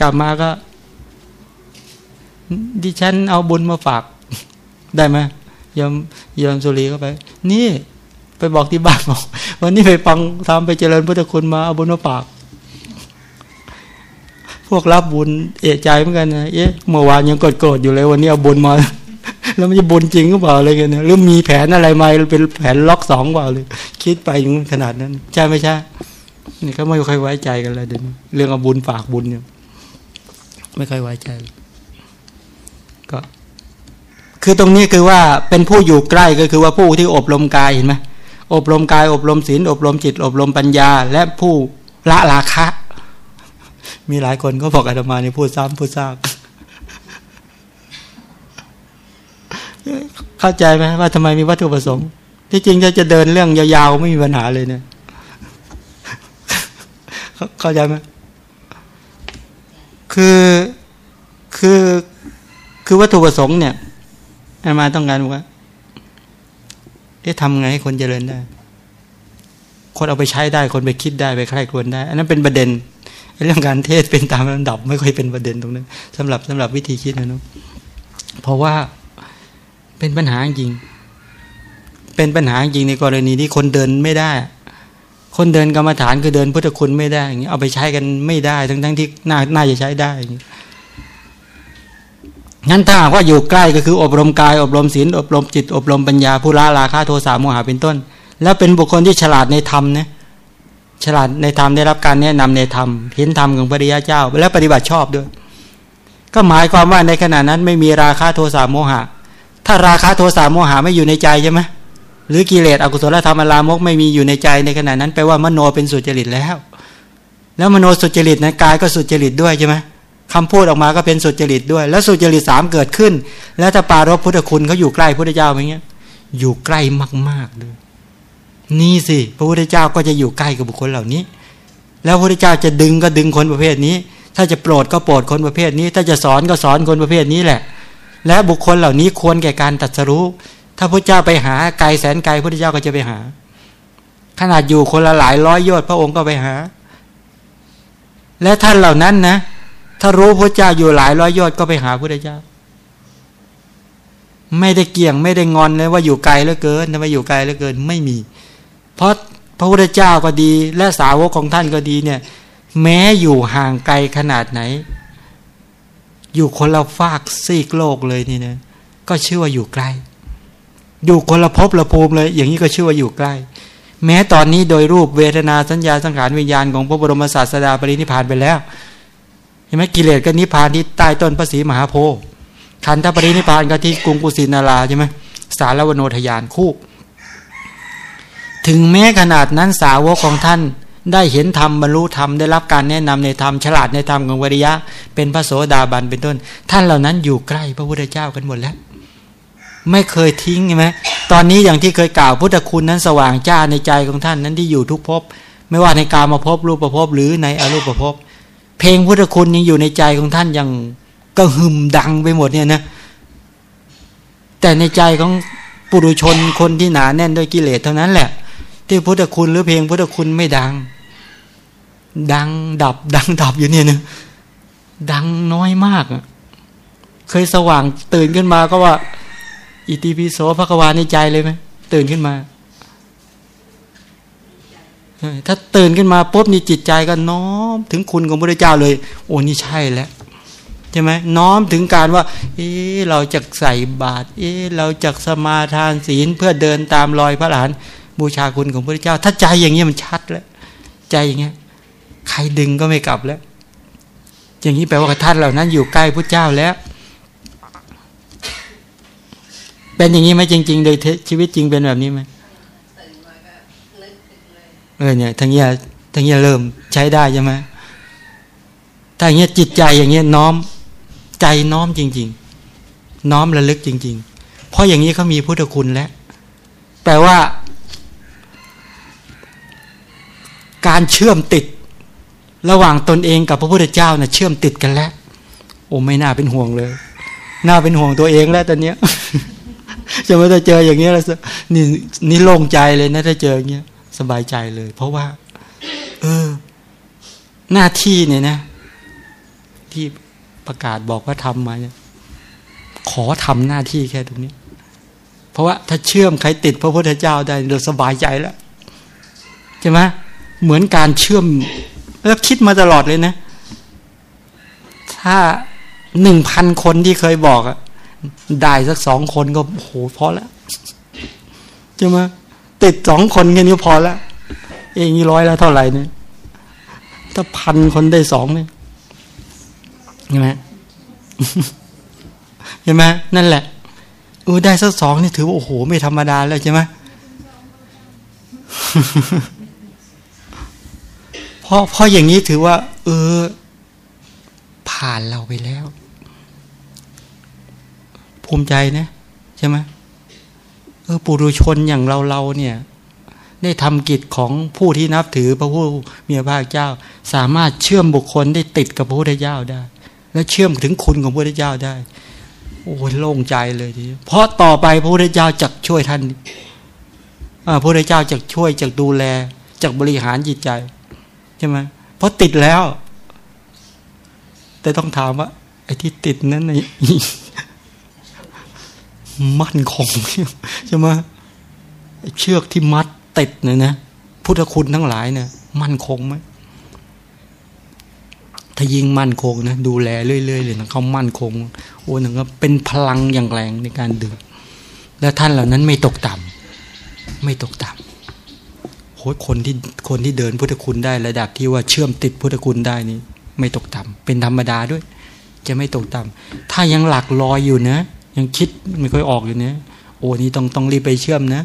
กลับมาก็ดิฉันเอาบุญมาฝาก ได้ไหมยอมยอมสุรีเข้าไป นี่ ไปบอกที่บ้านบอกวันนี้ไปฟังทำไปเจริญพุทธคุณมาเอาบุญมาฝาก พวกรับบุญเอะใจเหมือนกันนะเอ๊ะเมื่อวานยังกดโกรธอยู่เลยวันนี้เอาบุญมา แล้วมันจะบุญจริงหรือเปล่าอะไรกันเนี่ยหรือมีแผนอะไรมาเป็นแผนล็อกสองเปล่าเลยคิดไปอย่างขนาดนั้น ใช่ไม่ใช่นี่ก็ไม่ค่อยไว้ใจกันเลยเดี๋ยวเรื่องเอาบุญฝากบุญเนี่ยไม่ค่อยไว้ใจก็ คือตรงนี้คือว่าเป็นผู้อยู่ใกล้ก็คือว่าผู้ที่อบรมกายเห็นไหมอบรมกายอบรมศีลอบรมจิต อบรมปัญญา และผู้ละราคะ มีหลายคนก็บอกอาตมาในพูดซ้ำพูดซากเข้าใจไหมว่าทำไมมีวัตถุประสงค์ ที่จริงถ้าจะเดินเรื่องยาวๆไม่มีปัญหาเลยเนี่ย เข้าใจไหมคือคือคือวัตถุประสงค์เนี่ยอามาต้องการว่าเอ๊ะทำไงให้คนเจริญได้ คนเอาไปใช้ได้ คนไปคิดได้ไปใคร่ครวญได้ อันนั้นเป็นประเด็น เรื่องการเทศเป็นตามลำดับไม่ค่อยเป็นประเด็นตรงนั้นสำหรับสำหรับวิธีคิดนะนุเพราะว่าเป็นปัญหาจริง เป็นปัญหาจริงในกรณีที่คนเดินไม่ได้ คนเดินกรรมฐานคือเดินพุทธคุณไม่ได้อย่างนี้เอาไปใช้กันไม่ได้ ทั้งทั้งที่น่าน่าจะใช้ได้อย่างนี้งั้นถ้าว่าอยู่ใกล้ก็คืออบรมกาย อบรมศีลอบรมจิต อบรมปัญญา ผู้ละราคะโทสะโมหะเป็นต้น แล้วเป็นบุคคลที่ฉลาดในธรรมนะ ฉลาดในธรรมได้รับการแนะนำในธรรมเห็นธรรมของพระริยาเจ้า และปฏิบัติชอบด้วย ก็หมายความว่าในขณะนั้นไม่มีราคะโทสะโมหะ ถ้าราคะโทสะโมหะไม่อยู่ในใจใช่ไหมหรือกิเลสอกุศลธรรมอลามกไม่มีอยู่ในใจในขณะนั้นแปลว่ามโนเป็นสุจริตแล้ว แล้วมโนสุจริตนะกายก็สุจริตด้วยใช่ไหมคำพูดออกมาก็เป็นสุจริตด้วย แล้วสุจริตสามเกิดขึ้น แล้วถ้าปารบพุทธคุณเขาอยู่ใกล้พุทธเจ้าอย่างเงี้ยอยู่ใกล้มากๆเลย นี่สิพระพุทธเจ้าก็จะอยู่ใกล้กับบุคคลเหล่านี้ แล้วพระพุทธเจ้าจะดึงก็ดึงคนประเภทนี้ ถ้าจะโปรดก็โปรดคนประเภทนี้ ถ้าจะสอนก็สอนคนประเภทนี้แหละ และบุคคลเหล่านี้ควรแก่การตัดสรู้ ถ้าพระเจ้าไปหาไกลแสนไกลพระพุทธเจ้าก็จะไปหา ขนาดอยู่คนละหลายร้อยยอดพระองค์ก็ไปหา และท่านเหล่านั้นนะ ถ้ารู้พระเจ้าอยู่หลายร้อยยอดก็ไปหาพระพุทธเจ้าไม่ได้เกี่ยงไม่ได้งอนเลยว่าอยู่ไกลเหลือเกินทำไมอยู่ไกลเหลือเกินไม่มี เพราะพระพุทธเจ้าก็ดี และสาวกของท่านก็ดีเนี่ย แม้อยู่ห่างไกลขนาดไหน อยู่คนละฟากซีกโลกเลยนี่นะก็ชื่อว่าอยู่ใกล้ อยู่คนละภพละภูมิเลย อย่างนี้ก็ชื่อว่าอยู่ใกล้ แม้ตอนนี้โดยรูปเวทนาสัญญาสังขารวิญญาณของพระบรมศาสดาปรินิพานไปแล้วเห็นไหมกิเลสก็นิพานที่ใต้ต้นพระศรีมหาโพธิ์ขันธปรินิพพานก็ที่กรุงกุสินาราใช่ไหมสารวโนทยานคู่ ถึงแม้ขนาดนั้นสาวกของท่านได้เห็นธรรมบรรลุธรรมได้รับการแนะนำในธรรมฉลาดในธรรมของวิริยะ เป็นพระโสดาบันเป็นต้น ท่านเหล่านั้นอยู่ใกล้พระพุทธเจ้ากันหมดแล้ว ไม่เคยทิ้งใช่ไหมตอนนี้อย่างที่เคยกล่าวพุทธคุณนั้นสว่างจ้าในใจของท่านนั้นที่อยู่ทุกภพไม่ว่าในกามาภพรูปภพหรือในอรูปภพเพลงพุทธคุณยังอยู่ในใจของท่านยังก็หึมดังไปหมดเนี่ยนะแต่ในใจของปุถุชนคนที่หนาแน่นด้วยกิเลสเท่านั้นแหละ ที่พุทธคุณหรือเพลงพุทธคุณไม่ดัง ดังดับ ดังดับอยู่เนี่ยนะดังน้อยมาก เคยสว่างตื่นขึ้นมาก็ว่า อิติปิโสพระกวาในใจเลยไหมตื่นขึ้นมา ถ้าตื่นขึ้นมาปุ๊บนี่จิตใจก็น้อมถึงคุณของพระเจ้าเลย โอ้นี่ใช่แล้วใช่ไหมน้อมถึงการว่า เออเราจะใส่บาตรเออเราจะสมาทานศีลเพื่อเดินตามรอยพระหลาน บูชาคุณของพระเจ้า ถ้าใจอย่างเงี้ยมันชัดแล้ว ใจอย่างเงี้ย ใครดึงก็ไม่กลับแล้ว อย่างนี้แปลว่าท่านเหล่านั้น อยู่ใกล้พระเจ้าแล้ว เป็นอย่างนี้ไหมจริง ๆ โดยชีวิตจริงเป็นแบบนี้ไหมเออเนี่ยทั้งเนี้ยทั้งเนี้ยเริ่มใช้ได้ใช่ไหมถ้าอย่างเงี้ยจิตใจอย่างเงี้ยน้อมใจน้อมจริง ๆ น้อมระลึกจริง ๆ เพราะอย่างนี้เขามีพุทธคุณแล้วแปลว่า การเชื่อมติด ระหว่างตนเองกับพระพุทธเจ้านะ่ะเชื่อมติดกันแล้ว โอ้ไม่น่าเป็นห่วงเลย น่าเป็นห่วงตัวเองแล้วตอนเนี้ยจะไม่ได้เจออย่างเงี้ยแล้วนี่นี่โล่งใจเลยนะถ้าเจออย่างเงี้ยสบายใจเลย เพราะว่า เออ หน้าที่เนี่ยนะ ที่ประกาศบอกว่าทำมาเนี่ยขอทำหน้าที่แค่ตรงนี้ เพราะว่าถ้าเชื่อมใครติดพระพุทธเจ้าได้เราสบายใจแล้วใช่ไหม เหมือนการเชื่อม แล้วคิดมาตลอดเลยนะ ถ้าหนึ่งพันคนที่เคยบอกอะได้สักสองคนก็โหพอแล้วใช่ไหมติดสองคนแค่นี้พอแล้วเองนี่ร้อยแล้วเท่าไหร่เนี่ยถ้าพันคนได้สองเนี่ยใช่ไหมใช่ไหมนั่นแหละเออได้สักสองนี่ถือว่าโอ้โห ไม่ธรรมดาแล้วใช่ไหม เพราะเพราะอย่างนี้ถือว่า เออ ผ่านเราไปแล้ว ภูมิใจนะใช่ไหมเออปุรุชนอย่างเราเราเนี่ย ได้ทำกิจของผู้ที่นับถือพระผู้มีพระภาคเจ้า สามารถเชื่อมบุคคลได้ติดกับพระพุทธเจ้าได้ และเชื่อมถึงคุณของพระพุทธเจ้าได้โอ้โล่งใจเลยทีเพราะต่อไปพระพุทธเจ้าจะช่วยท่านพระพุทธเจ้าจะช่วยจะดูแลจะบริหารจิตใจ ใช่ไหมเพราะติดแล้ว แต่ต้องถามว่า ไอ้ที่ติดนั้นไอ้มั่นคงใช่ไหมเชือกที่มัดติดเนี่ยนะพุทธคุณทั้งหลายเนี่ย มั่นคงไหมถ้ายิ่งมั่นคงนะดูแลเรื่อยๆเลยนะเขามั่นคง โอ้หนึ่งก็เป็นพลังอย่างแรงในการดื่มและท่านเหล่านั้นไม่ตกต่ำไม่ตกต่ำ คนที่คนที่เดินพุทธคุณได้ระดับที่ว่าเชื่อมติดพุทธคุณได้นี่ไม่ตกต่ำเป็นธรรมดาด้วย จะไม่ตกต่ำถ้ายังหลักลอยอยู่นะ ยังคิดไม่ค่อยออกอยู่เนะโอ้นี่ต้องต้องรีบไปเชื่อมนะ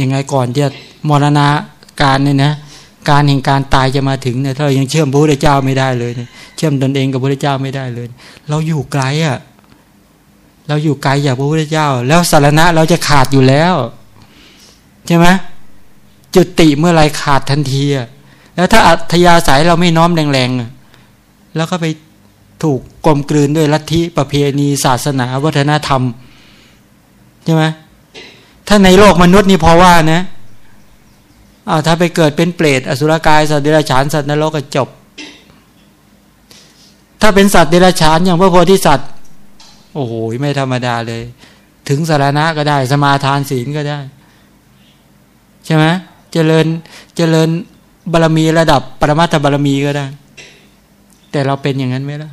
ยังไงก่อนจะมรณาการเนี่ยนะการแห่งการตายจะมาถึงเนี่ยถ้าเรายังเชื่อมพระพุทธเจ้าไม่ได้เลยเนี่ยเชื่อมตนเองกับพระพุทธเจ้าไม่ได้เลย เราอยู่ไกลอะเราอยู่ไกลจากพระพุทธเจ้า แล้วสารณะเราจะขาดอยู่แล้ว ใช่ไหม จุติเมื่อไรขาดทันทีอะแล้วถ้าอัธยาศัยเราไม่น้อมแรงๆแล้วก็ไปถูกกลมกลืนด้วยลัทธิประเพณีศาสนาวัฒนธรรมใช่ไหมถ้าในโลกมนุษย์นี่พอว่านะอาถ้าไปเกิดเป็นเปรตอสุรกายสัตว์เดรัจฉานสัตว์นรกก็จบ ถ้าเป็นสัตว์เดรัจฉานอย่างพระโพธิสัตว์ โอ้โหไม่ธรรมดาเลย ถึงสารณะก็ได้ สมาทานศีลก็ได้ ใช่ไหม เจริญเจริญบารมีระดับปรมาตบารมีก็ได้ แต่เราเป็นอย่างนั้นไหมล่ะ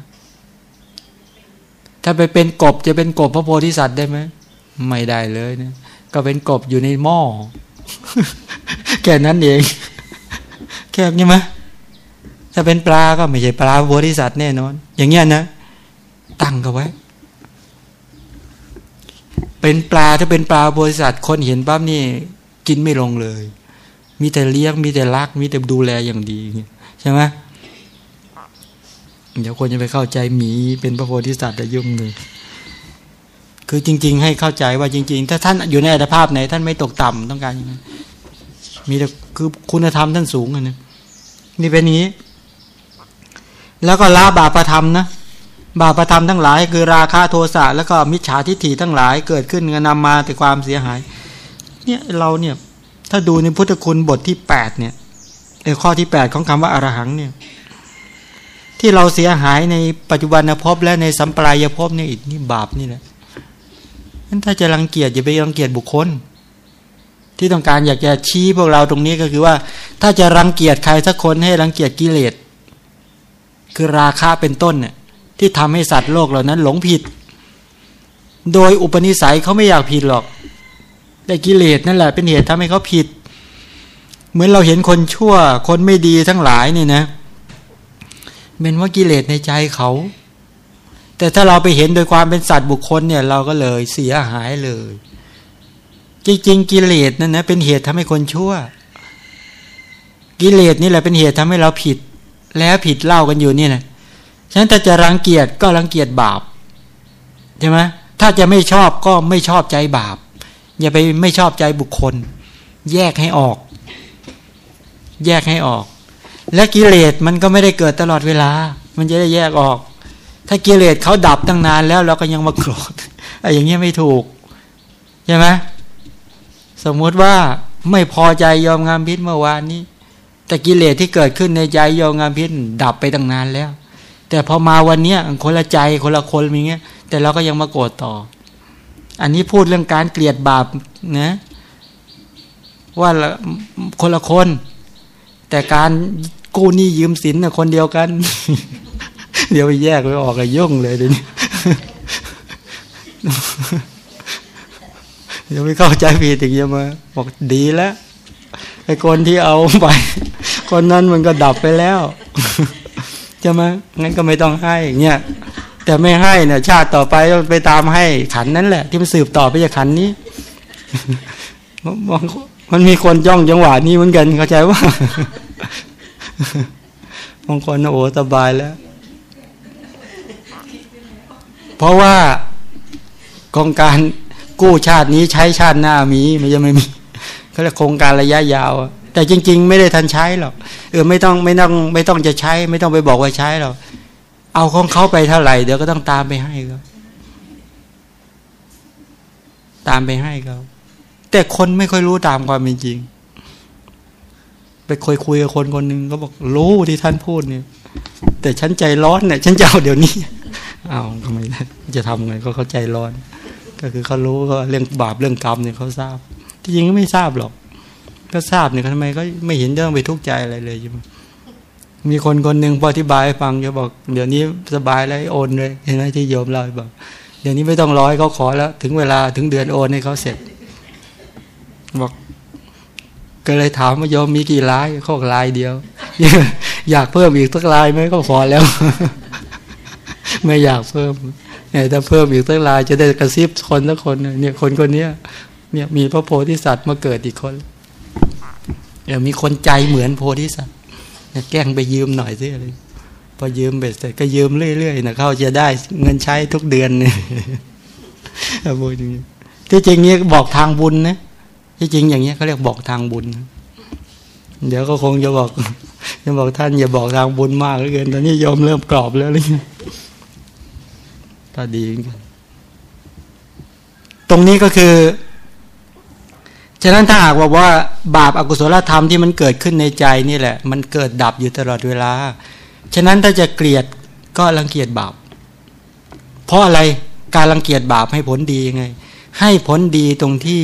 ถ้าไปเป็นกบจะเป็นกบพระโพธิสัตว์ได้ไหมไม่ได้เลยเนะก็เป็นกบอยู่ในหม้อแค่นั้นเอง แค่นี้ไหมถ้าเป็นปลาก็ไม่ใช่ปลาบริษัทแน่นอน อย่างเงี้ยนะ ตั้งกันไว้ เป็นปลาถ้าเป็นปลาบริษัทคนเห็นปั๊บนี่ กินไม่ลงเลย มีแต่เลี้ยงมีแต่รัก มีแต่ดูแลอย่างดีใช่ไหมเดี๋ยวคนจะไปเข้าใจหมีเป็นพระโพธิสัตว์จะยุ่งเลย คือจริง ๆ ให้เข้าใจว่าจริง ๆ ถ้าท่านอยู่ในอัตภาพไหน ท่านไม่ตกต่ำต้องการอย่างนั้นมีแต่คือคุณธรรมท่านสูงนะนี่เป็นนี้ แล้วก็ละบาปประธรรมนะบาปประธรรมทั้งหลาย คือราคะโทสะแล้วก็มิจฉาทิฏฐิทั้งหลาย เกิดขึ้นนำมาแต่ความเสียหาย เนี่ยเราเนี่ย ถ้าดูในพุทธคุณบทที่แปดเนี่ยในข้อที่แปดของคำว่าอารหังเนี่ย ที่เราเสียหายในปัจจุบันภพและในสัมปรายภพเนี่ยอีกนี่บาปนี่แหละนั้นถ้าจะรังเกียจอย่าไปรังเกียจบุคคล ที่ต้องการอยากจะชี้พวกเราตรงนี้ก็คือว่า ถ้าจะรังเกียจใครสักคนให้รังเกียจกิเลสคือราคาเป็นต้นเนี่ยที่ทำให้สัตว์โลกเหล่านั้นหลงผิด โดยอุปนิสัยเขาไม่อยากผิดหรอก แต่กิเลสนั่นแหละเป็นเหตุทำให้เขาผิด เหมือนเราเห็นคนชั่ว คนไม่ดีทั้งหลายนี่นะเป็นว่ากิเลสในใจเขา แต่ถ้าเราไปเห็นโดยความเป็นสัตว์บุคคลเนี่ย เราก็เลยเสียหายเลย จริงๆกิเลสนั่นนะเป็นเหตุทำให้คนชั่ว กิเลสนี่แหละเป็นเหตุทำให้เราผิด แล้วผิดเล่ากันอยู่นี่นะฉะนั้นถ้าจะรังเกียจก็รังเกียจบาปใช่ไหมถ้าจะไม่ชอบก็ไม่ชอบใจบาป อย่าไปไม่ชอบใจบุคคล แยกให้ออก แยกให้ออก และกิเลสมันก็ไม่ได้เกิดตลอดเวลา มันจะได้แยกออก ถ้ากิเลสเขาดับตั้งนานแล้วเราก็ยังมาโกรธไอ้อย่างเงี้ยไม่ถูกใช่ไหมสมมุติว่าไม่พอใจยอมงามพิษเมื่อวานนี้ แต่กิเลสที่เกิดขึ้นในใจยอมงามพิษดับไปตั้งนานแล้ว แต่พอมาวันเนี้ยคนละใจคนละคนอย่างเงี้ย แต่เราก็ยังมาโกรธต่อ อันนี้พูดเรื่องการเกลียดบาปนะว่าคนละคน แต่การกู้หนี้ยืมสินคนเดียวกัน เดี๋ยวไปแยกไปออกเลยยุ่งเลยเดี๋ยวนี้เดี๋ยวไม่เข้าใจผิดอีกเยอะมาบอกดีแล้วไอ้คนที่เอาไป คนนั้นมันก็ดับไปแล้วใช่ไหมงั้นก็ไม่ต้องให้เนี่ย แต่ไม่ให้เนี่ยชาติต่อไปไปตามให้ขันนั้นแหละ ที่มันสืบต่อไปจากขันนี้มันมีคนจ้องจังหวะนี้เหมือนกันเข้าใจว่าบางคนโอ้สบายแล้ว เพราะว่าโครงการกู้ชาตินี้ใช้ชาติหน้ามีไม่จะไม่มีเขาเรียกโครงการระยะยาว แต่จริง ๆ ไม่ได้ทันใช้หรอกเออไม่ต้องไม่ต้องไม่ต้องจะใช้ ไม่ต้องไปบอกว่าใช้หรอก เอาของเขาไปเท่าไหร่เดี๋ยวก็ต้องตามไปให้เขาตามไปให้เขาแต่คนไม่ค่อยรู้ตามความเป็นจริง ไปคุยคุยกับคนคนหนึ่งก็บอกรู้ที่ท่านพูดเนี่ย แต่ฉันใจร้อนเนี่ยฉันจะเอาเดี๋ยวนี้เอาทำไมจะทำไงก็เขาใจร้อน ก็คือเขารู้ก็เรื่องบาปเรื่องกรรมเนี่ยเขาทราบ ที่จริงก็ไม่ทราบหรอก ก็ทราบเนี่ยทำไมก็ไม่เห็นเรื่องไปทุกข์ใจอะไรเลยใช่ไหม มีคนคนหนึ่งพออธิบายให้ฟังจะบอก เดี๋ยวนี้สบายแล้วโอนเลยเห็นไหมที่โยมเราบอก เดี๋ยวนี้ไม่ต้องร้อยเขาขอแล้ว ถึงเวลาถึงเดือนโอนให้เขาเสร็จ บอก ก็เลยถามว่าโยมมีกี่ลายเขาบอกลายเดียว อยากเพิ่มอีกสักลายไหมก็พอแล้ว ไม่อยากเพิ่มเนี่ยถ้าเพิ่มอีกสักลายจะได้กระซิบคนสักคนเนี่ยคนคนนี้เนี่ยมีพระโพธิสัตว์มาเกิดอีกคนเดี๋ยวมีคนใจเหมือนโพธิสัตว์ แกล้งไปยืมหน่อยสิอะไรพอยืมเบ็ดเสร็จก็ยืมเรื่อยๆนะเขาจะได้เงินใช้ทุกเดือนเนี่ยพูดอย่างนี้ที่จริงเนี้ยบอกทางบุญนะที่จริงอย่างเงี้ยเขาเรียกบอกทางบุญ เดี๋ยวก็คงจะบอกจะบอกท่านอย่าบอกทางบุญมากเหลือเกินตอนนี้ยอมเริ่มกรอบแล้วเลยถ้าดีกันตรงนี้ก็คือ ฉะนั้นถ้าหากว่าว่าบาปอากุศลธรรมที่มันเกิดขึ้นในใจนี่แหละ มันเกิดดับอยู่ตลอดเวลา ฉะนั้นถ้าจะเกลียดก็รังเกียจบาป เพราะอะไรการรังเกียจบาปให้ผลดียังไง ให้ผลดีตรงที่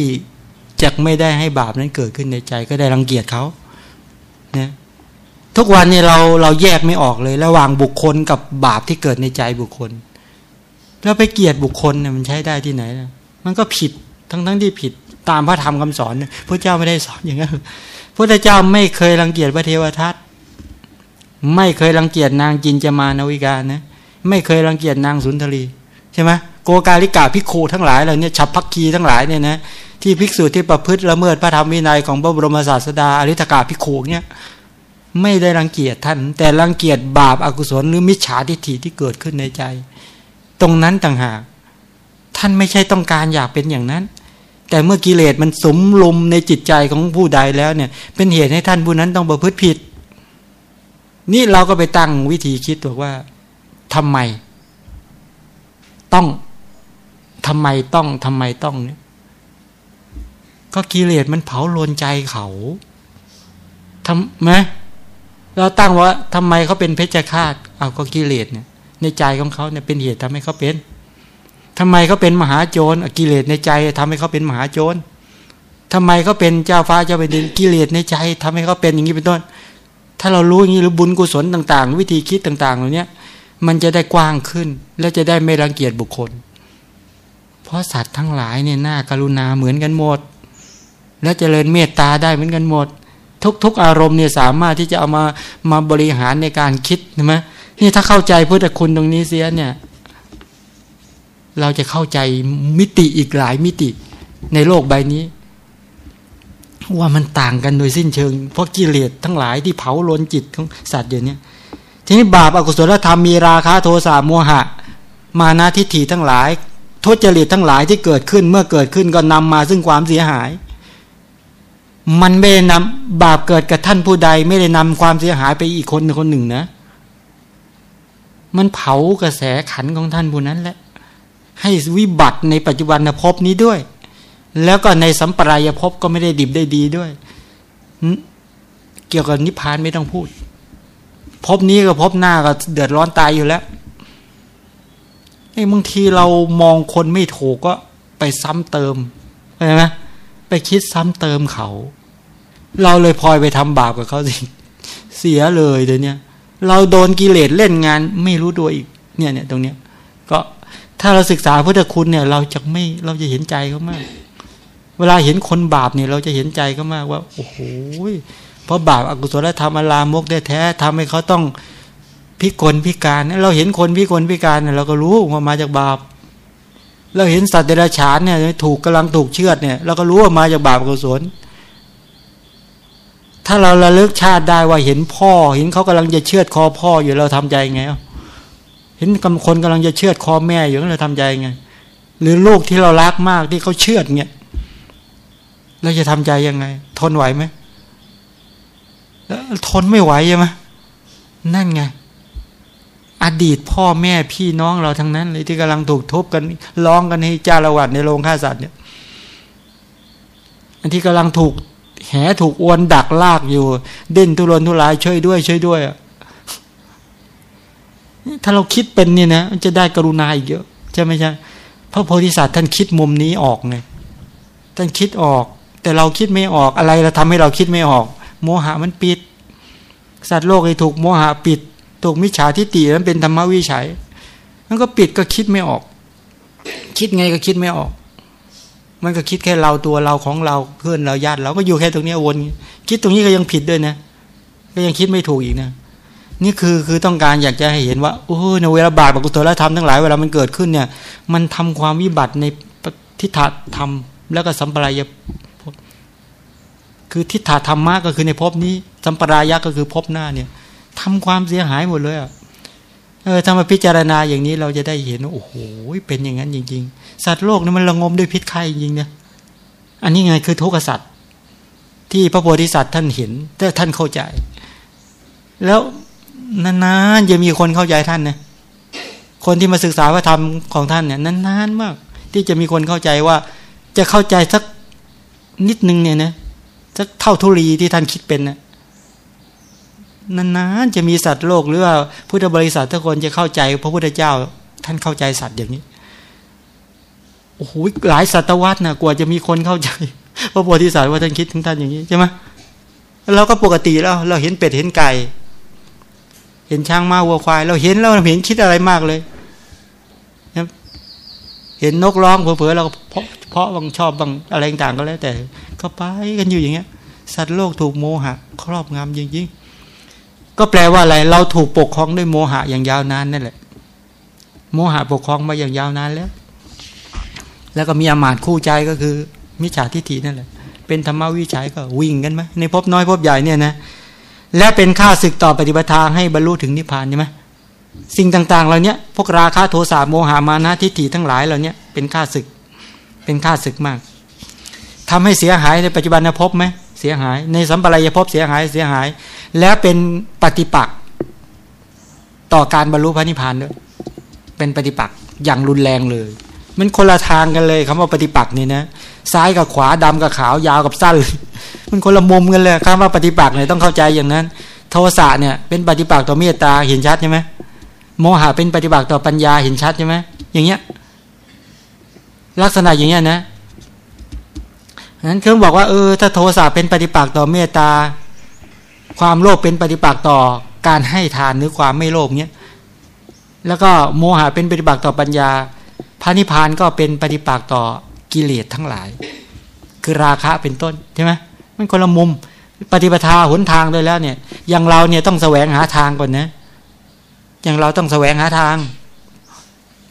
จะไม่ได้ให้บาปนั้นเกิดขึ้นในใจก็ได้รังเกียจเขานะทุกวันนี้เราเราแยกไม่ออกเลย ระหว่างบุคคลกับบาปที่เกิดในใจบุคคล แล้วไปเกลียดบุคคลเนี่ยมันใช้ได้ที่ไหนนะมันก็ผิดทั้งทั้งที่ผิด ตามพระธรรมคำสอนพระเจ้าไม่ได้สอนอย่างนั้นพระเจ้าไม่เคยรังเกียจพระเทวทัตไม่เคยรังเกียจนางจินจามานวิกานะ ไม่เคยรังเกียจนางสุนทรีใช่ไหมโกกาลิกาพิโคทั้งหลายเหล่านี้ฉับพักคีทั้งหลายเนี่ยนะที่ภิกษุที่ประพฤติละเมิดพระธรรมวินัยของพระบรมศาสดาอริธกาพิโคเนี่ยไม่ได้รังเกียจท่าน แต่รังเกียจบาปอากุศลหรือมิจฉาทิฏฐิที่เกิดขึ้นในใจ ตรงนั้นต่างหาก ท่านไม่ใช่ต้องการอยากเป็นอย่างนั้น แต่เมื่อกิเลสมันสมลมในจิตใจของผู้ใดแล้วเนี่ย เป็นเหตุให้ท่านผู้นั้นต้องประพฤติผิด นี่เราก็ไปตั้งวิธีคิดตัวว่าทำไม ต้องทำไมต้องทำไมต้องเนี่ยก็กิเลสมันเผาลนใจเขาทำไหมเราตั้งว่าทำไมเขาเป็นเพชฌฆาตเอาก็กิเลสเนี่ย ในใจของเขาเนี่ยเป็นเหตุทำให้เขาเป็น ทำไมเขาเป็นมหาโจรกิเลสในใจทำให้เขาเป็นมหาโจรทำไมเขาเป็นเจ้าฟ้าเจ้าแผ่นดินกิเลสในใจทำให้เขาเป็นอย่างนี้เป็นต้น ถ้าเรารู้อย่างนี้หรือบุญกุศลต่าง ๆ วิธีคิดต่างๆเหล่านี้มันจะได้กว้างขึ้น และจะได้ไม่รังเกียจบุคคล เพราะสัตว์ทั้งหลายเนี่ยหน้ากรุณาเหมือนกันหมด และเจริญเมตตาได้เหมือนกันหมด ทุก ๆ อารมณ์เนี่ยสามารถที่จะเอามามาบริหารในการคิดใช่ไหมนี่ถ้าเข้าใจพุทธคุณตรงนี้เสียเนี่ย เราจะเข้าใจมิติอีกหลายมิติในโลกใบนี้ ว่ามันต่างกันโดยสิ้นเชิง เพราะกิเลสทั้งหลายที่เผาล้นจิตของสัตว์อย่างนี้ทีนี้บาปอากุศลธรรมมีราคะโทสะโมหะ มานาทิฏฐิทั้งหลายทุจริตทั้งหลายที่เกิดขึ้นเมื่อเกิดขึ้นก็นำมาซึ่งความเสียหาย มันไม่ได้นำบาปเกิดกับท่านผู้ใด ไม่ได้นำความเสียหายไปอีกคนคนหนึ่งนะ มันเผากระแสขันของท่านผู้นั้นแหละ ให้วิบัติในปัจจุบันภพนี้ด้วย แล้วก็ในสัมปรายภพก็ไม่ได้ดิบได้ดีด้วย เกี่ยวกับนิพพานไม่ต้องพูดภพนี้กับภพหน้าก็เดือดร้อนตายอยู่แล้วไอ้บางทีเรามองคนไม่ถูกก็ไปซ้ำเติมใช่ไหมไปคิดซ้ำเติมเขา เราเลยพลอยไปทำบาปกับเขาสิเสียเลยเดี๋ยวนี้เราโดนกิเลสเล่นงานไม่รู้ตัวอีกเนี่ยเนี่ยตรงเนี้ยก็ ถ้าเราศึกษาพุทธคุณเนี่ย เราจะไม่เราจะเห็นใจเขามาก เวลาเห็นคนบาปเนี่ย เราจะเห็นใจเขามากว่า โอ้โหเพราะบาปอกุศลธรรมอลามกได้แท้ทำให้เขาต้องพิกลพิการ เราเห็นคนพิกลพิการเนี่ยเราก็รู้ว่ามาจากบาป เราเห็นสัตว์เดรัจฉานเนี่ย ถูกกำลังถูกเชือดเนี่ยเราก็รู้ว่ามาจากบาปอกุศลถ้าเราระลึกชาติได้ว่าเห็นพ่อ เห็นเขากำลังจะเชือดคอพ่ออยู่เราทำใจไง เห็นคนกำลังจะเชือดคอแม่อยู่เราทำใจไง หรือลูกที่เรารักมากที่เขาเชือดเนี่ยเราจะทำใจยังไง ทนไหวไหมแล้วทนไม่ไหวใช่ไหมนั่นไง อดีตพ่อแม่พี่น้องเราทั้งนั้นเลยที่กำลังถูกทุบกันร้องกันให้จ้าละวัดในโรงฆ่าสัตว์เนี่ยอันที่กำลังถูกแหถูกอวนดักลากอยู่เด่นทุรนทุรายช่วยด้วยช่วยด้วย ถ้าเราคิดเป็นเนี่ยนะมันจะได้กรุณาอีกเยอะใช่ไหมใช่พระโพธิสัตว์ท่านคิดมุมนี้ออกไงท่านคิดออก แต่เราคิดไม่ออกอะไรเราทำให้เราคิดไม่ออก โมหะมันปิด สัตว์โลกไอ้ถูกโมหะปิด ถูกมิจฉาทิฏฐินั้นเป็นธรรมวิชัยมันก็ปิดก็คิดไม่ออก คิดไงก็คิดไม่ออก มันก็คิดแค่เราตัวเราของเราเพื่อนเราญาติเราก็อยู่แค่ตรงนี้วน คิดตรงนี้ก็ยังผิดด้วยนะ ก็ยังคิดไม่ถูกอีกนะ นี่คือคือต้องการอยากจะให้เห็นว่าโอ้ในเวลาบาปกุศลธรรมทั้งหลายเวลามันเกิดขึ้นเนี่ย มันทำความวิบัติในทิฏฐธรรม แล้วก็สัมปรายคือทิฏฐธรรมะก็คือในภพนี้ สัมปรายะก็คือภพหน้าเนี่ยทำความเสียหายหมดเลยอะเออถ้ามาพิจารณาอย่างนี้เราจะได้เห็นว่าโอ้โหเป็นอย่างนั้นจริง ๆ สัตว์โลกนี่มันระงมด้วยพิษไข่จริงเนี่ยอันนี้ไงคือทุกขสัตว์ที่พระโพธิสัตว์ท่านเห็นแต่ท่านเข้าใจ แล้ว นานๆจะมีคนเข้าใจท่านนะคนที่มาศึกษาพระธรรมของท่านเนี่ยนานๆมาก ที่จะมีคนเข้าใจว่า จะเข้าใจสักนิดนึงเนี่ยนะสักเท่าทุลีที่ท่านคิดเป็นนะนานๆจะมีสัตว์โลกหรือว่าพุทธบริษัททุกคนจะเข้าใจพระพุทธเจ้า ท่านเข้าใจสัตว์อย่างนี้โอ้โหหลายศตวรรษนะกว่าจะมีคนเข้าใจพระโพธิสัตว์ว่าท่านคิดถึงท่านอย่างนี้ใช่ไหมเราก็ปกติแล้ว เราเห็นเป็ดเห็นไก่ เห็นช้างม้าวัวควาย เราเห็นแล้วเราเห็นคิดอะไรมากเลยเห็นนกร้องเผลอๆเราเพาะเพาะบางชอบบางอะไรต่างก็แล้ว แต่ก็ไปกันอยู่อย่างเงี้ย สัตว์โลกถูกโมหะ ครอบงำจริงๆก็แปลว่าอะไร เราถูกปกครองด้วยโมหะอย่างยาวนานนั่นแหละ โมหะปกครองมาอย่างยาวนานแล้ว แล้วก็มีอามาตคู่ใจก็คือมิจฉาทิฏฐินั่นแหละเป็นธรรมวิชัยก็วิ่งกันไหมในภพน้อยภพใหญ่เนี่ยนะ และเป็นข้าศึกต่อปฏิบัติทางให้บรรลุถึงนิพพานใช่ไหมสิ่งต่างๆเหล่านี้พวกราคะโทสะโมหามานะทิฏฐิทั้งหลายเหล่านี้เป็นข้าศึก เป็นข้าศึกมากทำให้เสียหายในปัจจุบันภพไหมเสียหาย ในสัมปรายภพเสียหายเสียหาย แล้วเป็นปฏิปักษ์ต่อการบรรลุพระนิพพานด้วยเป็นปฏิปักษ์อย่างรุนแรงเลย มันคนละทางกันเลยคำว่าปฏิปักษ์นี่นะซ้ายกับขวาดำกับขาวยาวกับสั้น มันคนละมุมกันเลยคำว่าปฏิปักษ์เนี่ยต้องเข้าใจอย่างนั้น โทสะเนี่ยเป็นปฏิปักษ์ต่อเมตตาเห็นชัดใช่ไหมโมหะเป็นปฏิปักษ์ต่อปัญญาเห็นชัดใช่ไหมอย่างเงี้ย ลักษณะอย่างเงี้ยนะนั้นเครื่องบอกว่าเออถ้าโทสะเป็นปฏิปักษ์ต่อเมตตา ความโลภเป็นปฏิปักษ์ต่อการให้ทานหรือความไม่โลภเนี้ยแล้วก็โมหะเป็นปฏิปักษ์ต่อปัญญาพระนิพพานก็เป็นปฏิปักษ์ต่อกิเลสทั้งหลาย คือราคะเป็นต้นใช่ไหม มันคนละมุม ปฏิปทาหนทางด้วยแล้วเนี่ย อย่างเราเนี่ยต้องแสวงหาทางก่อนนะ อย่างเราต้องแสวงหาทาง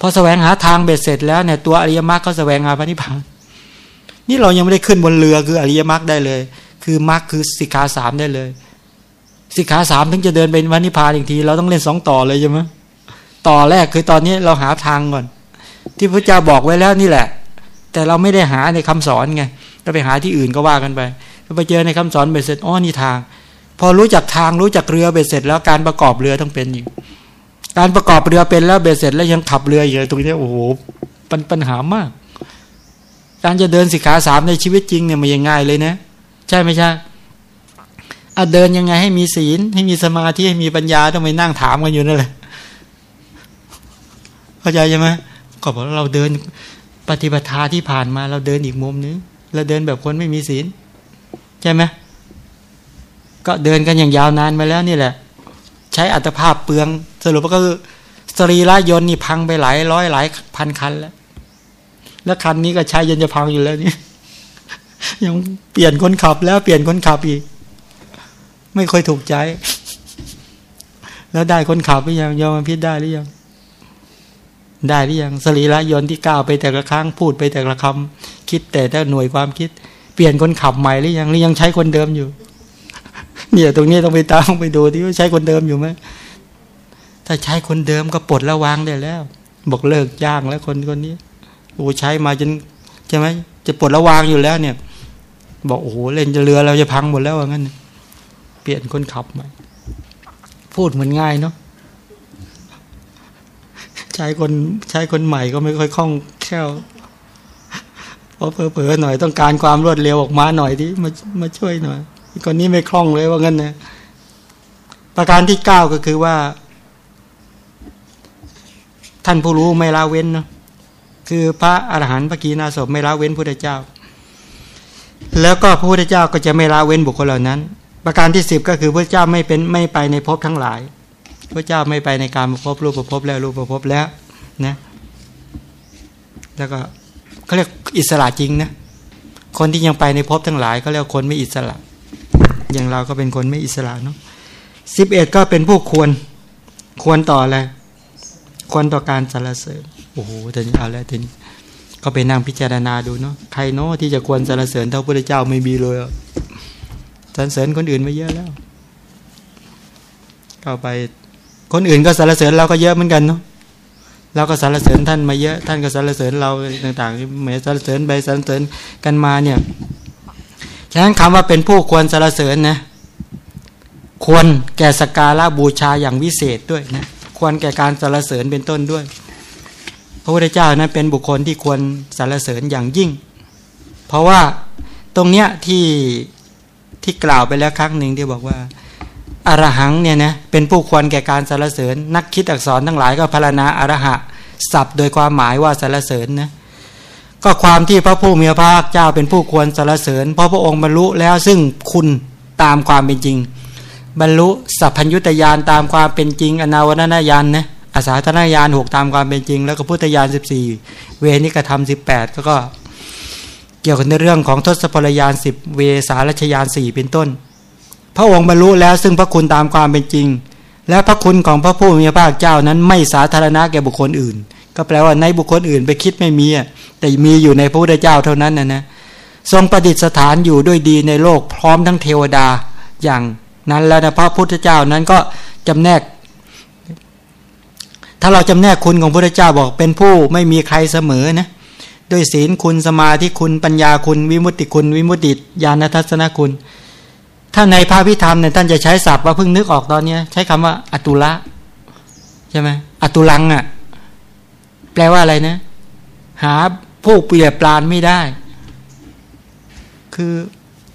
พอแสวงหาทางเบ็ดเสร็จแล้วเนี่ยตัวอริยมรรคก็แสวงหาพระนิพพานนี่เรายังไม่ได้ขึ้นบนเรือคืออริยมรรคได้เลย คือมรรคคือสิกขาสามได้เลย สิกขาสามถึงจะเดินเป็นวันนิพพานอีกที เราต้องเล่นสองต่อเลยใช่ไหมต่อแรกคือตอนนี้เราหาทางก่อน ที่พระเจ้าบอกไว้แล้วนี่แหละ แต่เราไม่ได้หาในคำสอนไงเราไปหาที่อื่นก็ว่ากันไป ไปเจอในคำสอนเบ็ดเสร็จอ๋อนี่ทาง พอรู้จักทางรู้จักเรือเบ็ดเสร็จ แล้วการประกอบเรือต้องเป็นอยู่การประกอบเรือเป็นแล้วเบ็ดเสร็จแล้วยังขับเรืออยู่ตรงนี้โอ้โหปัญปัญหามาก การจะเดินสิกขาสามในชีวิตจริงเนี่ยมันยังง่ายเลยนะ ใช่ไหมใช่อะเดินยังไงให้มีศีล ให้มีสมาธิให้มีปัญญาต้องไปนั่งถามกันอยู่นั่นแหละเข้าใจใช่ไหมก็บอกเราเดินปฏิปทาที่ผ่านมาเราเดินอีกมุมนึงเราเดินแบบคนไม่มีศีล ใช่ไหมก็เดินกันอย่างยาวนานมาแล้วนี่แหละ ใช้อัตภาพเปลือง สรุปก็คือสรีระยนต์นี่พังไปหลายร้อยหลายพันคันแล้ว แล้วคันนี้ก็ใช้ยนจะพังอยู่แล้วนี่ยังเปลี่ยนคนขับแล้วเปลี่ยนคนขับอีก ไม่ค่อยถูกใจ แล้วได้คนขับหรือยังยอมพิษได้หรือยังได้หรือยังสรีระยนต์ที่ก้าวไปแต่ละครั้งพูดไปแต่ละคำคิดแต่แต่หน่วยความคิด ปลี่ยนคนขับใหม่หรือยังหรือยังใช้คนเดิมอยู่ เนี่ยตรงนี้ต้องไปตามไปดูที่ว่าใช้คนเดิมอยู่ไหมถ้าใช้คนเดิมก็ปลดระวางได้แล้ว บอกเลิกจ้างแล้วคนคนนี้โอ้ใช้มาจนใช่ไหมจะปลดระวางอยู่แล้ว เนี่ย บอกโอ้โหเล่นจะเรือเราจะพังหมดแล้วว่างั้นเปลี่ยนคนขับใหม่ พูดเหมือนง่ายเนาะใช้คนใช้คนใหม่ก็ไม่ค่อยคล่องแคล่ว พอเผลอๆหน่อยต้องการความรวดเร็วออกมาหน่อยที่มามาช่วยหน่อยคนนี้ไม่คล่องเลยว่างั้นนะประการที่เก้าก็คือว่า ท่านผู้รู้ไม่ละเว้นเนาะคือพระอรหันต์พระกีนาศพไม่ละเว้นพระเจ้า แล้วก็พระพุทธเจ้าก็จะไม่ละเว้นบุคคลเหล่านั้น ประการที่สิบก็คือพระเจ้าไม่เป็นไม่ไปในภพทั้งหลาย พระเจ้าไม่ไปในการพบรูปประพบแล้วรูปประพบแล้วนะแล้วก็ เขาเรียกอิสระจริงนะคนที่ยังไปในภพทั้งหลายเขาเรียกคนไม่อิสระ อย่างเราก็เป็นคนไม่อิสระเนาะสิบเอ็ดก็เป็นผู้ควร ควรต่ออะไรควรต่อการสรรเสริญโอ้โหแต่นี้เอาแล้วทีนี้ก็ไปนั่งพิจารณาดูเนาะใครเนาะที่จะควรสรรเสริญเท่าพระเจ้าไม่มีเลยสรรเสริญคนอื่นไม่เยอะแล้วเข้าไปคนอื่นก็สรรเสริญเราก็เยอะเหมือนกันเนาะ เราก็สรรเสริญท่านมาเยอะท่านก็สรรเสริญเราต่างๆเหมือนสรรเสริญไปสรรเสริญกันมาเนี่ยฉะนั้นคำว่าเป็นผู้ควรสรรเสริญนะควรแก่สการะบูชาอย่างวิเศษด้วยนะควรแก่การสรรเสริญเป็นต้นด้วย พระพุทธเจ้านั้นเป็นบุคคลที่ควรสรรเสริญอย่างยิ่ง เพราะว่าตรงเนี้ยที่ที่กล่าวไปแล้วครั้งหนึ่งที่บอกว่า อรหังเนี่ยนะเป็นผู้ควรแก่การสรรเสริญ นักคิดอักษรทั้งหลายก็พารณาอรหะศัพท์โดยความหมายว่าสรรเสริญนะก็ความที่พระผู้มีพระภาคเจ้าเป็นผู้ควรสรรเสริญ เพราะพระองค์บรรลุแล้วซึ่งคุณตามความเป็นจริง บรรลุสัพพัญญุตยานตามความเป็นจริง อนาวรณญาณนะอาสาธนาญาณหกตามความเป็นจริง แล้วก็พุทธญาณสิบสี่เวนิกธรรมสิบแปดก็เกี่ยวกับในเรื่องของทศพลยานสิบเวสารัชยานสี่เป็นต้น พระองค์บรรลุแล้วซึ่งพระคุณตามความเป็นจริง และพระคุณของพระผู้มีพระภาคเจ้านั้นไม่สาธารณะแก่บุคคลอื่น ก็แปลว่าในบุคคลอื่นไปคิดไม่มีแต่มีอยู่ในพระพุทธเจ้าเท่านั้นนะนะทรงประดิษฐานอยู่ด้วยดีในโลกพร้อมทั้งเทวดาอย่างนั้นแล้วนะพระพุทธเจ้านั้นก็จำแนก ถ้าเราจำแนกคุณของพระพุทธเจ้าบอกเป็นผู้ไม่มีใครเสมอนะด้วยศีลคุณสมาธิคุณปัญญาคุณ วิมุตติคุณ วิมุตติญาณทัศนคุณ ถ้าในพระพิธรรมเนี่ยท่านจะใช้ศัพท์ว่าเพิ่งนึกออกตอนนี้ใช้คำว่าอตุละใช่ไหมอตุลังอะ แปลว่าอะไรนะ หาผู้เปรียบปรานไม่ได้ คือ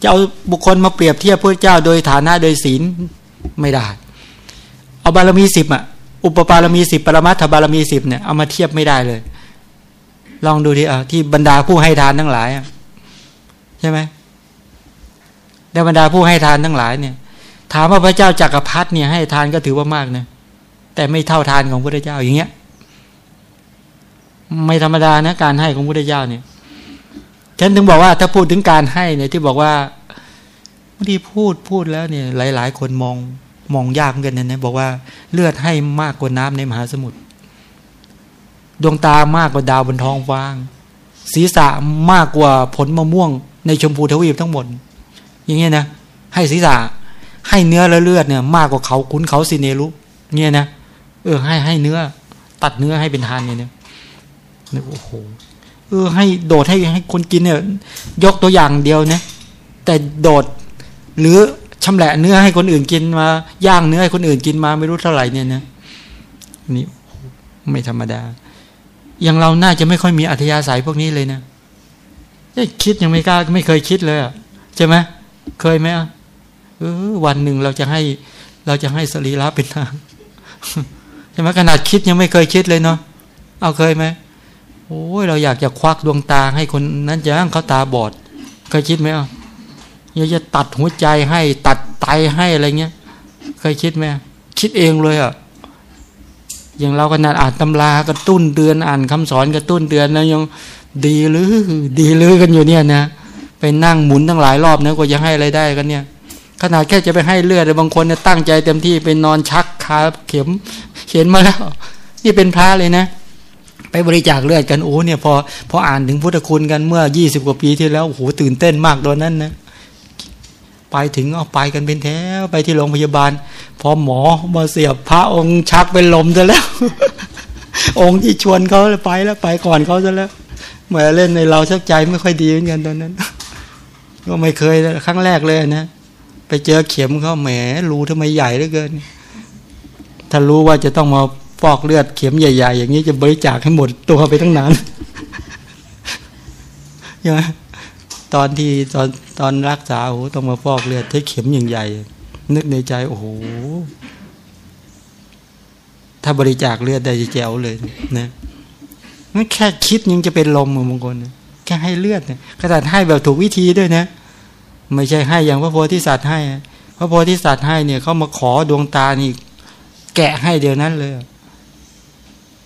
จะเอาบุคคลมาเปรียบเทียบพระเจ้าโดยฐานะโดยศีลไม่ได้ เอาบารมีสิบอะ อุปบารมีสิบปรมัตถบารมีสิบเนี่ยเอามาเทียบไม่ได้เลย ลองดูที่อะที่บรรดาผู้ให้ทานทั้งหลายใช่ไหม ในบรรดาผู้ให้ทานทั้งหลายเนี่ย ถามว่าพระเจ้าจักรพรรดิเนี่ยให้ทานก็ถือว่ามากนะแต่ไม่เท่าทานของพระเจ้าอย่างเงี้ย ไม่ธรรมดานะการให้ของพระเจ้าเนี่ยฉันถึงบอกว่าถ้าพูดถึงการให้เนี่ยที่บอกว่าที่พูดพูดแล้วเนี่ย หลาย ๆ คนมองมองยากเหมือนกันนะบอกว่าเลือดให้มากกว่าน้ำในมหาสมุทรดวงตามากกว่าดาวบนท้องฟ้าศีรษะมากกว่าผลมะม่วงในชมพูทวีปทั้งหมด อย่างเงี้ยนะให้ศีรษะให้เนื้อและเลือดเนี่ย มากกว่าเขาขุนเขาสิเนรุเงี้ยนะเออให้ให้เนื้อ ตัดเนื้อให้เป็นทานเนี่ยเนี่ยโอ้โหเออ ให้โดดให้ให้คนกินเนี่ย ยกตัวอย่างเดียวนะแต่โดดหรือชำแหละเนื้อให้คนอื่นกินมาย่างเนื้อให้คนอื่นกินมาไม่รู้เท่าไหร่เนี่ยนะนี่ไม่ธรรมดา อย่างเราน่าจะไม่ค่อยมีอัธยาศัยพวกนี้เลยนะคิดยังไม่กล้าไม่เคยคิดเลยใช่ไหม เคยไหมเออวันหนึ่งเราจะให้ เราจะให้สรีระเป็นทางใช่ไหมขนาดคิดยังไม่เคยคิดเลยเนาะเอาเคยไหมโอ้ยเราอยากจะควักดวงตาให้คนนั้นจะให้เขาตาบอดเคยคิดไหมอะอยากจะตัดหัวใจให้ตัดไตให้อะไรเงี้ย เคยคิดไหมคิดเองเลยอะอย่างเราขนาดอ่านตำรากระตุ้นเดือนอ่านคำสอนกระตุ้นเดือนแล้วยังดีหรือดีหรือกันอยู่เนี่ยนะ ไปนั่งหมุนตั้งหลายรอบนะกว่าจะให้อะไรได้กันเนี่ย ขนาดแค่จะไปให้เลือดบางคนเนี่ยตั้งใจเต็มที่ไปนอนชักขาเข็มเข็นมาแล้ว นี่เป็นพระเลยนะ ไปบริจาคเลือดกันโอ้เนี่ยพอพออ่านถึงพุทธคุณกันเมื่อยี่สิบกว่าปีที่แล้วโอ้โหตื่นเต้นมากตอนนั้นนะไปถึงเอาไปกันเป็นแถวไปที่โรงพยาบาล พอหมอมาเสียบพระองค์ชักเป็นลมซะแล้ว องค์ที่ชวนเขาไปแล้วไปก่อนเขาซะแล้วเหมือนเล่นในเราชักใจไม่ค่อยดีเหมือนกันตอนนั้น ก็ไม่เคยครั้งแรกเลยนะ ไปเจอเข็มเขาแหมรูทำไมใหญ่เหลือเกิน ถ้ารู้ว่าจะต้องมาฟอกเลือดเข็มใหญ่ ๆ อย่างนี้จะบริจาคให้หมดตัวไปตั้งนานใช่ไหมตอนที่ตอนตอนรักษาโอ้ต้องมาฟอกเลือดใช้เข็มอย่างใหญ่ นึกในใจโอ้โหถ้าบริจาคเลือดได้จะแจ๋วเลยนะนั่นแค่คิดยังจะเป็นลมมือบางคนแค่ให้เลือดเนี่ยขนาดให้แบบถูกวิธีด้วยนะ ไม่ใช่ให้อย่างพระโพธิสัตว์ให้ พระโพธิสัตว์ให้เนี่ยเขามาขอดวงตานี่แกะให้เดียวนั้นเลย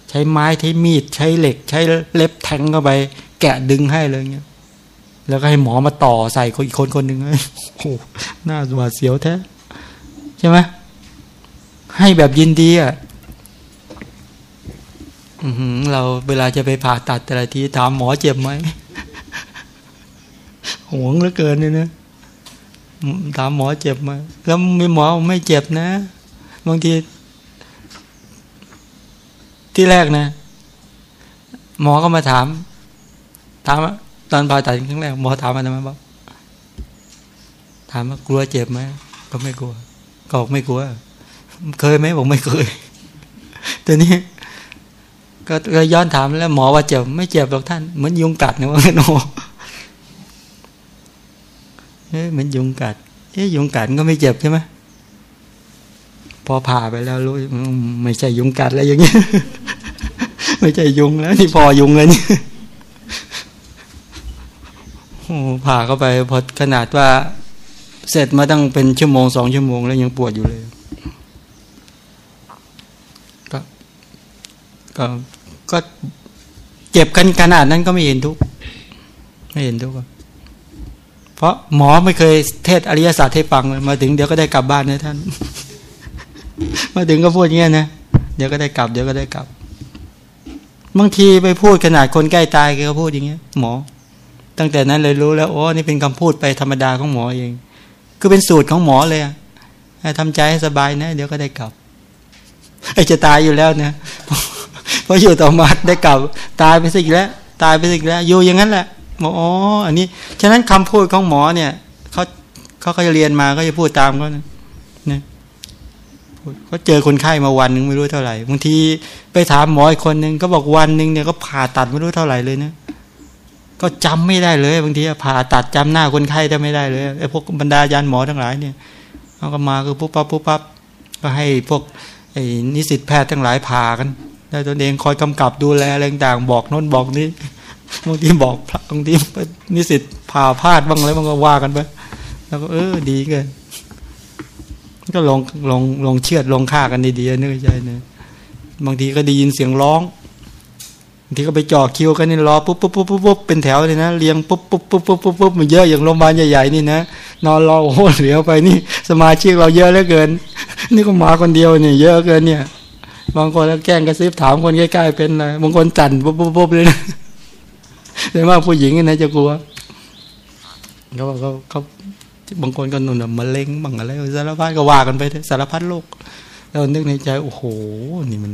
ใช้ไม้ใช้มีด ใช้เหล็ก ใช้เล็บแทงเข้าไป แกะดึงให้เลยเงี้ยแล้วก็ให้หมอมาต่อใส่คนอีกคนคนหนึ่งโอ้หน้าสวาดเสียวแท้ใช่ไหมให้แบบยินดีอะเราเวลาจะไปผ่าตัดแต่ละทีถามหมอเจ็บไหมห่วงเหลือเกินเนี่ยนะ ถามหมอเจ็บไหมแล้วมีหมอไม่เจ็บนะ บางที ที่แรกนะ หมอก็มาถาม ถามตอนผ่าตัดครั้งแรกหมอถามมาทำไมบอกถามว่ากลัวเจ็บไหมก็ไม่กลัวก็บอกไม่กลัว เคยไหมบอกไม่เคยแต่นี้ก็ย้อนถามแล้วหมอว่าเจ็บไม่เจ็บหรอกท่านเหมือนยุงกัดนะว่าโน เอ๊ะเหมือนยุงกัด เอ๊ะยุงกัดก็ไม่เจ็บใช่ไหมพอผ่าไปแล้วรู้ไม่ใช่ยุงกัดแล้วอย่างเงี้ไม่ใช่ยุงแล้วนี่พอยุงเลยนี่ผ่าเข้าไปพอขนาดว่า เสร็จมาตั้งเป็นชั่วโมงสองชั่วโมงแล้วยังปวดอยู่เลยก็ก็ก็เจ็บกันขนาดนั้นก็ไม่เห็นทุกไม่เห็นทุก เพราะหมอไม่เคยเทศอริยศาสตร์ให้ฟังมาถึงเดี๋ยวก็ได้กลับบ้านนะท่าน มาถึงก็พูดอย่างนี้นะเดี๋ยวก็ได้กลับเดี๋ยวก็ได้กลับ บางทีไปพูดขนาดคนใกล้ตายก็พูดอย่างเงี้ย หมอ ตั้งแต่นั้นเลยรู้แล้วโอ้นี่เป็นคำพูดไปธรรมดาของหมอเอง คือเป็นสูตรของหมอเลยทำใจให้สบายนะ เดี๋ยวก็ได้กลับไอจะตายอยู่แล้วนะเพออยู่ต่อมาได้กลับ ตายไปสิแล้ว ตายไปสิแล้ว อยู่อย่างนั้นแหละ อกอ๋ออันนี้ ฉะนั้นคำพูดของหมอเนี่ยเขาเขาก็จะเรียนมาก็จะพูดตามเขานะนี่ยเขาเจอคนไข้มาวันหนึ่งไม่รู้เท่าไหร่บางทีไปถามหมออีกคนหนึ่งก็บอกวันหนึ่งเนี่ยก็ผ่าตัดไม่รู้เท่าไหร่เลยนะก็จำไม่ได้เลย บางทีผ่าตัดจำหน้าคนไข้ได้ไม่ได้เลยไอ้พวกบรรดายันหมอทั้งหลายเนี่ยเขาก็มาคือปุ๊บปั๊บปุ๊บปั๊บก็ให้พวกไอ้นิสิตแพทย์ทั้งหลายผ่ากันแล้วตนเองคอยกำกับดูแลอะไรต่างบอกโน้นบอกนี้ บางทีบอกพระบางทีนิสิตผ่าพลาดบ้างอะไรบางก็ว่ากันไปแล้วก็เออดีเกินก็ลองลองลองเชือดลองฆ่ากันดีๆนึกใจเนี่ยบางทีก็ได้ยินเสียงร้องบางทีก็ไปจ่อคิวกันนี่รอปุ๊บปุ๊บปุ๊บปุ๊บปุ๊บเป็นแถวเลยนะเรียงปุ๊บปุ๊บปุ๊บปุ๊บปุ๊บปุ๊บมันเยอะอย่างโรงพยาบาลใหญ่ๆนี่นะนอนรอโอ้โหเหลียวไปนี่ สมาชิกเราเยอะเหลือเกิน นี่ก็มาคนเดียวเนี่ย เยอะเกินเนี่ย บางคนแล้วแกล้งกระซิบถามคนใกล้ๆเป็นอะไรบางคนจันปุ๊บปุ๊บปุ๊บเลยนะ แต่ว่าผู้หญิงนะจะกลัวเขาบอกเขาเขาบางคนก็นุ่นมะเร็งบางอะไรสารพัดก็ว่ากันไปสารพัดโรคแล้วนึกในใจโอ้โห นี่มัน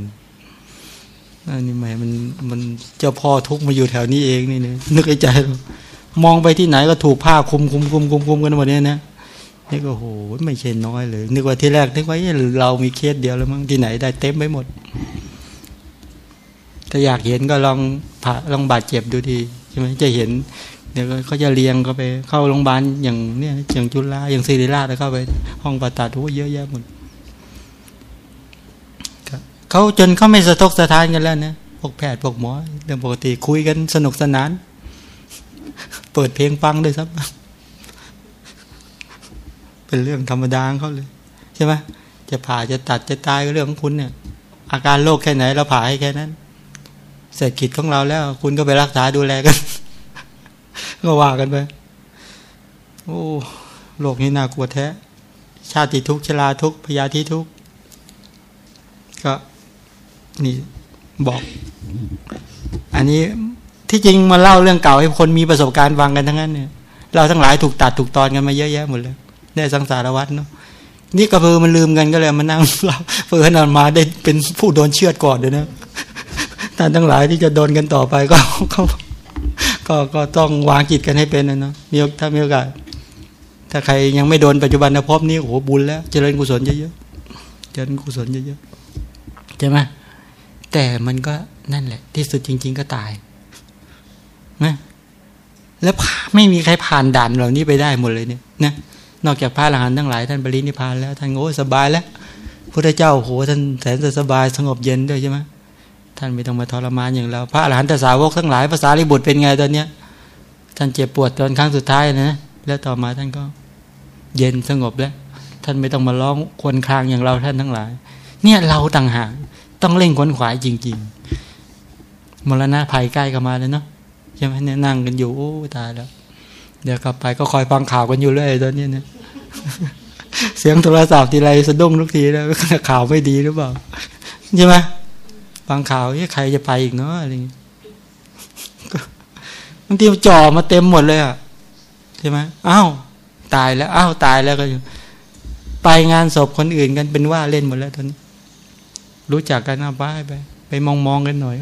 นี่หมมันมันเจ้าพ่อทุกมาอยู่แถวนี้เองนี่เนี่ยนึกในใจ มองไปที่ไหนก็ถูกผ้าคุมคุมคุมคุมคุมกันหมดเนี่ยนะนี่ก็โหไม่ใช่น้อยเลย นึกว่าที่แรกนึกว่าเรามีเคสเดียวแล้วมั้งที่ไหนได้เต็มไปหมดถ้าอยากเห็นก็ลองผ่าลองบาดเจ็บดูดี ช่ไหมจะเห็น เดี๋ยวเขาจะเรียงก็ไปเข้าโรงพยาบาลอย่างเนี่ยอย่างจุฬาอย่างศิริราชแล้วเข้าไป ห้องผ่าตัดโอ้เยอะแยะหมดเขาจนเขาไม่สะทกสะท้านกันแล้วนะพวกแพทย์พวกหมอเรื่องปกติคุยกันสนุกสนาน เปิดเพลงฟังด้วยซ้ำเป็นเรื่องธรรมดาเขาเลย ใช่ไหมจะผ่าจะตัดจะตายก็เรื่องของคุณเนี่ย อาการโรคแค่ไหนเราผ่าให้แค่นั้น เสร็จกิจของเราแล้ว คุณก็ไปรักษาดูแลกันก็ว่ากันไปโอ้โรคนี้น่ากลัวแท้ ชาติทุกชราทุกพยาธิทุกก็นี่บอก อันนี้ที่จริงมาเล่าเรื่องเก่าให้คนมีประสบการณ์ฟังกันทั้งนั้นเนี่ยเราทั้งหลายถูกตัดถูกตอนกันมาเยอะแยะหมดเลยได้สังสารวัตรเนาะนี่กระเพือมันลืมกันก็เลยมานั่งเล่าเพื่อนอนมาได้เป็นผู้โดนเชือดก่อนเลยนะ ท่านทั้งหลายที่จะโดนกันต่อไปก็ก็ก็ก็ต้องวางจิตกันให้เป็นนะเนาะมีถ้ามีโอกาสถ้าใครยังไม่โดนปัจจุบันนะพบนี่โอ้โหบุญแล้ว เจริญกุศลเยอะๆเจริญกุศลเยอะๆใช่ไหมแต่มันก็นั่นแหละ ที่สุดจริง ๆ ก็ตายนะแล้วไม่มีใครผ่านด่านเหล่านี้ไปได้หมดเลยเนี่ยนะนอกจากพระอรหันต์ทั้งหลายท่านบริณิพานแล้วท่านโอ้สบายแล้วพระเจ้าโอ้โหท่านแสนจะสบายสงบเย็นด้วยใช่ไหม ท่านไม่ต้องมาทรมานอย่างเรา พระอรหันตสาวกทั้งหลายภาษาลิบุตรเป็นไงตอนเนี้ย ท่านเจ็บปวดตอนครั้งสุดท้ายนะแล้วต่อมาท่านก็เย็นสงบแล้ว ท่านไม่ต้องมาร้องควนคลางอย่างเราท่านทั้งหลาย เนี่ยเราต่างหากต้องเล่งขวนขวายจริง ๆ มรณะภัยใกล้เข้ามาเลยเนาะใช่ไหมเนี่ยนั่งกันอยู่โอ้ตายแล้ว เดี๋ยวกลับไปก็คอยฟังข่าวกันอยู่เรื่อยตอนนี้เนี่ยเสียงโทรศัพท์ทีไรสะดุ้งทุกทีแล้วข่าวไม่ดีหรือเปล่าใช่ไหม ฟังข่าวใครจะไปอีกเนาะอะไรอย่างนี้บางทีจ่อมาเต็มหมดเลยอะใช่ไหมอ้าวตายแล้วอ้าวตายแล้วก็ไปงานศพคนอื่นกันเป็นว่าเล่นหมดแล้วตอนนี้ รู้จักกันเอาไปไป ไปมองมองกันหน่อย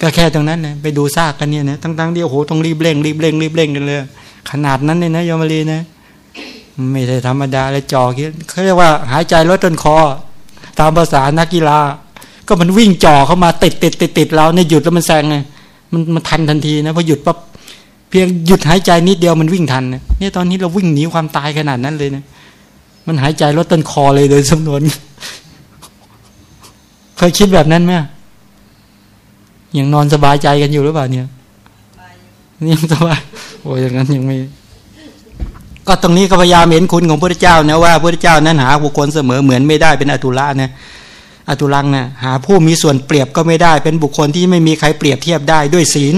ก็แค่ตรงนั้นนะไปดูซากกันเนี่ยนะตั้งๆเดียวโหต้องรีบเร่งรีบเร่งรีบเร่งกันเลย ขนาดนั้นเลยนะยมรีนะไม่ใช่ธรรมดาเลยจ่อคิดเขาเรียกว่าหายใจลดต้นคอ ตามภาษานักกีฬา ก็มันวิ่งจ่อเข้ามาติดติดติดติดเราเนี่ยหยุดแล้วมันแซงไงมันมันทันทันทีนะพอหยุดปั๊บเพียงหยุดหายใจนิดเดียวมันวิ่งทันเนี่ยตอนนี้เราวิ่งหนีความตายขนาดนั้นเลยนะมันหายใจลดต้นคอเลยโดยจำนวน เคยคิดแบบนั้นไหมยังนอนสบายใจกันอยู่หรือเปล่าเนี่ยยังสบายโอ้ยอย่างนั้นยังไม่ก็ตรงนี้ก็พยายามเห็นคุณของพระเจ้านะว่าพระเจ้านั้นหาบุคคลเสมอเหมือนไม่ได้เป็นอตุละนะ อตุลังนะหาผู้มีส่วนเปรียบก็ไม่ได้ เป็นบุคคลที่ไม่มีใครเปรียบเทียบได้ด้วยศีล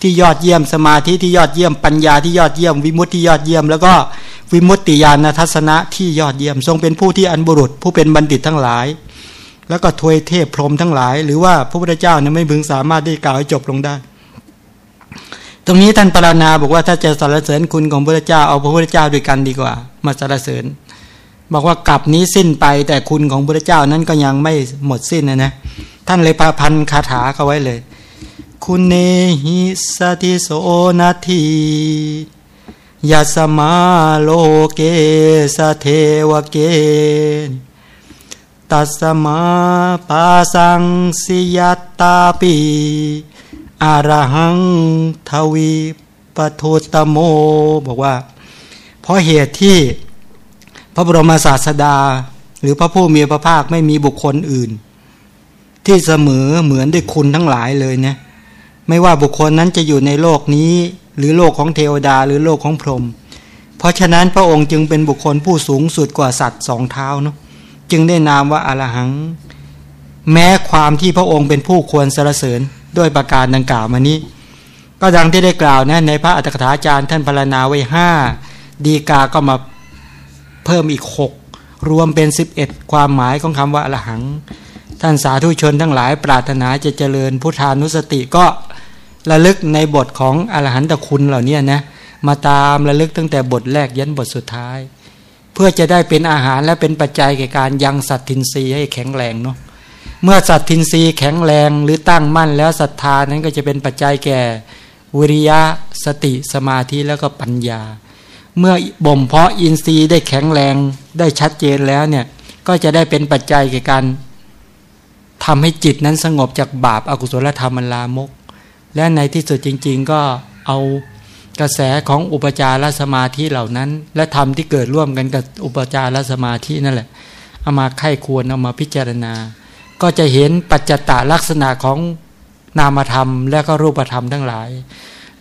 ที่ยอดเยี่ยมสมาธิที่ยอดเยี่ยมปัญญาที่ยอดเยี่ยมวิมุตติยอดเยี่ยม แล้วก็วิมุตติญาณทัศนะที่ยอดเยี่ยม ทรงเป็นผู้ที่อันบุรุษ ผู้เป็นบัณฑิตทั้งหลาย แล้วก็ทวยเทพพรหมทั้งหลาย หรือว่าพระพุทธเจ้าเนี่ยไม่พึงสามารถได้กล่าวให้จบลงได้ ตรงนี้ท่านปรานาบอกว่าถ้าจะสรรเสริญคุณของพระพุทธเจ้าเอาพระพุทธเจ้าด้วยกันดีกว่า มาสรรเสริญ บอกว่ากลับนี้สิ้นไปแต่คุณของพระเจ้านั้นก็ยังไม่หมดสิ้นนะนะท่านเลยพาพันคาถาเขาไว้เลย คุณเนหิสทิโสนัตถิ ยัสมาโลเกสเทวเกตัสมาปาสังสิยัตตาปิ อรหังทวิปทุตตโม บอกว่า เพราะเหตุที่ พระบรมศาสดา หรือพระผู้มีพระภาคไม่มีบุคคลอื่น ที่เสมอเหมือนด้วยคุณทั้งหลายเลยนะไม่ว่าบุคคลนั้นจะอยู่ในโลกนี้ หรือโลกของเทวดาหรือโลกของพรหมเพราะฉะนั้นพระองค์จึงเป็นบุคคลผู้สูงสุดกว่าสัตว์สองเท้าเนาะจึงได้นามว่าอรหัง แม้ความที่พระองค์เป็นผู้ควรสรรเสริญด้วยประการดังกล่าวมานี้ ก็ดังที่ได้กล่าวนะในพระอัตถกถาจารย์ท่านพรรณนาไว้ห้าดีกาก็มา เพิ่มอีกหกรวมเป็นสิบเอ็ดความหมายของคำว่าอรหัง ท่านสาธุชนทั้งหลายปรารถนาจะเจริญพุทธานุสติก็ระลึกในบทของอรหันตคุณเหล่านี้นะมาตามระลึกตั้งแต่บทแรกยันบทสุดท้าย เพื่อจะได้เป็นอาหารและเป็นปัจจัยแก่การยังสัตทินรีให้แข็งแรงเนาะเมื่อสัตทินรีแข็งแรงหรือตั้งมั่นแล้วศรัทธานั้นก็จะเป็นปัจจัยแก่วิริยะสติสมาธิแล้วก็ปัญญา เมื่อบ่มเพาะอินทรีย์ได้แข็งแรงได้ชัดเจนแล้วเนี่ยก็จะได้เป็นปัจจัยแก่การทำให้จิตนั้นสงบจากบาปอากุศลธรรมลามก และในที่สุดจริง ๆ ก็เอากระแสของอุปจารสมาธิเหล่านั้น และธรรมที่เกิดร่วมกันกับอุปจารสมาธินั่นแหละเอามาไข้ควรเอามาพิจารณา ก็จะเห็นปัจจตลักษณะของนามธรรมและก็รูปธรรมทั้งหลาย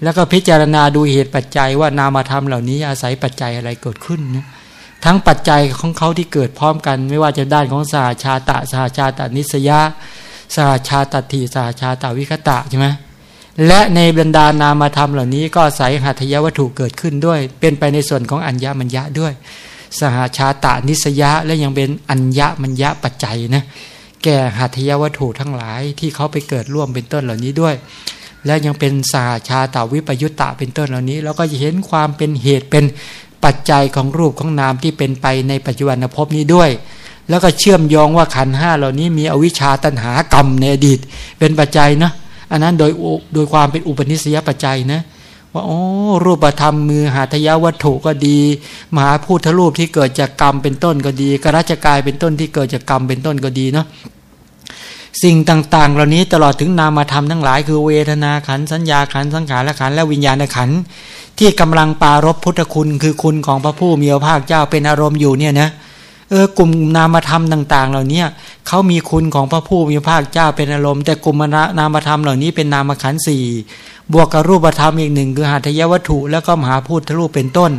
แล้วก็พิจารณาดูเหตุปัจจัยว่านามธรรมเหล่านี้อาศัยปัจจัยอะไรเกิดขึ้นนะทั้งปัจจัยของเขาที่เกิดพร้อมกัน ไม่ว่าจะด้านของสาชาตะสาชาตานิสยาสาชาตติสาชาตาวิคตะใช่ไหมและในบรรดานามธรรมเหล่านี้ก็ใส่หัตถยวัตถุเกิดขึ้นด้วย เป็นไปในส่วนของอัญญมัญญะด้วย สหาชาตานิสยะและยังเป็นอัญญมัญญะปัจจัยนะแก่หัตถยวัตถุทั้งหลายที่เขาไปเกิดร่วมเป็นต้นเหล่านี้ด้วย และยังเป็นสาชาตาวิปยุตตะเป็นต้นเหล่านี้ แล้วก็จะเห็นความเป็นเหตุเป็นปัจจัยของรูปของนามที่เป็นไปในปัจจุบันภพนี้ด้วย แล้วก็เชื่อมโยงว่าขันห้าเหล่านี้มีอวิชชาตันหากรรมในอดีต เป็นปัจจัยนะอันนั้นโดยโดยความเป็นอุปนิสัยปัจจัยนะว่าโอ้รูปธรรมมือหาทยวัตถุก็ดี มหาพูทรูปที่เกิดจากกรรมเป็นต้นก็ดีกราชกายเป็นต้นที่เกิดจากกรรมเป็นต้นก็ดีเนาะ สิ่งต่าง ๆ เหล่านี้ตลอดถึงนามธรรมทั้งหลาย คือเวทนาขันสัญญาขันสังขารและขันและวิญญาณขันที่กำลังปารบพุทธคุณคือคุณของพระผู้มีพระภาคเจ้าเป็นอารมณ์อยู่เนี่ยนะเออกลุ่มนามธรรมต่าง ๆ เหล่านี้เขามีคุณของพระผู้มีพระภาคเจ้าเป็นอารมณ์ แต่กลุ่มนามธรรมเหล่านี้เป็นนามขันสี่บวกกับรูปธรรมอีกหนึ่งคือหัตถยวัตถุแล้วก็มหาพูดทะลุเป็นต้น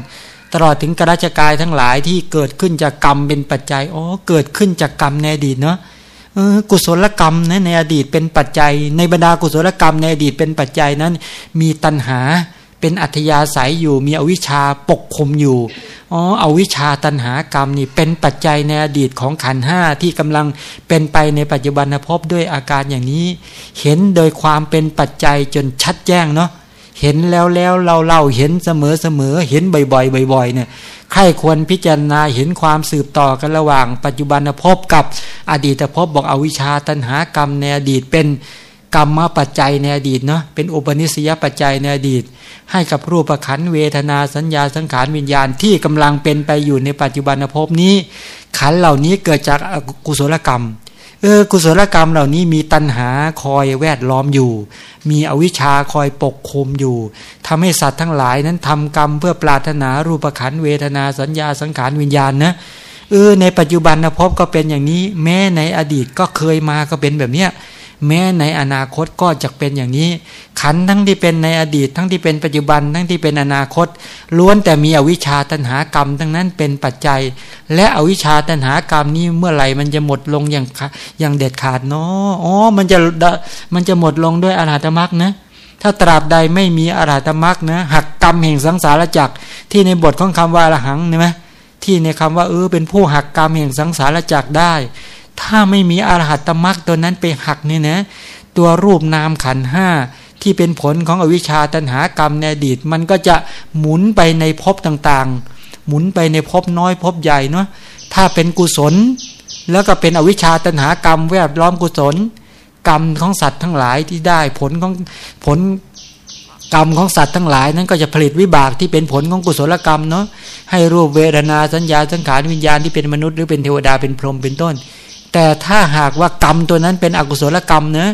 ตลอดถึงกราชกายทั้งหลายที่เกิดขึ้นจากกรรมเป็นปัจจัยอ๋อเกิดขึ้นจากกรรมในอดีตเนาะ กุศลกรรมนะในอดีตเป็นปัจจัย ในบรรดากุศลกรรมในอดีตเป็นปัจจัยนั้น มีตัณหาเป็นอัธยาศัยอยู่มีอวิชชาปกคลุมอยู่อ๋ออวิชชาตัณหากรรมนี่เป็นปัจจัยในอดีตของขันห้าที่กำลังเป็นไปในปัจจุบันพบด้วยอาการอย่างนี้ เห็นโดยความเป็นปัจจัยจนชัดแจ้งเนาะ เห็นแล้วแล้วเราเล่าเห็นเสมอเสมอเห็นบ่อยๆบ่อยๆเนี่ยใครควรพิจารณาเห็นความสืบต่อกันระหว่าง ปัจจุบันภพกับอดีตภพบอกอวิชชาตัณหากรรมในอดีตเป็นกรรมปัจจัยในอดีตเนาะเป็นอุปนิสัยปัจจัยในอดีต ให้กับรูปขันเวทนาสัญญาสังขารวิญญาณที่กำลังเป็นไปอยู่ในปัจจุบันภพนี้ ขันเหล่านี้เกิดจากกุศลกรรม เออกุศลกรรมเหล่านี้มีตัณหาคอยแวดล้อมอยู่ มีอวิชชาคอยปกคลุมอยู่ทำให้สัตว์ทั้งหลายนั้นทำกรรมเพื่อปรารถนารูปขันเวทนาสัญญาสังขารวิญญาณนะเออในปัจจุบันนะพบก็เป็นอย่างนี้ แม้ในอดีตก็เคยมาก็เป็นแบบเนี้ย แม้ในอนาคตก็จะเป็นอย่างนี้ ขันทั้งที่เป็นในอดีต ทั้งที่เป็นปัจจุบัน ทั้งที่เป็นอนาคต ล้วนแต่มีอวิชชาตัณหากรรม ทั้งนั้นเป็นปัจจัย และอวิชชาตัณหากรรมนี้เมื่อไหร่มันจะหมดลงอย่างอย่างเด็ดขาดเนาะอ๋อมันจะมันจะหมดลงด้วยอรหัตมรักนะถ้าตราบใดไม่มีอรหัตมรักนะหักกรรมแห่งสังสารจักรที่ในบทของคำว่าอรหังใช่ไหมที่ในคำว่าเออเป็นผู้หักกรรมแห่งสังสารจักรได้ ถ้าไม่มีอรหัตตมรักตัวนั้นไปหักเนี่ยนะ ตัวรูปนามขันห้าที่เป็นผลของอวิชชาตันหากรรมในอดีต มันก็จะหมุนไปในภพต่างๆ หมุนไปในภพน้อยภพใหญ่เนาะถ้าเป็นกุศล แล้วก็เป็นอวิชชาตันหากรรมแวดล้อมกุศล กรรมของสัตว์ทั้งหลายที่ได้ผลของผลกรรมของสัตว์ทั้งหลายนั้นก็จะผลิตวิบากที่เป็นผลของกุศลกรรมเนาะให้รูปเวทนาสัญญาสังขารวิญญาณที่เป็นมนุษย์หรือเป็นเทวดาเป็นพรหมเป็นต้น แต่ถ้าหากว่ากรรมตัวนั้นเป็นอกุศลกรรมเนะ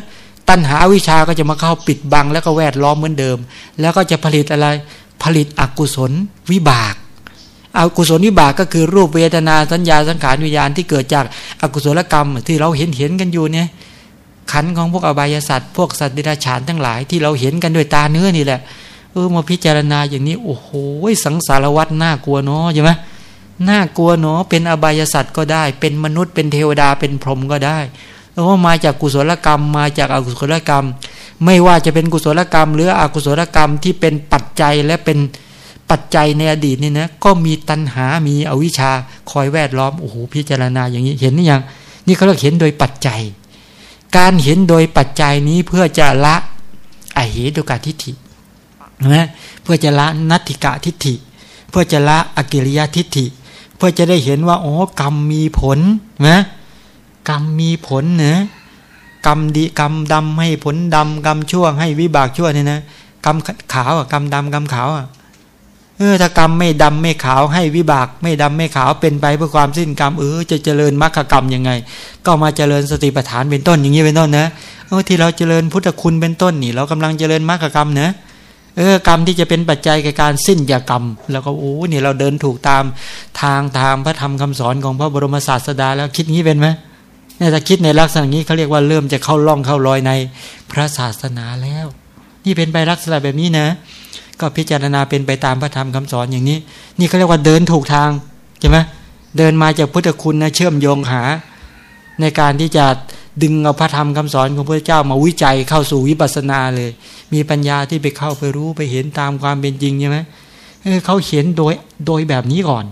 ตัณหาวิชาก็จะมาเข้าปิดบัง แล้วก็แวดล้อมเหมือนเดิม แล้วก็จะผลิตอะไรผลิตอกุศลวิบากอากุศลวิบากก็คือรูปเวทนาสัญญาสังขารวิญญาณที่เกิดจากอากุศลกรรมที่เราเห็นเห็นกันอยู่เนี่ยขันของพวกอบายสัตว์พวกสัตว์ดิราฉานทั้งหลายที่เราเห็นกันด้วยตาเนื้อนี่แหละเออมาพิจารณาอย่างนี้โอ้โหสังสารวัตรน่ากลัวเนาะใช่ไหม น่ากลัวเนาะเป็นอบายสัตว์ก็ได้ เป็นมนุษย์เป็นเทวดาเป็นพรหมก็ได้เพรามาจากกุศลกรรม มาจากอกุศลกรรม ไม่ว่าจะเป็นกุศลกรรม หรืออกุศลกรรมที่เป็นปัจจัยและเป็นปัจจัยในอดีตนี่นะก็มีตัณหา มีอวิชชาคอยแวดล้อมโอ้โหพิจารณาอย่างนี้เห็นนี่ยังนี่เขาเรียกเห็นโดยปัจจัย การเห็นโดยปัจจัยนี้เพื่อจะละอเหตุกาทิฏฐินะเพื่อจะละนัตถิกะทิฏฐิ เพื่อจะละอกิริยทิฏฐิ พื่อจะได้เห็นว่าอ๋อกรรมมีผลนะกรรมมีผลเนะกรรมดีกรรมดำให้ผลดำกรรมชั่วให้วิบากชั่วเนี่ยนะกรรมขาวอะกรรมดำกรรมขาวอะเออถ้ากรรมไม่ดำไม่ขาวให้วิบาก ไม่ดำไม่ขาวเป็นไปเพื่อความสิ้นกรรมเออจะเจริญมรรคกรรมยังไง ก็มาเจริญสติปัฏฐานเป็นต้นอย่างนี้เป็นต้นนะเออที่เราเจริญพุทธคุณเป็นต้นนี่ เรากำลังเจริญมรรคกรรมเนะเออกรรมที่จะเป็นปัจจัยแก่การสิ้นยากรรม แล้วก็โอ้เนี่ยเราเดินถูกตามทางทางพระธรรมคำสอนของพระบรมศาสดาแล้วคิดงี้เป็นไหมเนี่ยถ้าคิดในลักษณะนี้เขาเรียกว่าเริ่มจะเข้าล่องเข้ารอยในพระศาสนาแล้ว นี่เป็นไปลักษณะแบบนี้นะ ก็พิจารณาเป็นไปตามพระธรรมคำสอนอย่างนี้ นี่เขาเรียกว่าเดินถูกทางใช่ไหมเดินมาจากพุทธคุณนะเชื่อมโยงหา ในการที่จะ ดึงเอาพระธรรมคำสอนของพระเจ้ามาวิจัยเข้าสู่วิปัสสนาเลย มีปัญญาที่ไปเข้าไปรู้ไปเห็นตามความเป็นจริงใช่ไหมเขาเห็นโดยโดยแบบนี้ก่อน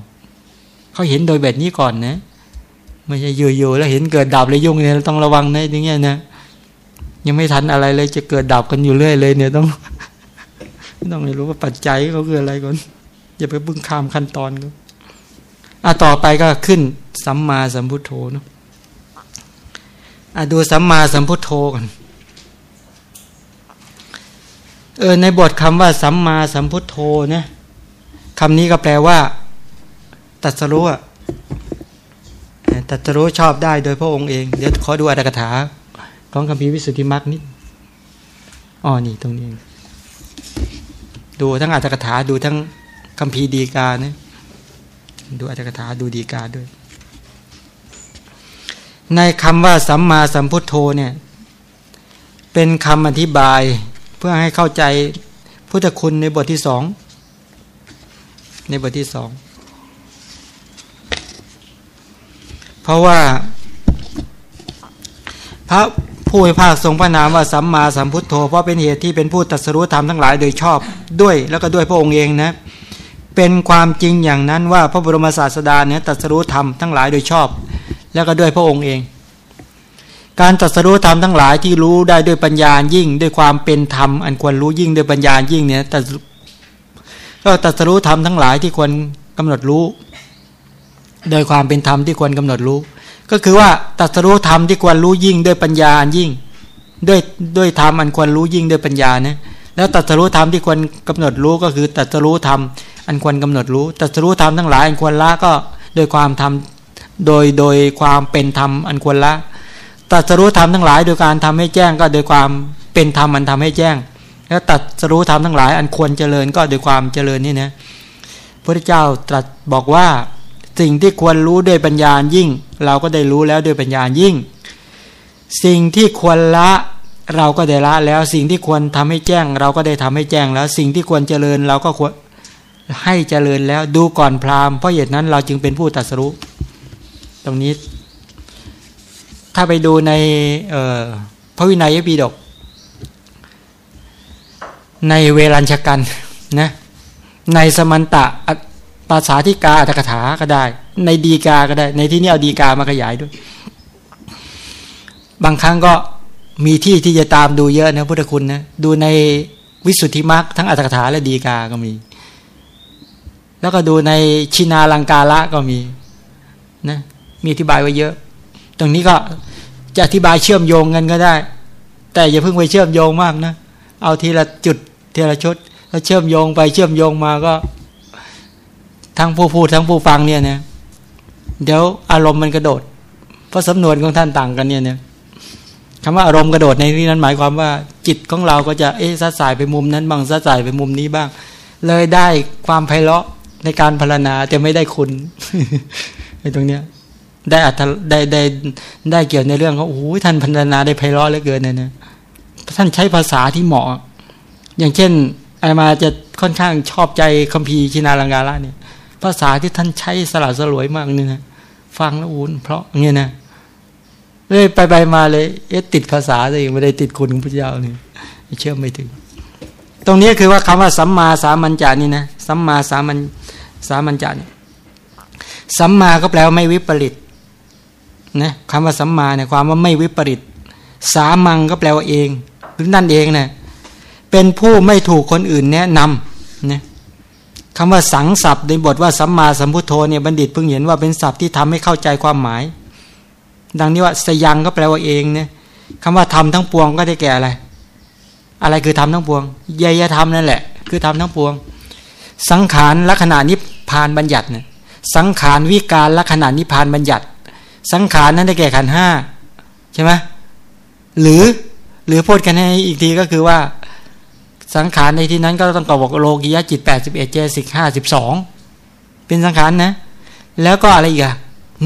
เขาเห็นโดยแบบนี้ก่อนนะไม่ใช่อยู่ๆแล้วเห็นเกิดดับเลยยุ่งเนี่ยต้องระวังนะอย่างเงี้ยนะยังไม่ทันอะไรเลยจะเกิดดับกันอยู่เรื่อยเลย เนี่ยต้องต้องรู้ว่าปัจจัยเขาคืออะไรก่อนอย่าไปบึ้งข้ามขั้นตอนก็อะต่อไปก็ขึ้นสัมมาสัมพุทโธเนาะ อะดูสัมมาสัมพุทโธกันเออในบทคำว่าสัมมาสัมพุทโธเนี่ยคำนี้ก็แปลว่า ตัดสรู้อะตัดสรู้ชอบได้โดยพระองค์เอง เดี๋ยวขอดูอัตถกถาของคำพีวิสุทธิมรรคนิดอ๋อนี่ตรงนี้ ดูทั้งอัตถกถาดูทั้งคำพีดีกาเนี่ยดูอัตถกถาดูดีกาด้วย ในคำว่าสัมมาสัมพุทโธเนี่ยเป็นคำอธิบายเพื่อให้เข้าใจพุทธคุณในบทที่สองในบทที่สองเพราะว่าพระผู้ให้ภาคทรงพระนามว่าสัมมาสัมพุทโธ เพราะเป็นเหตุที่เป็นผู้ตัดสรู้ธรรมทั้งหลายโดยชอบด้วยแล้วก็ด้วยพระองค์เองนะเป็นความจริงอย่างนั้นว่าพระบรมศาสดาเนี่ยตัดสรู้ธรรมทั้งหลายโดยชอบ แล้วก็ด้วยพระองค์เอง การตรัสรู้ธรรมทั้งหลายที่รู้ได้ด้วยปัญญายิ่ง ด้วยความเป็นธรรมอันควรรู้ยิ่งด้วยปัญญายิ่งเนี่ยแต่ก็ตรัสรู้ธรรมทั้งหลายที่ควรกำหนดรู้ โดยความเป็นธรรมที่ควรกำหนดรู้ ก็คือว่าตรัสรู้ธรรมที่ควรรู้ยิ่งด้วยปัญญาอันยิ่ง ด้วยด้วยธรรมอันควรรู้ยิ่งด้วยปัญญานีแล้วตัดสรู้ธรรมที่ควรกำหนดรู้ก็คือตัดสรู้ธรรมอันควรกำหนดรู้ตัดสรู้ธรรมทั้งหลายอันควรละก็โดยความทำ โดยโดยความเป็นธรรมอันควรละตัดสรู้ธรรมทั้งหลาย โดยการทำให้แจ้งก็โดยความเป็นธรรมมันทำให้แจ้ง แล้วตัดสรู้ธรรมทั้งหลายอันควรเจริญก็โดยความเจริญนี่นะพระเจ้าตรัสบอกว่าสิ่งที่ควรรู้ด้วยปัญญายิ่ง เราก็ได้รู้แล้วด้วยปัญญายิ่ง สิ่งที่ควรละเราก็ได้ละแล้วสิ่งที่ควรทำให้แจ้ง เราก็ได้ทำให้แจ้งแล้ว สิ่งที่ควรเจริญเราก็ควรให้เจริญแล้วดูก่อนพราหมณ์เพราะเหตุนั้นเราจึงเป็นผู้ตัดสรู้ รงนี้ ถ้าไปดูในพระวินัยปีดก ในเวรัญชกันนะในสมันตะภาษาที่กาอัตถกถาก็ได้ ในดีกาก็ได้ ในที่นี้เอาดีกามาขยายด้วย บางครั้งก็มีที่ที่จะตามดูเยอะนะพุทธคุณนะดูในวิสุทธิมรรคทั้งอัตถกถาและดีกาก็มี แล้วก็ดูในชินาลังกาละก็มีนะ มีอธิบายไว้เยอะ ตรงนี้ก็จะอธิบายเชื่อมโยงกันก็ได้ แต่อย่าเพิ่งไปเชื่อมโยงมากนะ เอาทีละจุดทีละชุดแล้วเชื่อมโยงไปเชื่อมโยงมาก็ ทั้งผู้พูดทั้งผู้ฟังเนี่ยนะเดี๋ยวอารมณ์มันกระโดด เพราะสำนวนของท่านต่างกันเนี่ยเนี่ยคำว่าอารมณ์กระโดดในที่นั้นหมายความว่าจิตของเราก็จะเอ๊ะซัดสายไปมุมนั้นบ้างซัดสายไปมุมนี้บ้าง เลยได้ความไพเราะในการพรรณนาแต่ไม่ได้คุณในตรงเนี้ย ได้อัตได้ได้ได้เกี่ยวในเรื่องเขาโอ้ยท่านพันธนาได้ไพเราะเหลือเกินเนี่ยนะท่านใช้ภาษาที่เหมาะ อย่างเช่นไอมาจะค่อนข้างชอบใจคัมภีร์ชินาลังกาละเนี่ย ภาษาที่ท่านใช้สลัดสลวยมากเนี่ยนะฟังแล้วอุ่นเพราะเงี้ยนะเลยไปไปมาเลย เอ๊ะติดภาษาเลยไม่ได้ติดคุณของพระเจ้าเนี่ยเชื่อไม่ถึง ตรงนี้คือว่าคำว่าสัมมาสามัญจานี่นะสัมมาสามัญสามัญจานี่สัมมาก็แปลว่าไม่วิปริต นะคำว่าสัมมาเนี่ยความว่าไม่วิปริต สามังก็แปลว่าเองหรือนั่นเองนะเป็นผู้ไม่ถูกคนอื่นแนะนำนะคำว่าสังสับในบทว่าสัมมาสัมพุทโธเนี่ยบัณฑิตเพิ่งเห็นว่าเป็นศัพท์ที่ทำให้เข้าใจความหมาย ดังนี้ว่าสยังก็แปลว่าเองเนี่ยคำว่าทำทั้งปวงก็ได้แก่อะไร อะไรคือทำทั้งปวงยยธรรมนั่นแหละ คือทำทั้งปวง สังขารลักษณะนิพพานบัญญัติเนี่ยสังขารวิการลักษณะนิพพานบัญญัติ สังขารนั้นได้แก่ขันห้าใช่ไหมหรือหรือพูดกันให้อีกทีก็คือว่าสังขารในที่นั้นก็ต้องกบอกโลกิยะจิตแปดสิบเอ็ดเจสิกห้าสิบสองเป็นสังขารนะ แล้วก็อะไรอีกอะ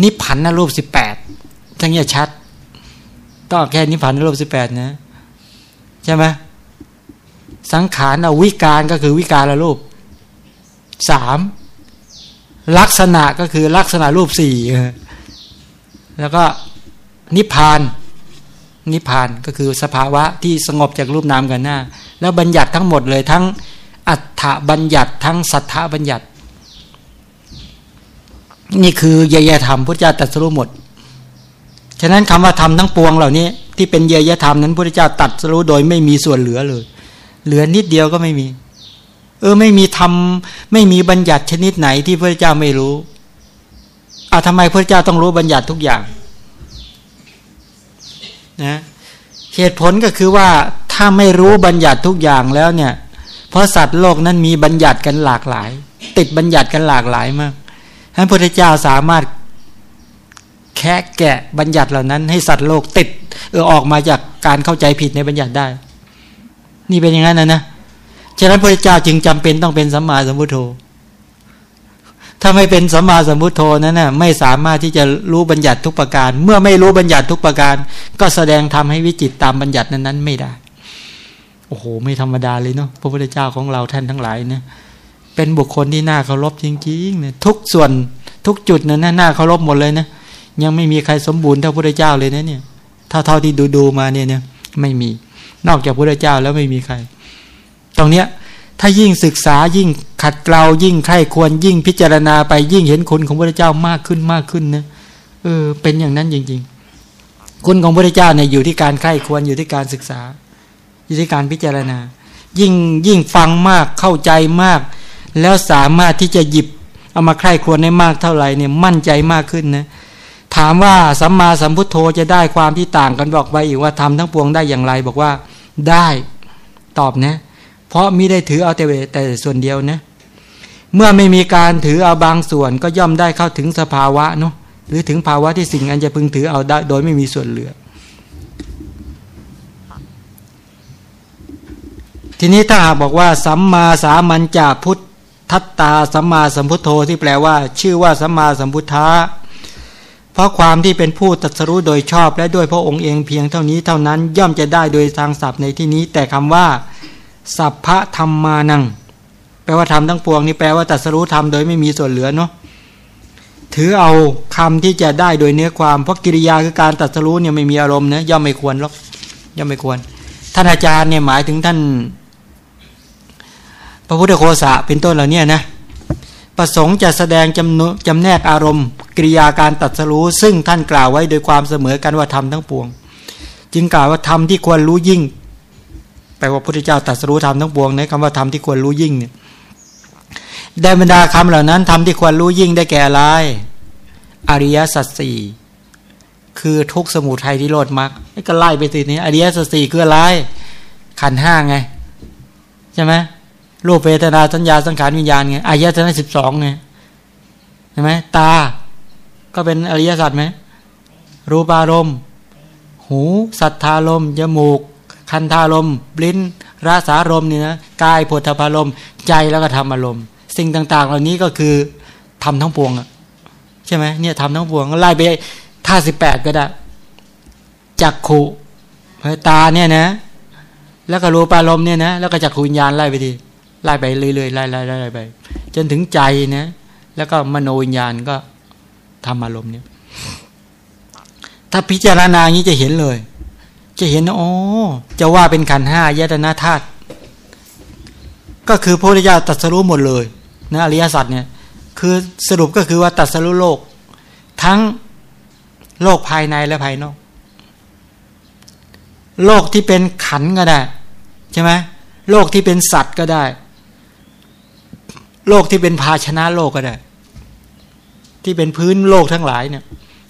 นิพพันนรูปสิบแปดทั้งนี้ชัดต้องแค่นิพพันนรูปสิบแปดนะ ใช่ไหมสังขารอวิการก็คือวิการละรูปสามลักษณะก็คือลักษณะรูปสี่ แล้วก็นิพพาน นิพพานก็คือสภาวะที่สงบจากรูปนามกันหน้า แล้วบัญญัติทั้งหมดเลยทั้งอัฏฐบัญญัติทั้งสัทธบัญญัติ นี่คือเยยธรรมพุทธเจ้าตรัสรู้หมดฉะนั้นคำว่าธรรมทั้งปวงเหล่านี้ ที่เป็นเยยธรรมนั้นพุทธเจ้าตรัสรู้โดยไม่มีส่วนเหลือเลย เหลือนิดเดียวก็ไม่มี เออไม่มีธรรมไม่มีบัญญัติชนิดไหนที่พระเจ้าไม่รู้ อะทำไมพระเจ้าต้องรู้บัญญัติทุกอย่างนะเหตุผลก็คือว่าถ้าไม่รู้บัญญัติทุกอย่างแล้วเนี่ย เพราะสัตว์โลกนั้นมีบัญญัติกันหลากหลาย ติดบัญญัติกันหลากหลายมากท่านพระเจ้าสามารถแค่แกะบัญญัติเหล่านั้น ให้สัตว์โลกติดเออออกมาจากการเข้าใจผิดในบัญญัติได้ นี่เป็นอย่างนั้นนะนะฉะนั้นพระเจ้าจึงจำเป็นต้องเป็นสัมมาสัมพุทโธ ถ้าไม่เป็นสัมมาสัมพุทโธนั้นนะ่ะไม่สามารถที่จะรู้บัญญัติทุกประการ เมื่อไม่รู้บัญญัติทุกประการ ก็แสดงทำให้วิจิตตามบัญญัตินั้นๆ ไม่ได้ โอ้โห ไม่ธรรมดาเลยเนาะพระพุทธเจ้าของเราท่านทั้งหลายเนี่ยเป็นบุคคลที่น่าเคารพจริงๆเนี่ยทุกส่วนทุกจุดนั้นน่าเคารพหมดเลยนะยังไม่มีใครสมบูรณ์เท่าพระพุทธเจ้าเลยนะเนี่ยถ้าเท่าที่ดูดูมาเนี่ยเนี่ยไม่มีนอกจากพระพุทธเจ้าแล้วไม่มีใคร ตรงเนี้ย ถ้ายิ่งศึกษายิ่งขัดเกลายิ่งใคร่ควรยิ่งพิจารณาไปยิ่งเห็นคุณของพระเจ้ามากขึ้นมากขึ้นนะเออเป็นอย่างนั้นจริง ๆ คุณของพระเจ้าเนี่ยอยู่ที่การใคร่ควรอยู่ที่การศึกษา อยู่ที่การพิจารณา ยิ่งยิ่งฟังมากเข้าใจมาก แล้วสามารถที่จะหยิบเอามาใคร่ควรได้มากเท่าไหร่เนี่ยมั่นใจมากขึ้นนะถามว่าสัมมาสัมพุทโธจะได้ความที่ต่างกันบอกไปอีกว่าทำทั้งปวงได้อย่างไร บอกว่าได้ตอบนะ เพราะมิได้ถือเอาแต่แต่ส่วนเดียวนะ เมื่อไม่มีการถือเอาบางส่วนก็ย่อมได้เข้าถึงสภาวะเนาะหรือถึงภาวะที่สิ่งอันจะพึงถือเอาได้โดยไม่มีส่วนเหลือ ทีนี้ถ้าหากบอกว่า สัมมาสามัญจาพุทธัตตาสัมมาสัมพุทโธที่แปลว่า ชื่อว่าสัมมาสัมพุทธะเพราะความที่เป็นผู้ตัดสรู้โดยชอบและด้วยพระองค์เองเพียงเท่านี้เท่านั้นย่อมจะได้โดยทางศัพท์ในที่นี้ แต่คำว่า สัพพะธรรมมานัง แปลว่าธรรมทั้งปวงนี่แปลว่าตัดสรู้ธรรมโดยไม่มีส่วนเหลือเนาะถือเอาคำที่จะได้โดยเนื้อความเพราะกิริยาคือการตัดสรู้เนี่ยไม่มีอารมณ์นะย่อมไม่ควรหรอกย่อมไม่ควร ท่านอาจารย์เนี่ยหมายถึงท่าน พระพุทธโคสะเป็นต้นเหล่านี้นะประสงค์จะแสดงจำนจำแนกอารมณ์กิริยาการตัดสรู้ ซึ่งท่านกล่าวไว้โดยความเสมอกันว่าทำทั้งปวง จึงกล่าวว่าทำที่ควรรู้ยิ่ง ปลว่าพระพุทธเจ้าตรัสรู้ธรรมทั้งปวงในคำว่าธรรมที่ควรรู้ยิ่งเนี่ยได้บรรดาคำเหล่านั้นธรรมที่ควรรู้ยิ่งได้แก่อะไรอริยสัจสี่คือทุกสมุทัยที่โลดมรรคก็ไล่ไปสินี้อริยสัจสี่คืออะไรขันห้าไง ใช่ไหมรูปเวทนาสัญญาสังขารวิญญาณไงอายตนะสิบสองไงใช่ไหมตา ก็เป็นอริยสัจไหมรูปารมณ์ หู สัทธารมณ์จมูก คันธารมลิ้นราสารมเนี่ยนะกายโพธพารมใจแล้วก็ทำอารมณ์ สิ่งต่าง ๆ เหล่านี้ก็คือทำทั้งปวงอะใช่ไหมเนี่ยทำทั้งปวงไล่ไปท่าสิบแปดก็ได้จักขุตาเนี่ยนะ แล้วก็รูปารมณ์เนี่ยนะแล้วก็จักขุวิญญาณไล่ไปทีไล่ไปเรื่อยๆไล่ไล่ไล่ไป จนถึงใจนะแล้วก็มโนวิญญาณก็ทำอารมณ์เนี่ยถ้าพิจารณาอย่างนี้จะเห็นเลย จะเห็นโอ้จะว่าเป็นขันห้ายตนาธาตุก็คือพระพุทธเจ้าตัดสรู้หมดเลยนะอริยสัจเนี่ยคือสรุปก็คือว่าตัดสรู้โลก ทั้งโลกภายในและภายนอก โลกที่เป็นขันก็ได้ใช่ไหมโลกที่เป็นสัตว์ก็ได้ โลกที่เป็นภาชนะโลกก็ได้ ที่เป็นพื้นโลกทั้งหลายเนี่ย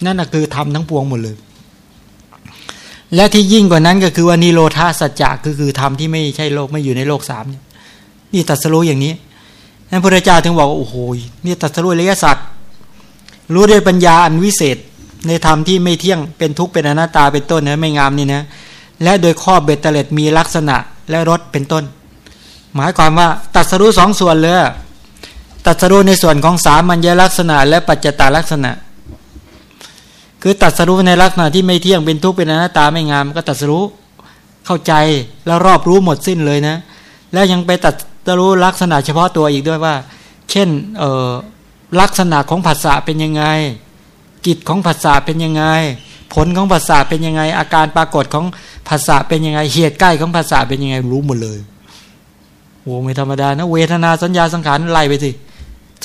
นั่นคือทำทั้งปวงหมดเลย และที่ยิ่งกว่านั้นก็คือว่านิโรธาสัจจะคือคือธรรมที่ไม่ใช่โลกไม่อยู่ในโลกสามนี่ตัดสรู้อย่างนี้นั้นพระเจ้าถึงบอกโอ้โหนี่ตัดสรู้อริยสัจรู้ด้วยปัญญาอันวิเศษในธรรมที่ไม่เที่ยงเป็นทุกข์เป็นอนัตตาเป็นต้นนะไม่งามนี่นะและโดยข้อเบตเตเลตมีลักษณะและรสเป็นต้น หมายความว่าตัดสรู้สองส่วนเลยตัดสรู้ในส่วนของสามัญลักษณะ และปัจจตาลักษณะ คือตัดสรู้ในลักษณะที่ไม่เที่ยงเป็นทุกข์เป็นอนัตตาไม่งามก็ตัดสรู้เข้าใจแล้วรอบรู้หมดสิ้นเลยนะ แล้วยังไปตัดสรู้ลักษณะเฉพาะตัวอีกด้วยว่า เช่นเออลักษณะของผัสสะเป็นยังไง กิจของผัสสะเป็นยังไง ผลของผัสสะเป็นยังไง อาการปรากฏของผัสสะเป็นยังไงเหตุใกล้ของผัสสะเป็นยังไงรู้หมดเลยโอ้ไม่ธรรมดานะเวทนาสัญญาสังขารไล่ไปสิ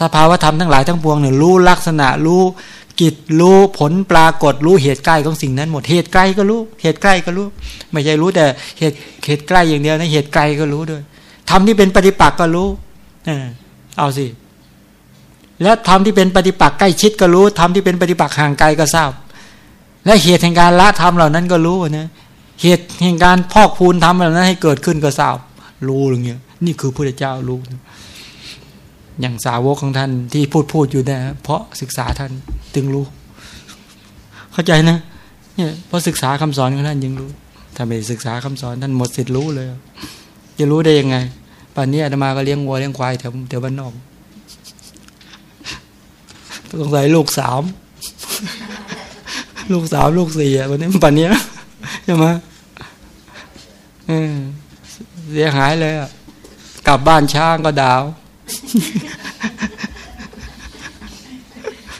สภาวธรรมทั้งหลายทั้งปวงเนี่ยรู้ลักษณะรู้ กิจรู้ผลปรากฏรู้เหตุใกล้ของสิ่งนั้นหมดเหตุใกล้ก็รู้ เหตุใกล้ก็รู้ ไม่ใช่รู้แต่เหตุเหตุใกล้อย่างเดียวนะเหตุไกลก็รู้ด้วยทำที่เป็นปฏิปักษ์ก็รู้เออเอาสิแล้วทำที่เป็นปฏิปักษ์ใกล้ชิดก็รู้ทำที่เป็นปฏิปักษ์ห่างไกลก็ทราบ และเหตุแห่งการละธรรมเหล่านั้นก็รู้นะเหตุแห่งการพอกพูนทำเหล่านั้นให้เกิดขึ้นก็ทราบ รู้อย่างเงี้ยนี่คือพระเจ้ารู้ อย่างสาวกของท่านที่พูดพูดอยู่นะเพราะศึกษาท่านจึงรู้ เข้าใจนะเนี่ยเพราะศึกษาคำสอนของท่านยังรู้ ถ้าไม่ศึกษาคำสอนท่านหมดสิทธิ์รู้เลย จะรู้ได้ยังไงป่านนี้อาตมาก็เลี้ยงวัวเลี้ยงควายแถวแถวบ้านนอกสงสัยลูกสามลูกสามลูกสี่อะวันนี้ป่านนี้ใช่ไหมเสียหายเลยอะกลับบ้านช้างก็ดาว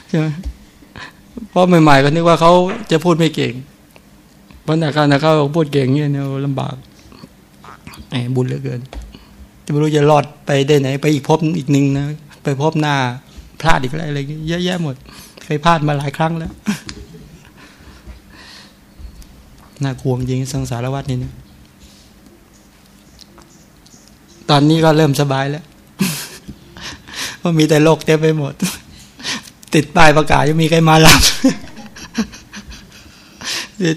ใช่ไหมเพราะใหม่ๆก็นึกว่าเขาจะพูดไม่เก่งเพราะนักการนักเขาพูดเก่งเนี่ยลำบากไอ้บุญเหลือเกินจะไม่รู้จะรอดไปได้ไหน ไปอีกพบอีกหนึ่งนะไปพบหน้าพลาดอีกอะไรอะไรเยอะแยะหมด เคยพลาดมาหลายครั้งแล้วน่ากลัวจริงสังสารวัตนี่นะตอนนี้ก็เริ่มสบายแล้ว เพราะมีแต่โลกเต็มไปหมด ติดป้ายประกาศยังมีใครมาหลับ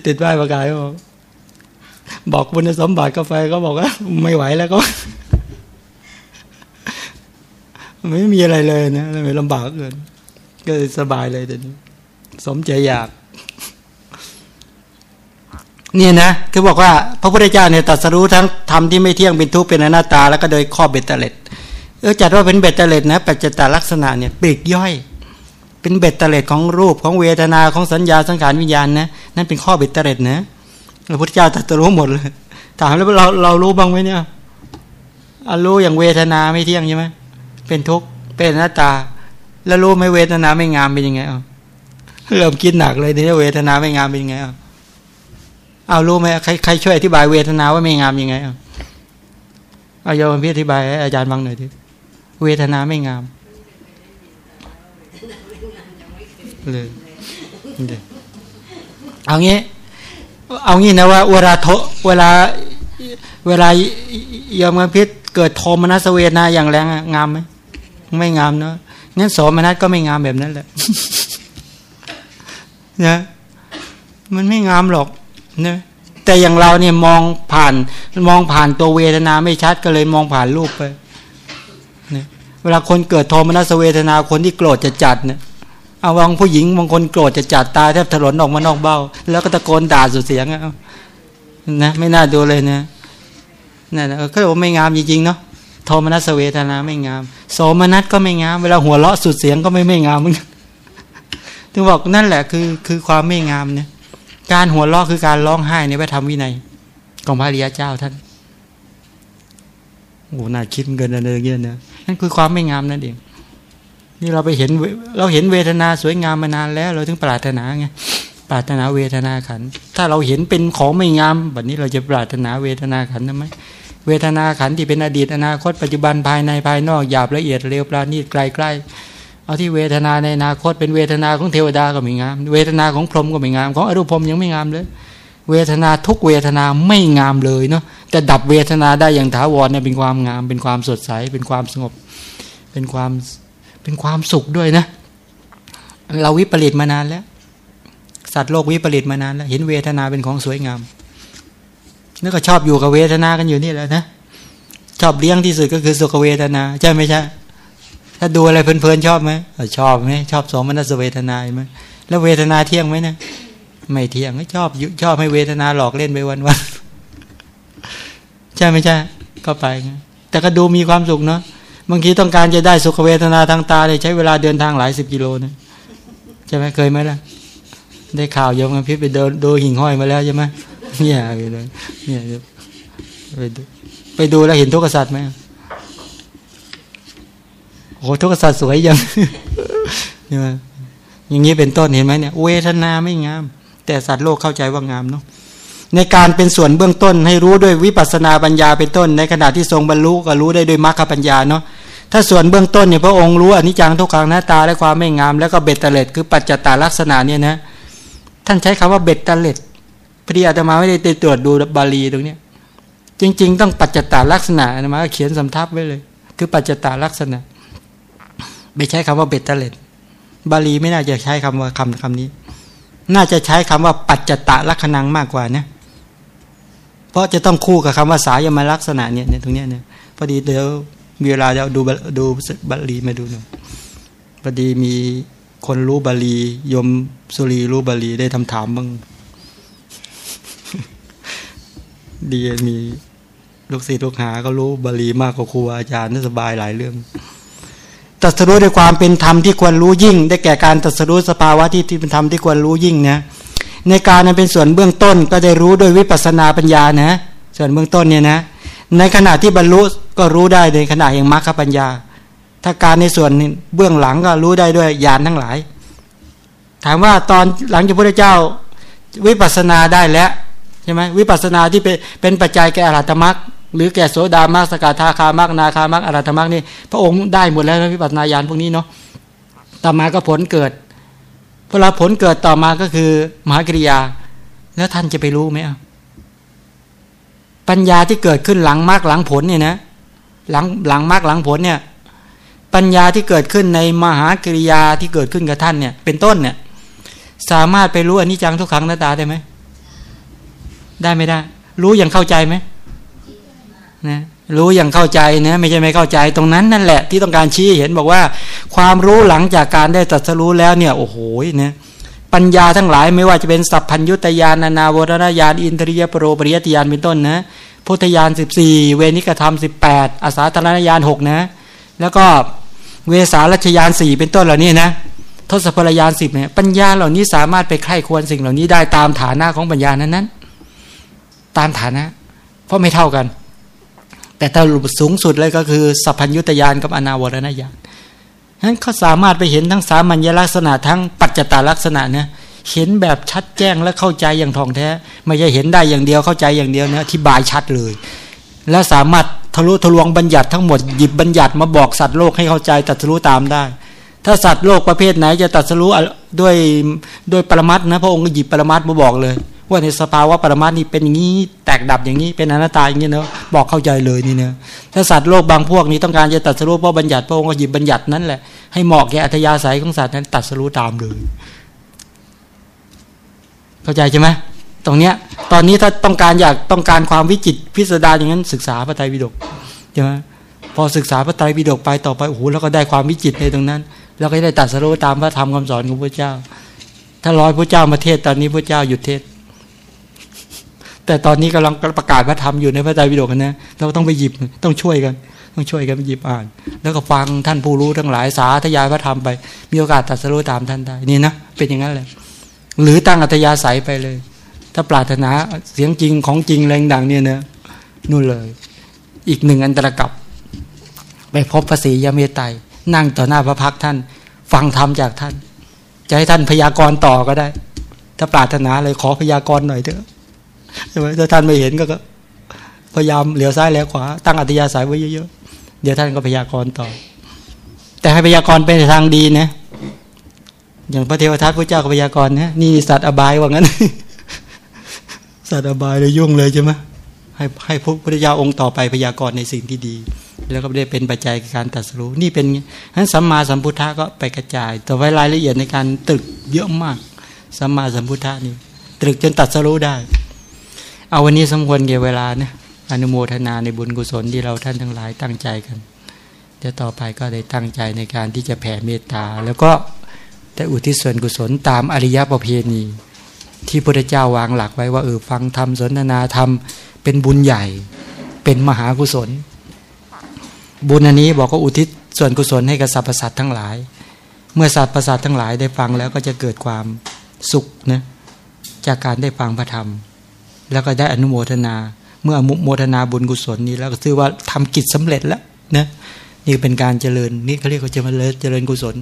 ติดป้ายประกาศบอกบอกคุณสมบัติกาแฟก็บอกว่าไม่ไหวแล้วก็ไม่มีอะไรเลยนะไม่ลำบากเกินก็สบายเลยแต่นี้สมใจอยากเนี่ยนะ คือบอกว่าพระพุทธเจ้าเนี่ยตรัสรู้ทั้งธรรมที่ไม่เที่ยงเป็นทุกข์เป็นอนัตตา แล้วก็โดยข้อเบตเตเล็ด เออจัดว่าเป็นเบตเตเล็ดนะปัจจตลักษณะเนี่ยปีกย่อย เป็นเบตเตเล็ดของรูปของเวทนาของสัญญาสังขารวิญญาณนะนั่นเป็นข้อเบตเตเล็ดนะพระพุทธเจ้าตัดรู้หมดเลยถามแล้วเราเรารู้บ้างไหมเนี่ยรู้อย่างเวทนาไม่เที่ยงใช่ไหมเป็นทุกข์เป็นหน้าตา แล้วรู้ไหมเวทนาไม่งามเป็นยังไงอะเริ่มคิดหนักเลยทีนี้เวทนาไม่งามเป็นยังไงอะเอารู้ไหมใครใครช่วยอธิบายเวทนาว่าไม่งามยังไงอะเอาโยมพี่อธิบายอาจารย์ฟังหน่อยที เวทนาไม่งามเลยเอางี้ เอางี้นะว่า เวลาโทเวลา เวลายอมกันพิษเกิดโทมนัสเวทนาอย่างแรงงามไหมไม่งามเนาะงั้นโสมนัสก็ไม่งามแบบนั้นแหละนะมันไม่งามหรอกนะแต่อย่างเราเนี่ยมองผ่าน มองผ่านตัวเวทนาไม่ชัดก็เลยมองผ่านรูปไป เวลาคนเกิดโทมนัสเวทนาคนที่โกรธจะจัดเนี่ยเอาวางผู้หญิงบางคนโกรธจะจัดตายแทบถลนออกมานอกเบ้า แล้วก็ตะโกนด่าสุดเสียงอะนะไม่น่าดูเลยนะนั่นก็บอกไม่งามจริงๆเนาะโทมนัสเวทนาไม่งาม โสมนัสก็ไม่งาม เวลาหัวเราะสุดเสียงก็ไม่ไม่งามมึงถึงบอกนั่นแหละคือคือความไม่งามเนี่ยการหัวเราะคือการร้องไห้ในพระธรรมวินัยของพระริยาเจ้าท่านโอ้น่าคิดเกินอะไรเงี้ยนะ นั่นคือความไม่งามนั่นเองนี่เราไปเห็นเราเห็นเวทนาสวยงามมานานแล้ว เราถึงปรารถนาไงปรารถนาเวทนาขัน ถ้าเราเห็นเป็นของไม่งามแบบนี้เราจะปรารถนาเวทนาขันทำไมเวทนาขันที่เป็นอดีตอนาคตปัจจุบันภายในภายนอกหยาบละเอียดเร็วปราณีตไกลใกล้เอาที่เวทนาในอนาคตเป็นเวทนาของเทวดาก็ไม่งาม เวทนาของพรหมก็ไม่งาม ของอรูปพรหมยังไม่งามเลย เวทนาทุกเวทนาไม่งามเลยเนาะแต่ดับเวทนาได้อย่างถาวรเนี่ยเป็นความงาม เป็นความสดใส เป็นความสงบ เป็นความเป็นความสุขด้วยนะ เราวิปริตมานานแล้ว สัตว์โลกวิปริตมานานแล้ว เห็นเวทนาเป็นของสวยงามแล้วก็ชอบอยู่กับเวทนากันอยู่นี่แหละนะชอบเลี้ยงที่สุดก็คือสุขเวทนา ใช่ไหมใช่ถ้าดูอะไรเพลินๆชอบไหมชอบไหมชอบสมนัสเวทนาไหมแล้วเวทนาเที่ยงไหมเนะ ไม่เที่ยงชอบชอบให้เวทนาหลอกเล่นไปวันๆใช่ไหมใช่ ก็ไป แต่ก็ดูมีความสุขเนาะบางทีต้องการจะได้สุขเวทนาทางตาเลยใช้เวลาเดินทางหลายสิบกิโลนะใช่ไหมเคยไหมล่ะ ได้ข่าวยมกันพิษไปเดินดูหิ่งห้อยมาแล้วใช่ไหมเนี่ยไปเลยเนี่ยไปดูไปดูแล้วเห็นทุกข์สัตว์ไหมโอ้ทุกข์สัตว์สวยยังใช่ไหมอย่างนี้เป็นต้นเห็นไหมเนี่ยเวทนาไม่งาม แต่สัตว์โลกเข้าใจว่างามเนาะในการเป็นส่วนเบื้องต้นให้รู้ด้วยวิปัสนาปัญญาเป็นต้น ในขณะที่ทรงบรรลุก็รู้ได้ด้วยมรรคปัญญาเนาะถ้าส่วนเบื้องต้นเนี่ยพระองค์รู้อนิจจังทุกขังหน้าตาและความไม่งาม แล้วก็เบ็ดเตล็ดคือปัจจตาลักษณะเนี่ยนะท่านใช้คำว่าเบ็ดเตล็ดพอดีอาตมาไม่ได้ตรวจดูบาลีตรงนี้จริง ๆ ต้องปัจจัตตลักษณะอาตมาเขียนสำทับไว้เลย คือปัจจัตตลักษณะ ไม่ใช้คำว่าเบ็ดเตล็ดบาลีไม่น่าจะใช้คำว่าคำคำนี้ น่าจะใช้คำว่าปัจจัตตลักขณังมากกว่านะเพราะจะต้องคู่กับคำว่าสามัญลักษณะเนี่ยตรงนี้เนี่ยพอดีเดี๋ยวมีเวลาจะดูดูบาลีมาดูหน่อยพอดีมีคนรู้บาลียมสุรีรู้บาลีได้ทำถามบ้างดีมีลูกศิษย์ลูกหาก็รู้บาลีมากกว่าครูอาจารย์น่าสบายหลายเรื่อง ตัดสู้ด้วยความเป็นธรรมที่ควรรู้ยิ่ง ได้แก่การตัดสู้สภาวะที่ที่เป็นธรรมที่ควรรู้ยิ่งนะในการนั้นเป็นส่วนเบื้องต้นก็ได้รู้โดยวิปัสนาปัญญานะ ส่วนเบื้องต้นเนี่ยนะ ในขณะที่บรรลุก็รู้ได้ในขณะแห่งมรรคปัญญา ถ้าการในส่วนเบื้องหลังก็รู้ได้ด้วยญาณทั้งหลาย ถามว่าตอนหลังจากพระเจ้าวิปัสนาได้แล้วใช่ไหมวิปัสนาที่เป็นเป็นปัจจัยแก่อรหัตมรรค หรือแก่โสดามรรคสกทาคามรรคนาคามรรคอรัตมรรคนี่พระองค์ได้หมดแล้วนะวิปัสนาญาณพวกนี้เนาะต่อมาก็ผลเกิดพอเราผลเกิดต่อมาก็คือมหากริยา แล้วท่านจะไปรู้ไหมปัญญาที่เกิดขึ้นหลังมรรคหลังผลเนี่ยนะหลังหลังมรรคหลังผลเนี่ย ปัญญาที่เกิดขึ้นในมหากริยาที่เกิดขึ้นกับท่านเนี่ย เป็นต้นเนี่ย สามารถไปรู้อนิจจังทุกครั้งหน้าตาได้ไหมได้ไม่ได้ รู้อย่างเข้าใจไหม นะรู้อย่างเข้าใจนะไม่ใช่ไม่เข้าใจตรงนั้นนั่นแหละที่ต้องการชี้เห็นบอกว่า ความรู้หลังจากการได้ตรัสรู้แล้วเนี่ย โอ้โหเนี่ยปัญญาทั้งหลายไม่ว่าจะเป็นสัพพัญยุตยานนานาวรณญาณอินทริยปรโรปริยติยานเป็นต้นนะพุทธญาณสิบสี่เวนิกธรรมสิบแปดอาสาธารณญาณหกนะ แล้วก็เวสารัชยานสี่เป็นต้นเหล่านี้นะทศพลยานสิบเนี่ยปัญญาเหล่านี้สามารถไปไข้ควรสิ่งเหล่านี้ได้ตามฐานะของปัญญานั้นนั้นตามฐานะ เพราะไม่เท่ากัน แต่ถ้าสูงสุดเลยก็คือสัพพัญยุตยานกับอนาวรณญาณนั้นเขาสามารถไปเห็นทั้งสามัญลักษณะทั้งปัจจตาลักษณะเนี่ยเห็นแบบชัดแจ้งและเข้าใจอย่างท่องแท้ ไม่ใช่เห็นได้อย่างเดียวเข้าใจอย่างเดียวเนะอธิบายชัดเลย และสามารถทะลุทะลวงบัญญัติทั้งหมดหยิบบัญญัติมาบอกสัตว์โลกให้เข้าใจตัดสู้ตามได้ ถ้าสัตว์โลกประเภทไหนจะตัดสู้ด้วยด้วยปรมัตนะพระองค์ก็หยิบปรมัตมาบอกเลย ว่าในสภาวะปรมาตนี่เป็นอย่างนี้แตกดับอย่างนี้เป็นอนัตตาอย่างนี้เนาะบอกเข้าใจเลยนี่เนาะถ้าสัตว์โลกบางพวกนี้ต้องการจะตัดสรุปเพราะบัญญัติพระองค์ก็หยิบบัญญัตินั้นแหละให้เหมาะแก่อัธยาศัยของสัตว์นั้นตัดสรุปตามเลยเข้าใจใช่ไหมตรงเนี้ยตอนนี้ถ้าต้องการอยากต้องการความวิจิตพิสดารอย่างนั้นศึกษาพระไตรปิฎกใช่ไหมพอศึกษาพระไตรปิฎกไปต่อไปโอ้โหแล้วก็ได้ความวิจิตในตรงนั้น แล้วก็ได้ตัดสรุปตามพระธรรมคำสอนของพระเจ้า ถ้าร้อยพระเจ้ามาเทศตอนนี้พระเจ้าหยุดเทศ แต่ตอนนี้กำลังประกาศพระธรรมอยู่ในพระไตรปิฎกนะ เราต้องไปหยิบต้องช่วยกัน ต้องช่วยกันไปหยิบอ่าน แล้วก็ฟังท่านผู้รู้ทั้งหลายสาธยายพระธรรมไป มีโอกาสตัดสรุปตามท่านได้นี่นะเป็นอย่างนั้นแหละหรือตั้งอัตยาศัยไปเลย ถ้าปรารถนาเสียงจริงของจริงแรงดังเนี่ยนะนู่นเลย อีกหนึ่งอันตรกับไปพบพระศรียเมตไตรนั่งต่อหน้าพระพักท่าน ฟังธรรมจากท่าน จะให้ท่านพยากรณ์ต่อก็ได้ ถ้าปรารถนาเลยขอพยากรณ์หน่อยเถอะ ใช่ไหมถ้าท่านไม่เห็นก็พยายามเหลียวซ้ายเหลียวขวาตั้งอัตยาศัยไว้เยอะๆเดี๋ยวท่านก็พยากรณ์ต่อ แต่ให้พยากรณ์เป็นทางดีนะอย่างพระเทวทัตพระเจ้ากับพยากรณ์นะนี่สัตว์อบายว่างั้น สัตว์อบายเลยยุ่งเลยใช่ไหมให้ให้พระพุทธเจ้าองค์ต่อไปพยากรณ์ในสิ่งที่ดี แล้วก็ได้เป็นปัจจัยการตัดสู้นี่เป็นนั้นสัมมาสัมพุทธะก็ไปกระจาย แต่ไว้รายละเอียดในการตึกเยอะมากสัมมาสัมพุทธะนี่ตรึกจนตัดสู้ได้ เอาวันนี้สมควรเกี่ยวเวลานะอนุโมทนาในบุญกุศลที่เราท่านทั้งหลายตั้งใจกันจะต่อไปก็ได้ตั้งใจในการที่จะแผ่เมตตา แล้วก็แต่อุทิศส่วนกุศลตามอริยประเพณี ที่พระเจ้าวางหลักไว้ว่าเออฟังธรรมสนทนาธรรมเป็นบุญใหญ่ เป็นมหากุศล บุญอันนี้บอกว่าอุทิศส่วนกุศลให้กับสรรพสัตว์ทั้งหลาย เมื่อสัตว์ประสาททั้งหลายได้ฟังแล้วก็จะเกิดความสุขนะจากการได้ฟังพระธรรม แล้วก็ได้อนุโมทนา เมื่อมุโมทนาบุญกุศลนี้แล้วก็ถือว่าทำกิจสำเร็จแล้วนะนี่เป็นการเจริญนี่เขาเรียกว่าเจริญเจริญกุศล